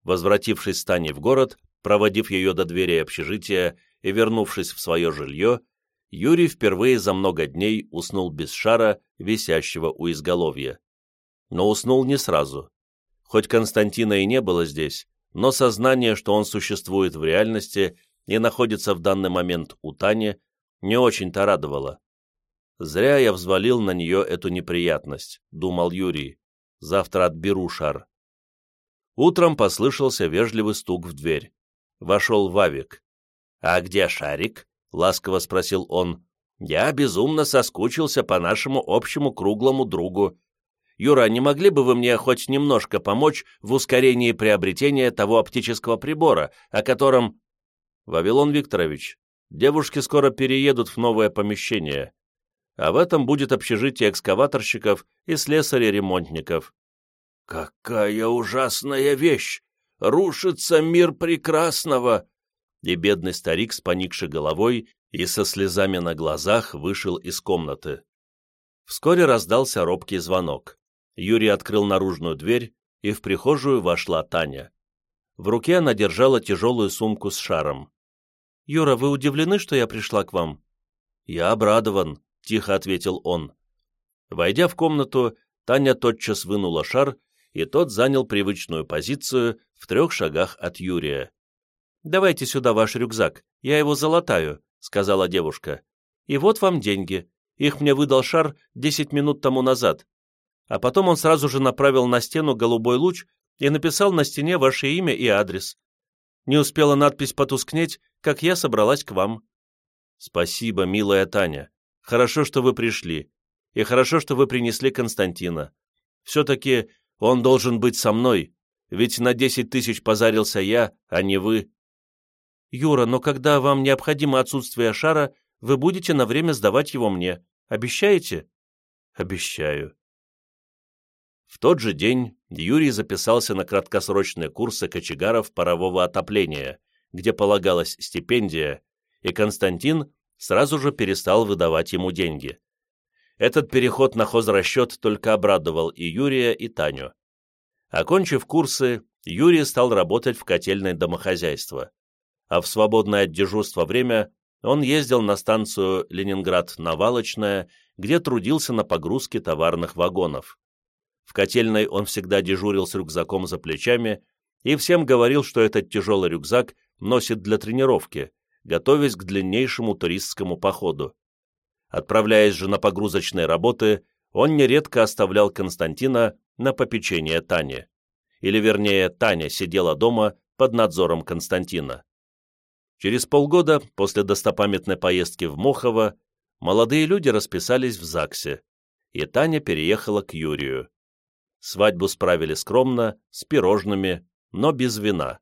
Возвратившись с Таней в город, проводив ее до двери общежития и вернувшись в свое жилье, Юрий впервые за много дней уснул без шара, висящего у изголовья. Но уснул не сразу. Хоть Константина и не было здесь, но сознание, что он существует в реальности и находится в данный момент у Тани, не очень-то радовало. «Зря я взвалил на нее эту неприятность», — думал Юрий. «Завтра отберу шар». Утром послышался вежливый стук в дверь. Вошел Вавик. «А где шарик?» — ласково спросил он. «Я безумно соскучился по нашему общему круглому другу. Юра, не могли бы вы мне хоть немножко помочь в ускорении приобретения того оптического прибора, о котором... Вавилон Викторович, девушки скоро переедут в новое помещение, а в этом будет общежитие экскаваторщиков и слесарей-ремонтников. «Какая ужасная вещь! Рушится мир прекрасного!» И бедный старик с поникшей головой и со слезами на глазах вышел из комнаты. Вскоре раздался робкий звонок. Юрий открыл наружную дверь, и в прихожую вошла Таня. В руке она держала тяжелую сумку с шаром. «Юра, вы удивлены, что я пришла к вам?» «Я обрадован», — тихо ответил он. Войдя в комнату, Таня тотчас вынула шар, и тот занял привычную позицию в трех шагах от Юрия. «Давайте сюда ваш рюкзак, я его залатаю», — сказала девушка. «И вот вам деньги. Их мне выдал шар десять минут тому назад а потом он сразу же направил на стену голубой луч и написал на стене ваше имя и адрес. Не успела надпись потускнеть, как я собралась к вам. Спасибо, милая Таня. Хорошо, что вы пришли. И хорошо, что вы принесли Константина. Все-таки он должен быть со мной, ведь на десять тысяч позарился я, а не вы. Юра, но когда вам необходимо отсутствие шара, вы будете на время сдавать его мне. Обещаете? Обещаю. В тот же день Юрий записался на краткосрочные курсы кочегаров парового отопления, где полагалась стипендия, и Константин сразу же перестал выдавать ему деньги. Этот переход на хозрасчет только обрадовал и Юрия, и Таню. Окончив курсы, Юрий стал работать в котельное домохозяйство, а в свободное от дежурства время он ездил на станцию Ленинград-Навалочная, где трудился на погрузке товарных вагонов. В котельной он всегда дежурил с рюкзаком за плечами и всем говорил, что этот тяжелый рюкзак носит для тренировки, готовясь к длиннейшему туристскому походу. Отправляясь же на погрузочные работы, он нередко оставлял Константина на попечение Тани. Или, вернее, Таня сидела дома под надзором Константина. Через полгода, после достопамятной поездки в Мохово, молодые люди расписались в ЗАГСе, и Таня переехала к Юрию. Свадьбу справили скромно, с пирожными, но без вина.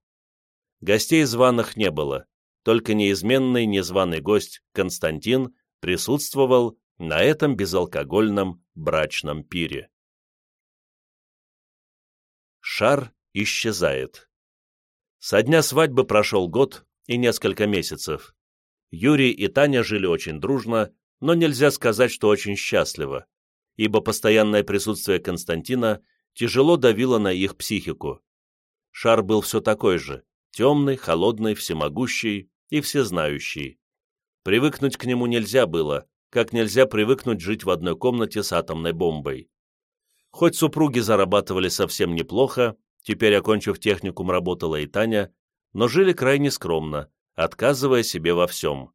Гостей званых не было, только неизменный незваный гость Константин присутствовал на этом безалкогольном брачном пире. Шар исчезает. Со дня свадьбы прошел год и несколько месяцев. Юрий и Таня жили очень дружно, но нельзя сказать, что очень счастливо, ибо постоянное присутствие Константина тяжело давило на их психику. Шар был все такой же, темный, холодный, всемогущий и всезнающий. Привыкнуть к нему нельзя было, как нельзя привыкнуть жить в одной комнате с атомной бомбой. Хоть супруги зарабатывали совсем неплохо, теперь, окончив техникум, работала и Таня, но жили крайне скромно, отказывая себе во всем.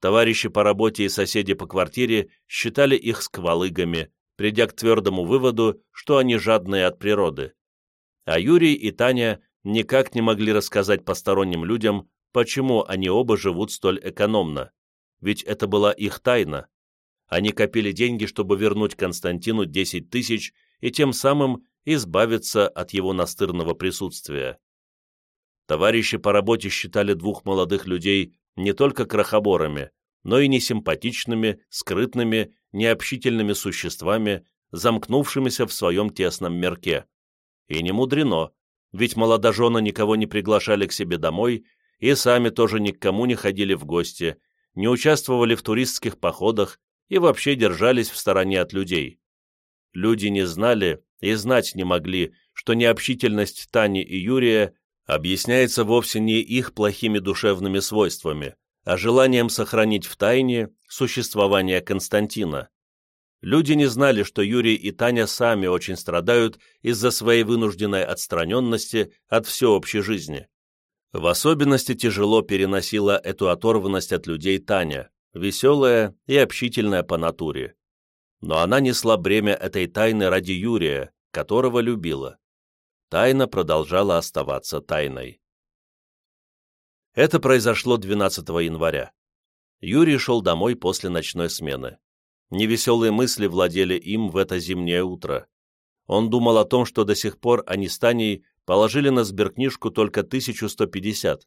Товарищи по работе и соседи по квартире считали их сквалыгами, придя к твердому выводу, что они жадные от природы. А Юрий и Таня никак не могли рассказать посторонним людям, почему они оба живут столь экономно, ведь это была их тайна. Они копили деньги, чтобы вернуть Константину 10 тысяч и тем самым избавиться от его настырного присутствия. Товарищи по работе считали двух молодых людей не только крохоборами, но и несимпатичными, скрытными, необщительными существами, замкнувшимися в своем тесном мерке. И не мудрено, ведь молодожены никого не приглашали к себе домой и сами тоже ни к кому не ходили в гости, не участвовали в туристских походах и вообще держались в стороне от людей. Люди не знали и знать не могли, что необщительность Тани и Юрия объясняется вовсе не их плохими душевными свойствами, а желанием сохранить в тайне существование Константина. Люди не знали, что Юрий и Таня сами очень страдают из-за своей вынужденной отстраненности от всеобщей жизни. В особенности тяжело переносила эту оторванность от людей Таня, веселая и общительная по натуре. Но она несла бремя этой тайны ради Юрия, которого любила тайна продолжала оставаться тайной. Это произошло 12 января. Юрий шел домой после ночной смены. Невеселые мысли владели им в это зимнее утро. Он думал о том, что до сих пор они с Таней положили на сберкнижку только 1150.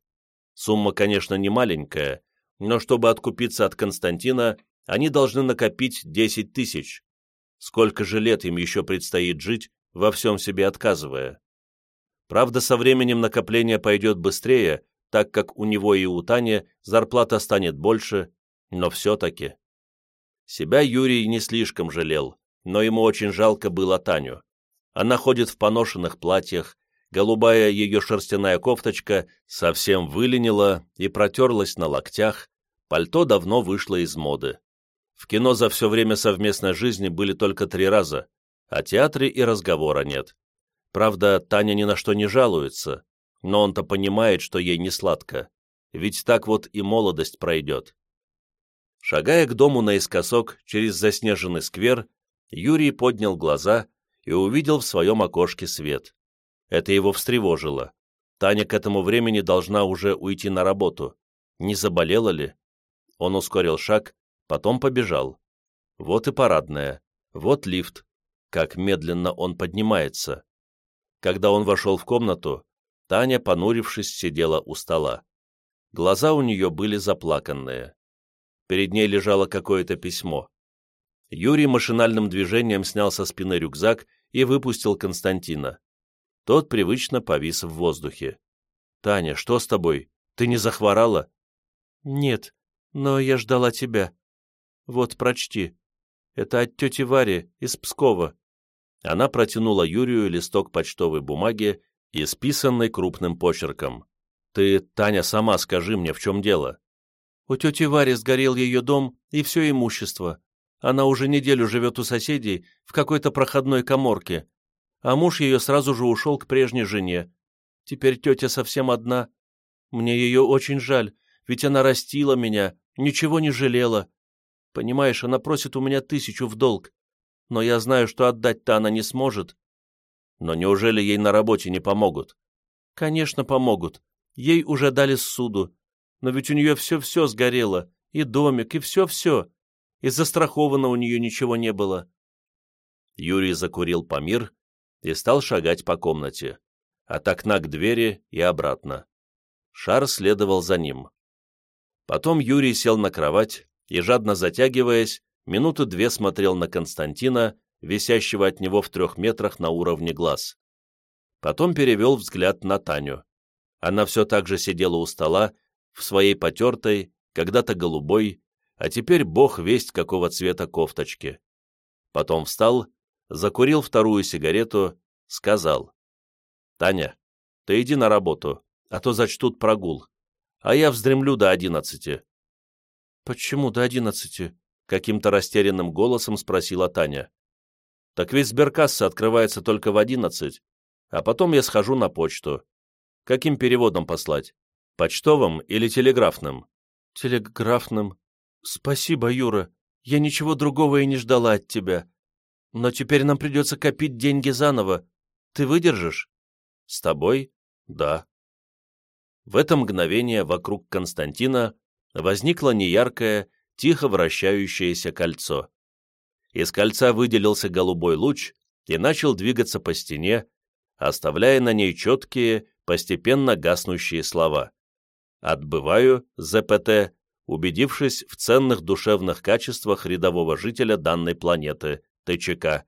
Сумма, конечно, не маленькая, но чтобы откупиться от Константина, они должны накопить 10 тысяч. Сколько же лет им еще предстоит жить, во всем себе отказывая? Правда, со временем накопление пойдет быстрее, так как у него и у Тани зарплата станет больше, но все-таки. Себя Юрий не слишком жалел, но ему очень жалко было Таню. Она ходит в поношенных платьях, голубая ее шерстяная кофточка совсем выленила и протерлась на локтях, пальто давно вышло из моды. В кино за все время совместной жизни были только три раза, а театре и разговора нет. Правда, Таня ни на что не жалуется, но он-то понимает, что ей не сладко, ведь так вот и молодость пройдет. Шагая к дому наискосок через заснеженный сквер, Юрий поднял глаза и увидел в своем окошке свет. Это его встревожило. Таня к этому времени должна уже уйти на работу. Не заболела ли? Он ускорил шаг, потом побежал. Вот и парадная, вот лифт. Как медленно он поднимается. Когда он вошел в комнату, Таня, понурившись, сидела у стола. Глаза у нее были заплаканные. Перед ней лежало какое-то письмо. Юрий машинальным движением снял со спины рюкзак и выпустил Константина. Тот привычно повис в воздухе. «Таня, что с тобой? Ты не захворала?» «Нет, но я ждала тебя. Вот, прочти. Это от тети Вари из Пскова. Она протянула Юрию листок почтовой бумаги, исписанный крупным почерком. «Ты, Таня, сама скажи мне, в чем дело?» «У тети Вари сгорел ее дом и все имущество. Она уже неделю живет у соседей в какой-то проходной коморке, а муж ее сразу же ушел к прежней жене. Теперь тетя совсем одна. Мне ее очень жаль, ведь она растила меня, ничего не жалела. Понимаешь, она просит у меня тысячу в долг, но я знаю, что отдать-то она не сможет. Но неужели ей на работе не помогут? Конечно, помогут. Ей уже дали суду. Но ведь у нее все-все сгорело, и домик, и все-все. И застраховано у нее ничего не было. Юрий закурил помир и стал шагать по комнате, от окна к двери и обратно. Шар следовал за ним. Потом Юрий сел на кровать и, жадно затягиваясь, минуты две смотрел на Константина, висящего от него в трех метрах на уровне глаз. Потом перевел взгляд на Таню. Она все так же сидела у стола, в своей потертой, когда-то голубой, а теперь бог весть какого цвета кофточки. Потом встал закурил вторую сигарету, сказал. «Таня, ты иди на работу, а то зачтут прогул, а я вздремлю до одиннадцати». «Почему до одиннадцати?» — каким-то растерянным голосом спросила Таня. «Так ведь сберкасса открывается только в одиннадцать, а потом я схожу на почту. Каким переводом послать? Почтовым или телеграфным?» «Телеграфным. Спасибо, Юра. Я ничего другого и не ждала от тебя. Но теперь нам придется копить деньги заново. Ты выдержишь? С тобой? Да. В это мгновение вокруг Константина возникло неяркое, тихо вращающееся кольцо. Из кольца выделился голубой луч и начал двигаться по стене, оставляя на ней четкие, постепенно гаснущие слова. «Отбываю, ЗПТ, убедившись в ценных душевных качествах рядового жителя данной планеты, ТЧК.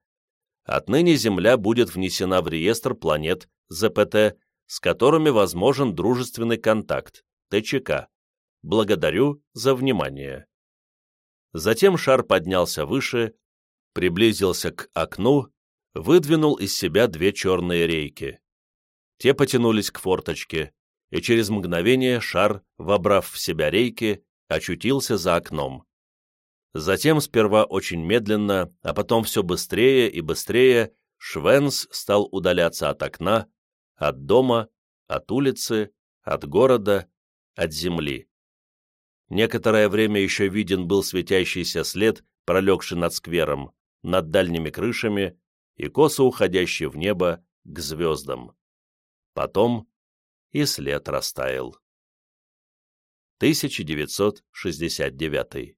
Отныне Земля будет внесена в реестр планет ЗПТ, с которыми возможен дружественный контакт ТЧК. Благодарю за внимание. Затем шар поднялся выше, приблизился к окну, выдвинул из себя две черные рейки. Те потянулись к форточке, и через мгновение шар, вобрав в себя рейки, очутился за окном. Затем сперва очень медленно, а потом все быстрее и быстрее Швенс стал удаляться от окна, от дома, от улицы, от города, от земли. Некоторое время еще виден был светящийся след, пролегший над сквером, над дальними крышами и косо уходящий в небо к звездам. Потом и след растаял. 1969